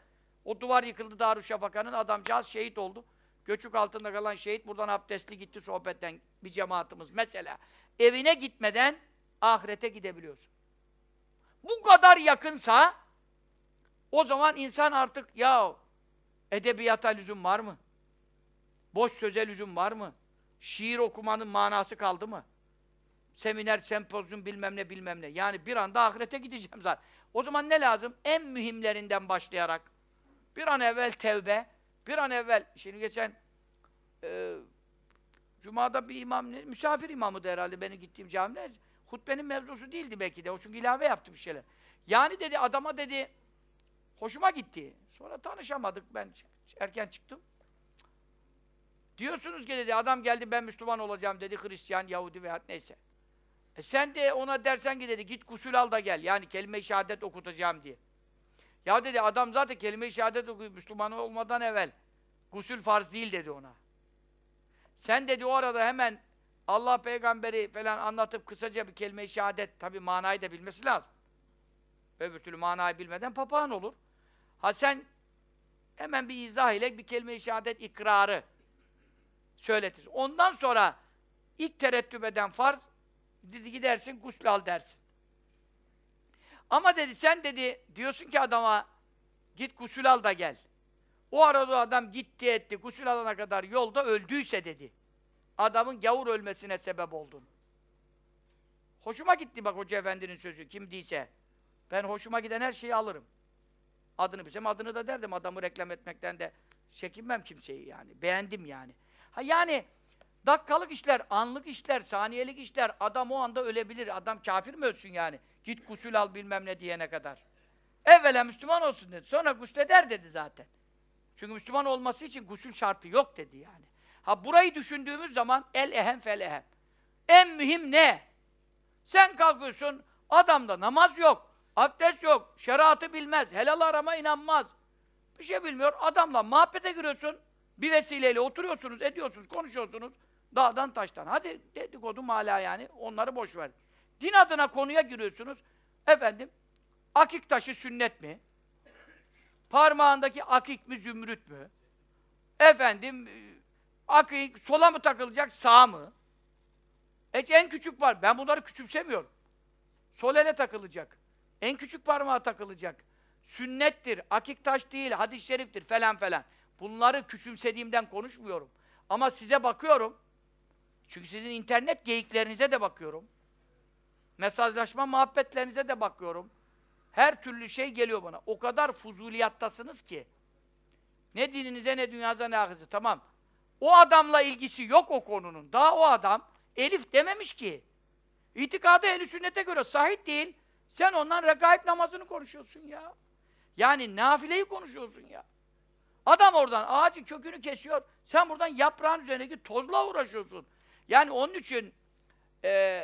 O duvar yıkıldı Darüşşafaka'nın, adamcağız şehit oldu. Göçük altında kalan şehit buradan abdestli gitti sohbetten bir cemaatimiz. Mesela evine gitmeden ahirete gidebiliyorsun. Bu kadar yakınsa o zaman insan artık ya edebiyata lüzum var mı? Boş söze lüzum var mı? Şiir okumanın manası kaldı mı? Seminer, sempozyum bilmem ne bilmem ne. Yani bir anda ahirete gideceğim zaten. O zaman ne lazım? En mühimlerinden başlayarak bir an evvel tevbe, bir an evvel, şimdi geçen e, Cuma'da bir imam, misafir imamı da herhalde benim gittiğim camide, hutbenin mevzusu değildi belki de, o çünkü ilave yaptı bir şeyler. Yani dedi, adama dedi, hoşuma gitti. Sonra tanışamadık, ben erken çıktım. Diyorsunuz ki dedi, adam geldi ben Müslüman olacağım dedi, Hristiyan, Yahudi veya neyse. E sen de ona dersen ki dedi, git gusül al da gel, yani kelime-i şehadet okutacağım diye. Ya dedi adam zaten kelime-i şehadet okuyup Müslüman olmadan evvel gusül farz değil dedi ona. Sen dedi o arada hemen Allah peygamberi falan anlatıp kısaca bir kelime-i şehadet tabi manayı da bilmesi lazım. Öbür türlü manayı bilmeden papağan olur. Ha sen hemen bir izah ile bir kelime-i şehadet ikrarı söyletir. Ondan sonra ilk terettüp eden farz dedi gidersin gusül al dersin. Ama dedi sen dedi diyorsun ki adama git gusül al da gel. O arada adam gitti etti gusül alana kadar yolda öldüyse dedi. Adamın gavur ölmesine sebep oldun. Hoşuma gitti bak Hoca Efendi'nin sözü kim diyse. Ben hoşuma giden her şeyi alırım. Adını bilsem adını da derdim. Adamı reklam etmekten de çekinmem kimseyi yani. Beğendim yani. Ha yani dakikalık işler, anlık işler, saniyelik işler adam o anda ölebilir. Adam kafir mi ölsün yani? Git gusül al bilmem ne diyene kadar. Evvela Müslüman olsun dedi. Sonra gusleder dedi zaten. Çünkü Müslüman olması için gusül şartı yok dedi yani. Ha burayı düşündüğümüz zaman el ehem fel ehem. En mühim ne? Sen kalkıyorsun, adamda namaz yok, abdest yok, şeriatı bilmez, helal arama inanmaz. Bir şey bilmiyor, adamla muhabbete giriyorsun, bir vesileyle oturuyorsunuz, ediyorsunuz, konuşuyorsunuz, dağdan taştan. Hadi dedikodu hala yani, onları boş ver. Din adına konuya giriyorsunuz, efendim, akik taşı sünnet mi? Parmağındaki akik mi, zümrüt mü? Efendim, akik sola mı takılacak, sağa mı? E, en küçük var. Ben bunları küçümsemiyorum. Sol ele takılacak. En küçük parmağa takılacak. Sünnettir, akik taş değil, hadis-i şeriftir falan falan. Bunları küçümsediğimden konuşmuyorum. Ama size bakıyorum. Çünkü sizin internet geyiklerinize de bakıyorum. Mesajlaşma muhabbetlerinize de bakıyorum. Her türlü şey geliyor bana. O kadar fuzuliyattasınız ki. Ne dininize ne dünyanıza ne ahirete. Tamam. O adamla ilgisi yok o konunun. Daha o adam Elif dememiş ki. İtikadı ehl sünnete göre sahih değil. Sen ondan regaib namazını konuşuyorsun ya. Yani nafileyi konuşuyorsun ya. Adam oradan ağacın kökünü kesiyor. Sen buradan yaprağın üzerindeki tozla uğraşıyorsun. Yani onun için e,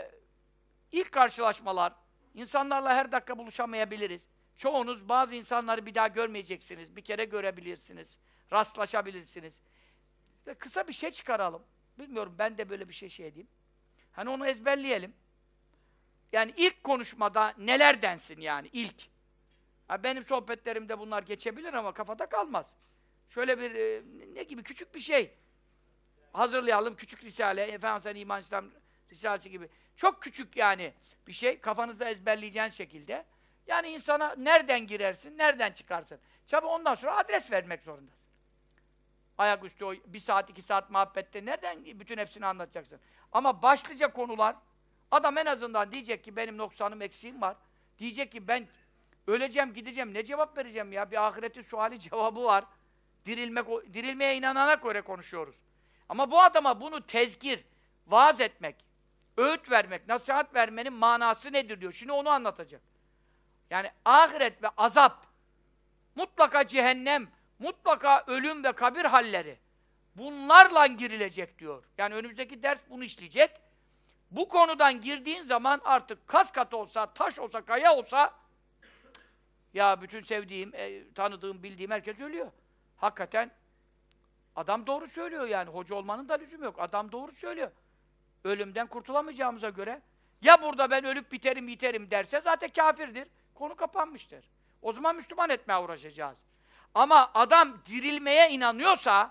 ilk karşılaşmalar, insanlarla her dakika buluşamayabiliriz. Çoğunuz bazı insanları bir daha görmeyeceksiniz. Bir kere görebilirsiniz. Rastlaşabilirsiniz. Ve kısa bir şey çıkaralım. Bilmiyorum ben de böyle bir şey şey edeyim. Hani onu ezberleyelim. Yani ilk konuşmada neler densin yani ilk. Benim sohbetlerimde bunlar geçebilir ama kafada kalmaz. Şöyle bir e, ne gibi küçük bir şey hazırlayalım. Küçük risale, Efendimiz İman İslam Risalesi gibi. Çok küçük yani bir şey. Kafanızda ezberleyeceğin şekilde. Yani insana nereden girersin, nereden çıkarsın. Çabuk ondan sonra adres vermek zorundasın. Ayaküstü o bir saat, iki saat muhabbette nereden bütün hepsini anlatacaksın? Ama başlıca konular, adam en azından diyecek ki benim noksanım, eksiğim var. Diyecek ki ben öleceğim, gideceğim, ne cevap vereceğim ya? Bir ahireti suali [laughs] cevabı var. Dirilmek, dirilmeye inanana göre konuşuyoruz. Ama bu adama bunu tezkir, vaaz etmek, öğüt vermek, nasihat vermenin manası nedir diyor. Şimdi onu anlatacak. Yani ahiret ve azap, mutlaka cehennem, mutlaka ölüm ve kabir halleri. Bunlarla girilecek diyor. Yani önümüzdeki ders bunu işleyecek. Bu konudan girdiğin zaman artık kas kat olsa, taş olsa, kaya olsa ya bütün sevdiğim, e, tanıdığım, bildiğim herkes ölüyor. Hakikaten adam doğru söylüyor yani. Hoca olmanın da lüzumu yok. Adam doğru söylüyor. Ölümden kurtulamayacağımıza göre ya burada ben ölüp biterim, biterim derse zaten kafirdir. Konu kapanmıştır. O zaman Müslüman etmeye uğraşacağız. Ama adam dirilmeye inanıyorsa,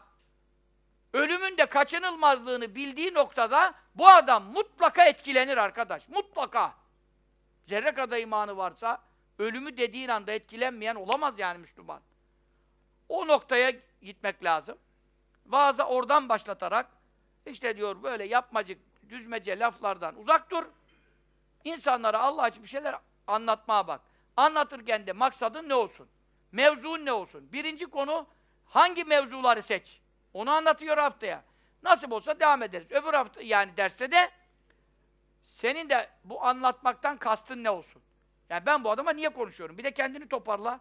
ölümün de kaçınılmazlığını bildiği noktada bu adam mutlaka etkilenir arkadaş. Mutlaka. Zerre kadar imanı varsa, ölümü dediğin anda etkilenmeyen olamaz yani Müslüman. O noktaya gitmek lazım. Vaazı oradan başlatarak, işte diyor böyle yapmacık, düzmece laflardan uzak dur. İnsanlara Allah için bir şeyler anlatmaya bak. Anlatırken de maksadın ne olsun? Mevzuun ne olsun? Birinci konu hangi mevzuları seç? Onu anlatıyor haftaya. Nasip olsa devam ederiz. Öbür hafta yani derste de senin de bu anlatmaktan kastın ne olsun? Yani ben bu adama niye konuşuyorum? Bir de kendini toparla.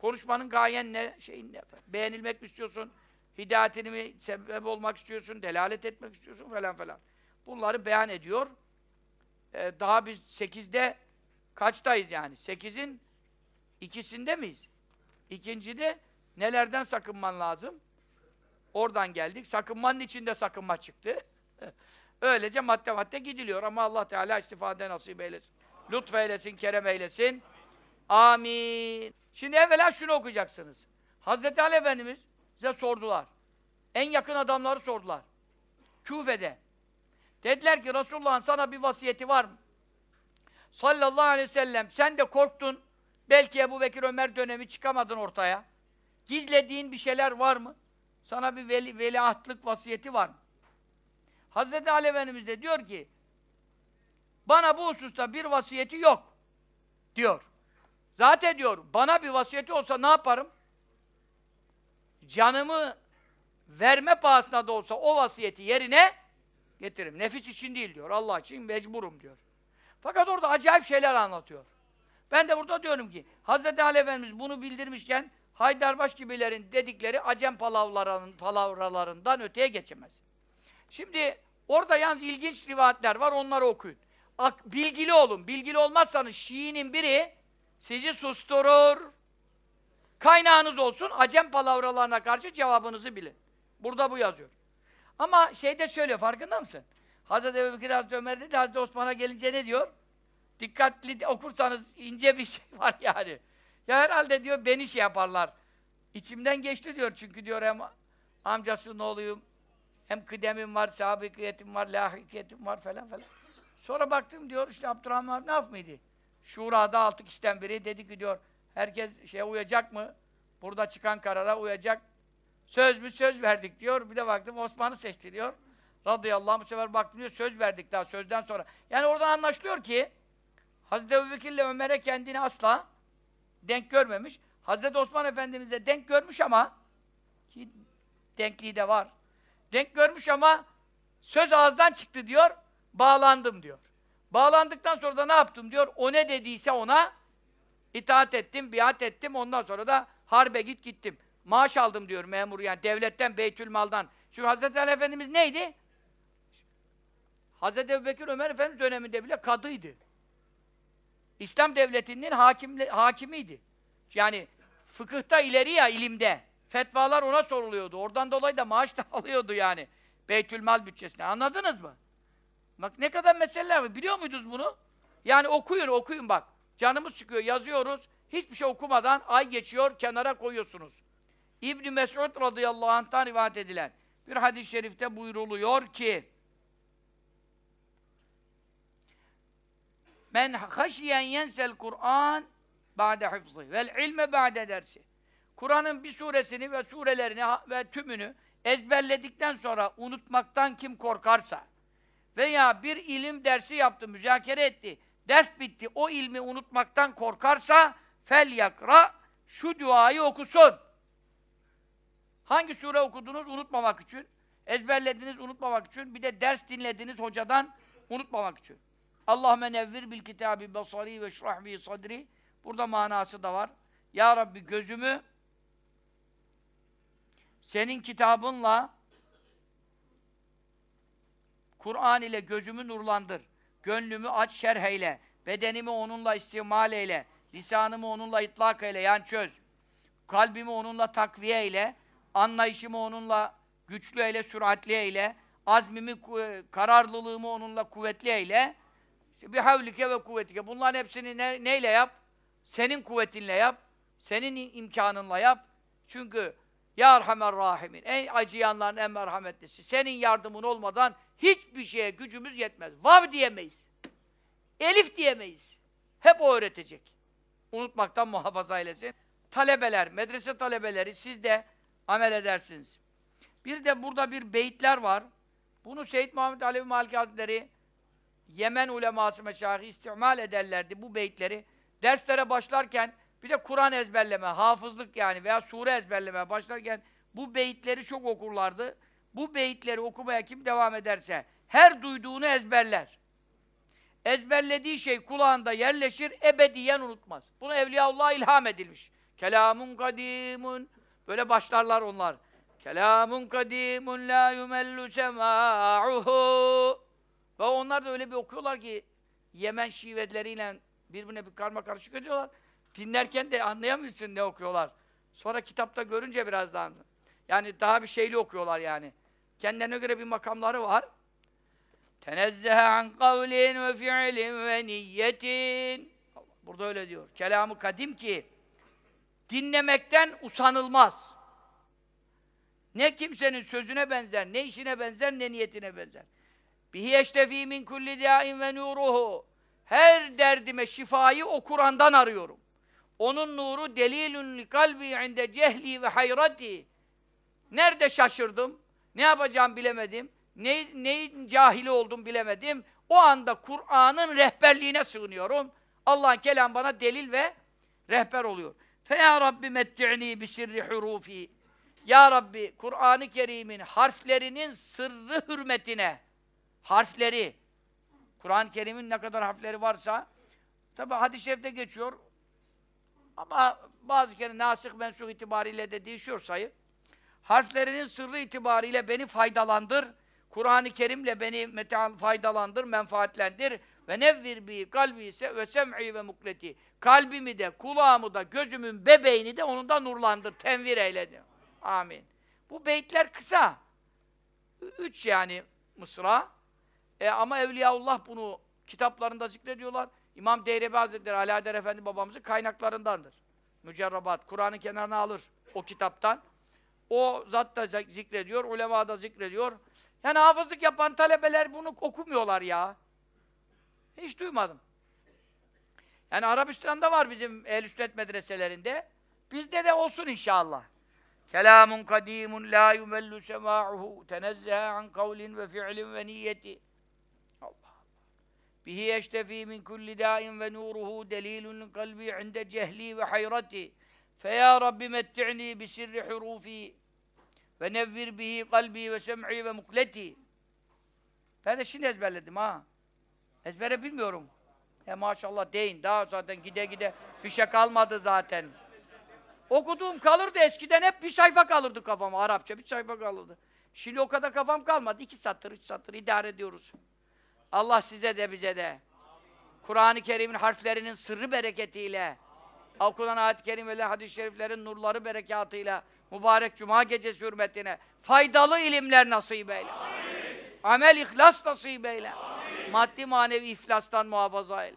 Konuşmanın gayen ne? Şeyin ne? Beğenilmek mi istiyorsun? Hidayetini mi sebep olmak istiyorsun? Delalet etmek istiyorsun falan falan. Bunları beyan ediyor. Ee, daha biz sekizde kaçtayız yani? Sekizin ikisinde miyiz? İkincide nelerden sakınman lazım? Oradan geldik. Sakınmanın içinde sakınma çıktı. [laughs] Öylece madde madde gidiliyor ama Allah Teala istifade nasip eylesin. Lütfeylesin, kerem eylesin. Amin. Şimdi evvela şunu okuyacaksınız. Hazreti Ali Efendimiz size sordular. En yakın adamları sordular. Küfe'de. Dediler ki Resulullah'ın sana bir vasiyeti var mı? Sallallahu aleyhi ve sellem sen de korktun. Belki Ebu Bekir Ömer dönemi çıkamadın ortaya. Gizlediğin bir şeyler var mı? Sana bir veli, veliahtlık vasiyeti var mı? Hazreti Ali Efendimiz de diyor ki bana bu hususta bir vasiyeti yok diyor. Zaten diyor bana bir vasiyeti olsa ne yaparım? Canımı verme pahasına da olsa o vasiyeti yerine getiririm. Nefis için değil diyor. Allah için mecburum diyor. Fakat orada acayip şeyler anlatıyor. Ben de burada diyorum ki Hz. Ali Efendimiz bunu bildirmişken Haydarbaş gibilerin dedikleri acem palavralarından öteye geçemez. Şimdi orada yalnız ilginç rivayetler var, onları okuyun. Ak, bilgili olun. Bilgili olmazsanız Şii'nin biri sizi susturur. Kaynağınız olsun, acem palavralarına karşı cevabınızı bilin. Burada bu yazıyor. Ama şeyde şöyle, farkında mısın? Hazreti Ebubekir Hazreti Ömer dedi, Hazreti Osman'a gelince ne diyor? Dikkatli okursanız ince bir şey var yani. Ya herhalde diyor beni şey yaparlar. İçimden geçti diyor çünkü diyor hem amcası ne olayım, hem kıdemim var, sabikiyetim var, lahikiyetim var falan falan. Sonra baktım diyor işte Abdurrahman ne mıydı? Şura'da altı kişiden biri dedi ki diyor herkes şeye uyacak mı? Burada çıkan karara uyacak. Söz mü söz verdik diyor. Bir de baktım Osman'ı seçti diyor. Radıyallahu anh bu sefer baktım diyor söz verdik daha sözden sonra. Yani oradan anlaşılıyor ki Hazreti Ebubekir ile Ömer'e kendini asla denk görmemiş. Hazreti Osman Efendimiz'e denk görmüş ama ki denkliği de var. Denk görmüş ama söz ağızdan çıktı diyor, bağlandım diyor. Bağlandıktan sonra da ne yaptım diyor. O ne dediyse ona itaat ettim, biat ettim. Ondan sonra da harbe git gittim. Maaş aldım diyor memur yani devletten, Beytülmal'dan. Çünkü Hazreti Ali Efendimiz neydi? Hazreti Ebubekir Ömer Efendimiz döneminde bile kadıydı. İslam devletinin hakimli, hakimiydi. Yani fıkıhta ileri ya ilimde. Fetvalar ona soruluyordu. Oradan dolayı da maaş da [laughs] alıyordu yani. Beytülmal bütçesine. Anladınız mı? Bak ne kadar meseleler var. Biliyor muydunuz bunu? Yani okuyun, okuyun bak. Canımız çıkıyor, yazıyoruz. Hiçbir şey okumadan ay geçiyor, kenara koyuyorsunuz. İbn Mes'ud radıyallahu anh'tan rivayet edilen bir hadis-i şerifte buyruluyor ki Men haşiyen yensel Kur'an ba'de hıfzı vel ilme ba'de dersi. Kur'an'ın bir suresini ve surelerini ve tümünü ezberledikten sonra unutmaktan kim korkarsa veya bir ilim dersi yaptı, müzakere etti, ders bitti, o ilmi unutmaktan korkarsa fel yakra şu duayı okusun. Hangi sure okudunuz unutmamak için? Ezberlediniz unutmamak için. Bir de ders dinlediniz hocadan unutmamak için. Allahümme nevvir bil kitabi basari ve şrah bi sadri. Burada manası da var. Ya Rabbi gözümü senin kitabınla Kur'an ile gözümü nurlandır. Gönlümü aç şerh eyle. Bedenimi onunla istimal eyle. Lisanımı onunla itlak eyle. Yani çöz. Kalbimi onunla takviye eyle. Anlayışımı onunla güçlü eyle, süratli eyle. Azmimi, kararlılığımı onunla kuvvetli eyle. İşte bir havlike ve kuvvetike. Bunların hepsini ne, neyle yap? Senin kuvvetinle yap. Senin imkanınla yap. Çünkü Ya Erhamer Rahimin. En acıyanların en merhametlisi. Senin yardımın olmadan hiçbir şeye gücümüz yetmez. Vav diyemeyiz. Elif diyemeyiz. Hep o öğretecek. Unutmaktan muhafaza eylesin. Talebeler, medrese talebeleri siz de amel edersiniz. Bir de burada bir beyitler var. Bunu Seyyid Muhammed Alevi Maliki Hazretleri Yemen uleması meşahi istimal ederlerdi bu beyitleri. Derslere başlarken bir de Kur'an ezberleme, hafızlık yani veya sure ezberleme başlarken bu beyitleri çok okurlardı. Bu beyitleri okumaya kim devam ederse her duyduğunu ezberler. Ezberlediği şey kulağında yerleşir, ebediyen unutmaz. Bunu Evliyaullah ilham edilmiş. Kelamun kadimun böyle başlarlar onlar. Kelamun kadimun la yumellu sema'uhu ve onlar da öyle bir okuyorlar ki Yemen şiveleriyle birbirine bir karma karışık ediyorlar. Dinlerken de anlayamıyorsun ne okuyorlar. Sonra kitapta görünce biraz daha yani daha bir şeyli okuyorlar yani. Kendilerine göre bir makamları var. Tenezzehe an kavlin ve fi'lin ve niyetin. Burada öyle diyor. Kelamı kadim ki dinlemekten usanılmaz. Ne kimsenin sözüne benzer, ne işine benzer, ne niyetine benzer. Bihi eştefi min kulli dâin ve nuruhu. Her derdime şifayı o Kur'an'dan arıyorum. Onun nuru delilun li kalbi inde cehli ve hayrati. Nerede şaşırdım? Ne yapacağım bilemedim. Ne, neyin cahili oldum bilemedim. O anda Kur'an'ın rehberliğine sığınıyorum. Allah'ın kelam bana delil ve rehber oluyor. Fe ya Rabbi metti'ni bi sirri hurufi. Ya Rabbi Kur'an-ı Kerim'in harflerinin sırrı hürmetine harfleri Kur'an-ı Kerim'in ne kadar harfleri varsa tabi hadis-i şerifte geçiyor ama bazı kere nasih mensuh itibariyle de değişiyor sayı. Harflerinin sırrı itibariyle beni faydalandır. Kur'an-ı Kerim'le beni faydalandır, menfaatlendir. Ve nevvir bi kalbi ise ve sem'i ve mukleti. Kalbimi de, kulağımı da, gözümün bebeğini de onun da nurlandır, tenvir eyle. Amin. Bu beytler kısa. Üç yani mısra. E, ama Evliyaullah bunu kitaplarında zikrediyorlar. İmam Deyrebi Hazretleri, Alaeddin Efendi babamızın kaynaklarındandır. Mücerrabat, Kur'an'ın kenarına alır o kitaptan. O zat da zikrediyor, ulema da zikrediyor. Yani hafızlık yapan talebeler bunu okumuyorlar ya. Hiç duymadım. Yani Arabistan'da var bizim ehl sünnet medreselerinde. Bizde de olsun inşallah. Kelamun kadimun la yumellu sema'uhu tenezzeha an kavlin ve fi'lin ve niyeti. Bihi yeştefi min kulli dâin ve nuruhu delilun kalbi inde cehli ve hayrati. Feya Rabbi metti'ni bi sirri hurufi ve nevvir bihi kalbi ve sem'i ve mukleti. Ben de şimdi ezberledim ha. Ezbere bilmiyorum. E maşallah deyin. Daha zaten gide gide bir şey kalmadı zaten. Okuduğum kalırdı eskiden hep bir sayfa kalırdı kafama. Arapça bir sayfa kalırdı. Şimdi o kadar kafam kalmadı. İki satır, üç satır idare ediyoruz. Allah size de bize de. Kur'an-ı Kerim'in harflerinin sırrı bereketiyle, okunan ayet-i kerimeler, hadis-i şeriflerin nurları berekatıyla, mübarek cuma gecesi hürmetine faydalı ilimler nasip eyle. Amel ihlas nasip eyle. Maddi manevi iflastan muhafaza eyle.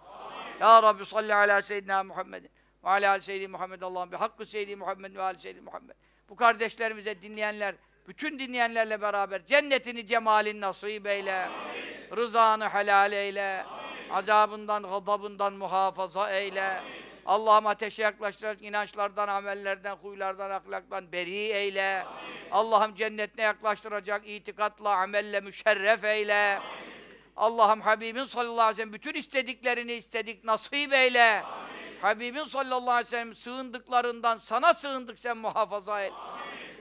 Ya Rabbi salli ala seyyidina Muhammedin ve ala seyyidi Muhammed Allah'ım bi hakkı seyyidi Muhammed ve ali seyyidi Muhammed. Bu kardeşlerimize dinleyenler, bütün dinleyenlerle beraber cennetini cemalin nasip eyle. Rızanı helal eyle. Azabından, gazabından muhafaza eyle. Allah'ım ateşe yaklaştıracak inançlardan, amellerden, huylardan, ahlaktan beri eyle. Allah'ım cennetine yaklaştıracak itikatla, amelle müşerref eyle. Allah'ım Habibin sallallahu aleyhi ve sellem bütün istediklerini istedik, nasip eyle. Habibin sallallahu aleyhi ve sellem sığındıklarından sana sığındık sen muhafaza eyle.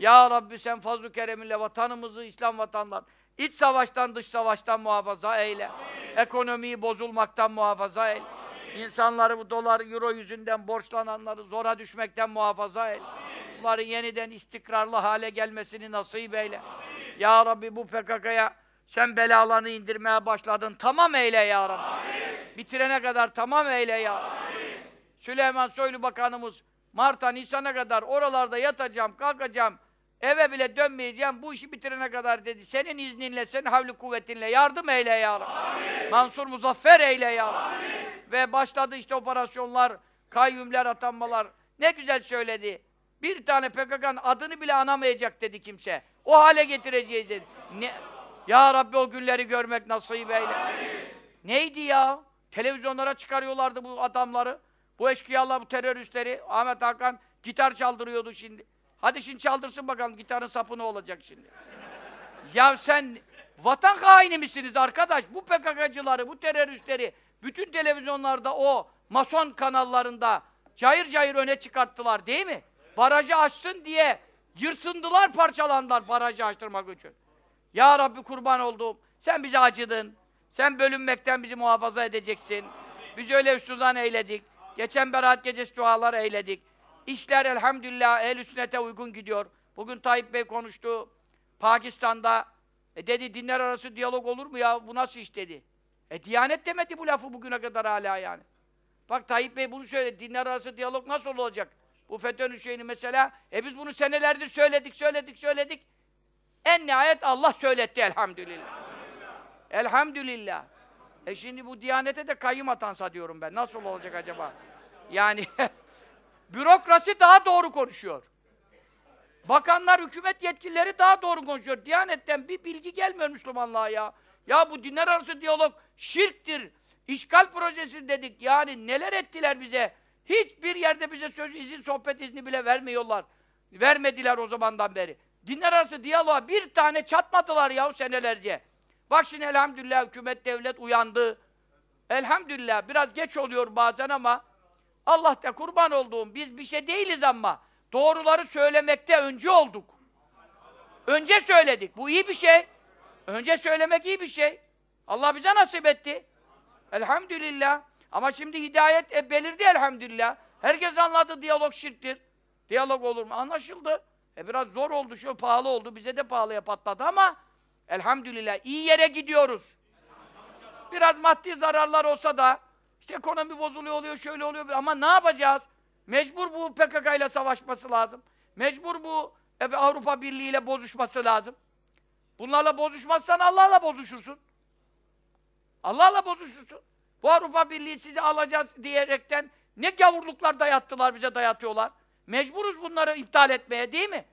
Ya Rabbi sen fazl-ı kereminle vatanımızı, İslam vatanlar, iç savaştan, dış savaştan muhafaza eyle. Ekonomiyi bozulmaktan muhafaza eyle. İnsanları bu dolar, euro yüzünden borçlananları zora düşmekten muhafaza eyle. Bunların yeniden istikrarlı hale gelmesini nasip eyle. Ya Rabbi bu PKK'ya sen belalarını indirmeye başladın. Tamam eyle ya Rabbi. Bitirene kadar tamam eyle ya Rabbi. Süleyman Soylu Bakanımız Mart'a, Nisan'a kadar oralarda yatacağım, kalkacağım, eve bile dönmeyeceğim, bu işi bitirene kadar dedi. Senin izninle, senin havli kuvvetinle yardım eyle ya Rabbi. Mansur muzaffer eyle ya Rabbi. Ve başladı işte operasyonlar, kayyumler, atanmalar. Ne güzel söyledi. Bir tane PKK'nın adını bile anamayacak dedi kimse. O hale getireceğiz dedi. Ne? Ya Rabbi o günleri görmek nasip eyle. Neydi ya? Televizyonlara çıkarıyorlardı bu adamları. Bu eşkıyalar, bu teröristleri. Ahmet Hakan gitar çaldırıyordu şimdi. Hadi şimdi çaldırsın bakalım gitarın sapı ne olacak şimdi. ya sen vatan haini misiniz arkadaş? Bu PKK'cıları, bu teröristleri bütün televizyonlarda o mason kanallarında cayır cayır öne çıkarttılar değil mi? Barajı açsın diye yırtındılar, parçalandılar barajı açtırmak için. Ya Rabbi kurban olduğum, sen bize acıdın. Sen bölünmekten bizi muhafaza edeceksin. Biz öyle üstüzan eyledik. Geçen beraat gecesi dualar eyledik. İşler elhamdülillah ehl sünnete uygun gidiyor. Bugün Tayyip Bey konuştu. Pakistan'da e dedi dinler arası diyalog olur mu ya? Bu nasıl iş dedi. E Diyanet demedi bu lafı bugüne kadar hala yani. Bak Tayyip Bey bunu söyledi. Dinler arası diyalog nasıl olacak? Bu FETÖ'nün şeyini mesela. E biz bunu senelerdir söyledik, söyledik, söyledik. En nihayet Allah söyletti elhamdülillah. Elhamdülillah. E şimdi bu Diyanete de kayyım atansa diyorum ben. Nasıl olacak acaba? Yani [laughs] bürokrasi daha doğru konuşuyor. Bakanlar, hükümet yetkilileri daha doğru konuşuyor. Diyanetten bir bilgi gelmiyor Müslümanlığa ya. Ya bu dinler arası diyalog şirktir. İşgal projesi dedik. Yani neler ettiler bize? Hiçbir yerde bize söz, izin, sohbet izni bile vermiyorlar. Vermediler o zamandan beri. Dinler arası diyaloğa bir tane çatmadılar ya senelerce. Bak şimdi elhamdülillah hükümet, devlet uyandı. Elhamdülillah biraz geç oluyor bazen ama Allah da kurban olduğum biz bir şey değiliz ama doğruları söylemekte önce olduk. Önce söyledik. Bu iyi bir şey. Önce söylemek iyi bir şey. Allah bize nasip etti. Elhamdülillah. Ama şimdi hidayet e, belirdi elhamdülillah. Herkes anladı diyalog şirktir. Diyalog olur mu? Anlaşıldı. E biraz zor oldu, şu pahalı oldu. Bize de pahalıya patladı ama elhamdülillah iyi yere gidiyoruz. Biraz maddi zararlar olsa da işte ekonomi bozuluyor oluyor, şöyle oluyor ama ne yapacağız? Mecbur bu PKK ile savaşması lazım. Mecbur bu Avrupa Birliği ile bozuşması lazım. Bunlarla bozuşmazsan Allah'la bozuşursun. Allah'la bozuşursun. Bu Avrupa Birliği sizi alacağız diyerekten ne gavurluklar dayattılar bize dayatıyorlar. Mecburuz bunları iptal etmeye değil mi?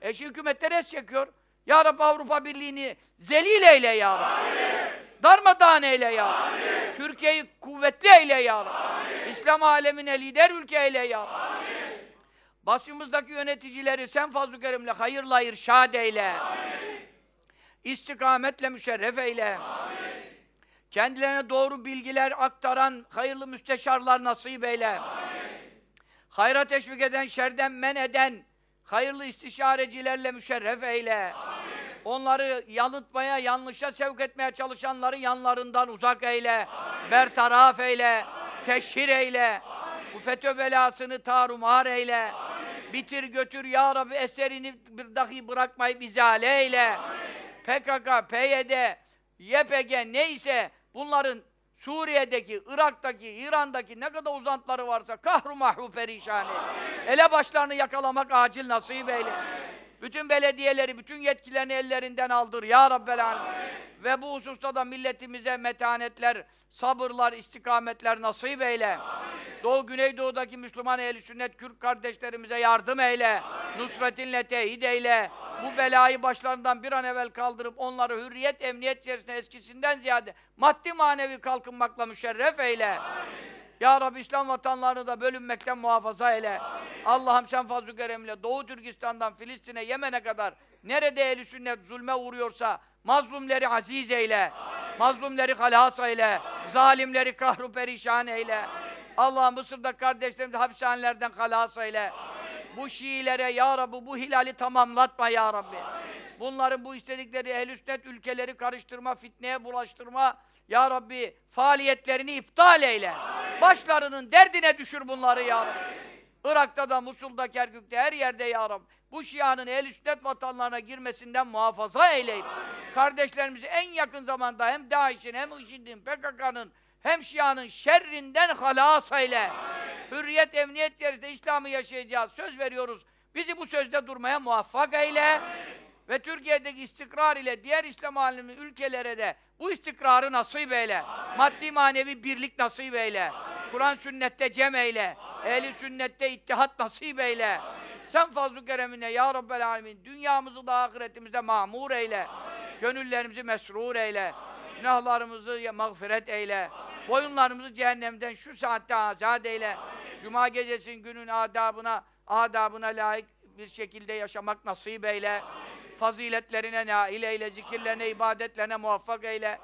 E şimdi hükümetler es çekiyor. Ya Rabbi Avrupa Birliği'ni zelil eyle ya Rabbi. Darmadağın eyle ya Rabbi. Türkiye'yi kuvvetli eyle ya Rabbi. İslam alemine lider ülke eyle ya Rabbi. Başımızdaki yöneticileri sen fazl-ı kerimle hayırla irşad eyle. İstikametle müşerref eyle. Amin. Kendilerine doğru bilgiler aktaran hayırlı müsteşarlar nasip eyle. Amin. Hayra teşvik eden, şerden men eden hayırlı istişarecilerle müşerref eyle. Amin. Onları yanıltmaya, yanlışa sevk etmeye çalışanları yanlarından uzak eyle. Bertaraf eyle. Teşhir eyle. Bu FETÖ belasını tarumar eyle. Bitir götür ya Rabbi eserini bir dahi bırakmayıp izale eyle. PKK, PYD, YPG neyse bunların Suriye'deki, Irak'taki, İran'daki ne kadar uzantıları varsa kahru mahvu perişan eyle. Ele başlarını yakalamak acil nasip eyle. Bütün belediyeleri, bütün yetkilerini ellerinden aldır ya Rabbel Alemin. Ve bu hususta da milletimize metanetler, sabırlar, istikametler nasip eyle. Doğu Güneydoğu'daki Müslüman ehli sünnet Kürt kardeşlerimize yardım eyle. Nusretinle teyit eyle. Bu belayı başlarından bir an evvel kaldırıp onları hürriyet, emniyet içerisinde eskisinden ziyade maddi manevi kalkınmakla müşerref eyle. Ya Rabbi İslam vatanlarını da bölünmekten muhafaza eyle. Allah'ım sen fazl-ı keremle Doğu Türkistan'dan Filistin'e, Yemen'e kadar nerede ehl sünnet zulme uğruyorsa mazlumları aziz eyle. Mazlumları halas eyle. Zalimleri kahru perişan eyle. Allah Mısır'da kardeşlerimizi hapishanelerden halas eyle. Bu Şiilere ya Rabbi bu hilali tamamlatma ya Rabbi. Bunların bu istedikleri ehl sünnet ülkeleri karıştırma, fitneye bulaştırma ya Rabbi faaliyetlerini iptal eyle. Başlarının derdine düşür bunları ya Rabbi. Irak'ta da, Musul'da, Kerkük'te, her yerde ya Rabbi. Bu Şia'nın ehl sünnet vatanlarına girmesinden muhafaza eyleyip kardeşlerimizi en yakın zamanda hem DAEŞ'in hem IŞİD'in, PKK'nın hem Şia'nın şerrinden halas eyle. Hürriyet, emniyet içerisinde İslam'ı yaşayacağız. Söz veriyoruz. Bizi bu sözde durmaya muvaffak eyle. Ve Türkiye'deki istikrar ile diğer İslam alemi ülkelere de bu istikrarı nasip eyle. Maddi manevi birlik nasip eyle. Kur'an sünnette cem eyle. Ehli sünnette ittihat nasip eyle. Sen fazl-ı keremine ya Rabbel alemin dünyamızı da ahiretimizde mamur eyle. Gönüllerimizi mesrur eyle. Günahlarımızı mağfiret eyle. Boyunlarımızı cehennemden şu saatte azat eyle. Cuma gecesinin günün adabına, adabına layık bir şekilde yaşamak nasip eyle. Faziletlerine nail eyle, zikirlerine, ibadetlerine muvaffak eyle.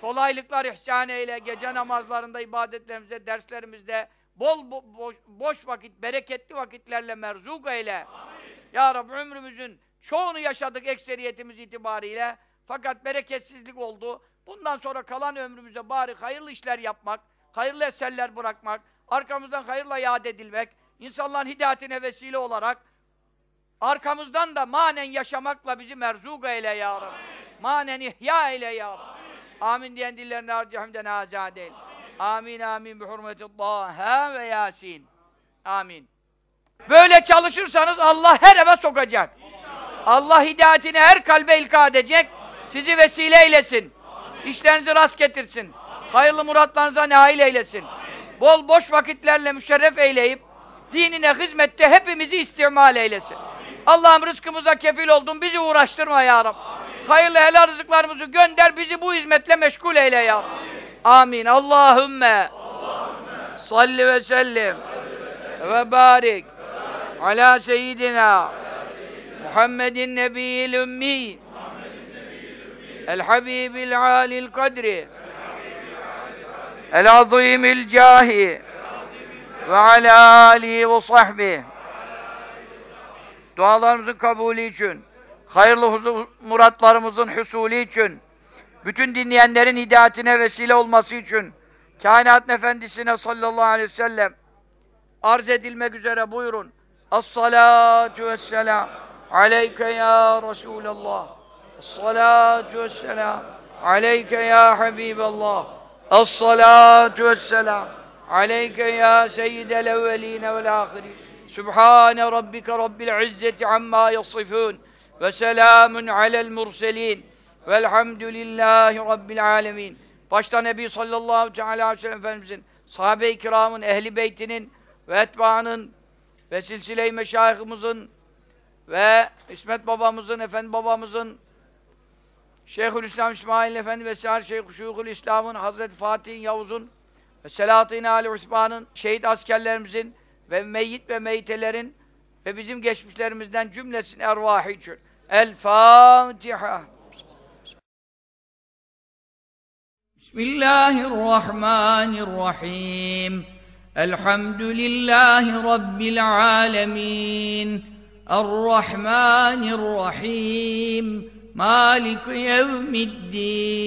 Kolaylıklar ihsan eyle, gece namazlarında, ibadetlerimizde, derslerimizde, bol bo boş, boş vakit, bereketli vakitlerle merzuk eyle. Ya Rabbi ömrümüzün çoğunu yaşadık ekseriyetimiz itibariyle. Fakat bereketsizlik oldu. Bundan sonra kalan ömrümüzde bari hayırlı işler yapmak, hayırlı eserler bırakmak, arkamızdan hayırla yad edilmek, insanların hidayetine vesile olarak arkamızdan da manen yaşamakla bizi merzuk eyle ya Rabbi. Manen ihya eyle ya Rabbi. Amin diyen dillerine harcahımden azade eyle. Amin amin bi hurmeti Taha ve Yasin. Amin. Böyle çalışırsanız Allah her eve sokacak. Allah hidayetini her kalbe ilka edecek. Sizi vesile eylesin. İşlerinizi rast getirsin. Hayırlı muratlarınıza nail eylesin. Bol boş vakitlerle müşerref eyleyip dinine hizmette hepimizi istimal eylesin. Allah'ım rızkımıza kefil oldun. Bizi uğraştırma ya Rabbi. Hayırlı helal rızıklarımızı gönder. Bizi bu hizmetle meşgul eyle ya Rabbi. Amin. Allahümme salli ve sellim ve barik ala seyyidina Muhammedin nebiyil ümmi el habibil alil kadri el azimil cahi ve ala alihi ve sahbihi dualarımızın kabulü için hayırlı huzur, muratlarımızın husulü için bütün dinleyenlerin hidayetine vesile olması için kainat efendisine sallallahu aleyhi ve sellem arz edilmek üzere buyurun. Es-salatu vesselam aleyke ya Resulallah. Es-salatu vesselam aleyke ya Habiballah. Es-salatu vesselam aleyke ya seyyidel evveline vel ahirin. Sübhane rabbike rabbil izzeti amma yasifun ve selamun alel murselin. Velhamdülillahi Rabbil alemin. Başta Nebi sallallahu aleyhi ve sellem Efendimizin, sahabe-i kiramın, ehli beytinin ve etbaanın ve silsile-i meşayihimizin ve İsmet babamızın, Efendi babamızın, Şeyhülislam İsmail Efendi ve Sâr Şeyh Şuyukul İslam'ın, Hazreti Fatih'in, Yavuz'un ve Selahattin Ali Osman'ın, şehit askerlerimizin ve meyyit ve meytelerin ve bizim geçmişlerimizden cümlesin ervahı için. El Fatiha. Bismillahirrahmanirrahim. Elhamdülillahi Rabbil alemin. Errahmanirrahim. Malik yevmiddin.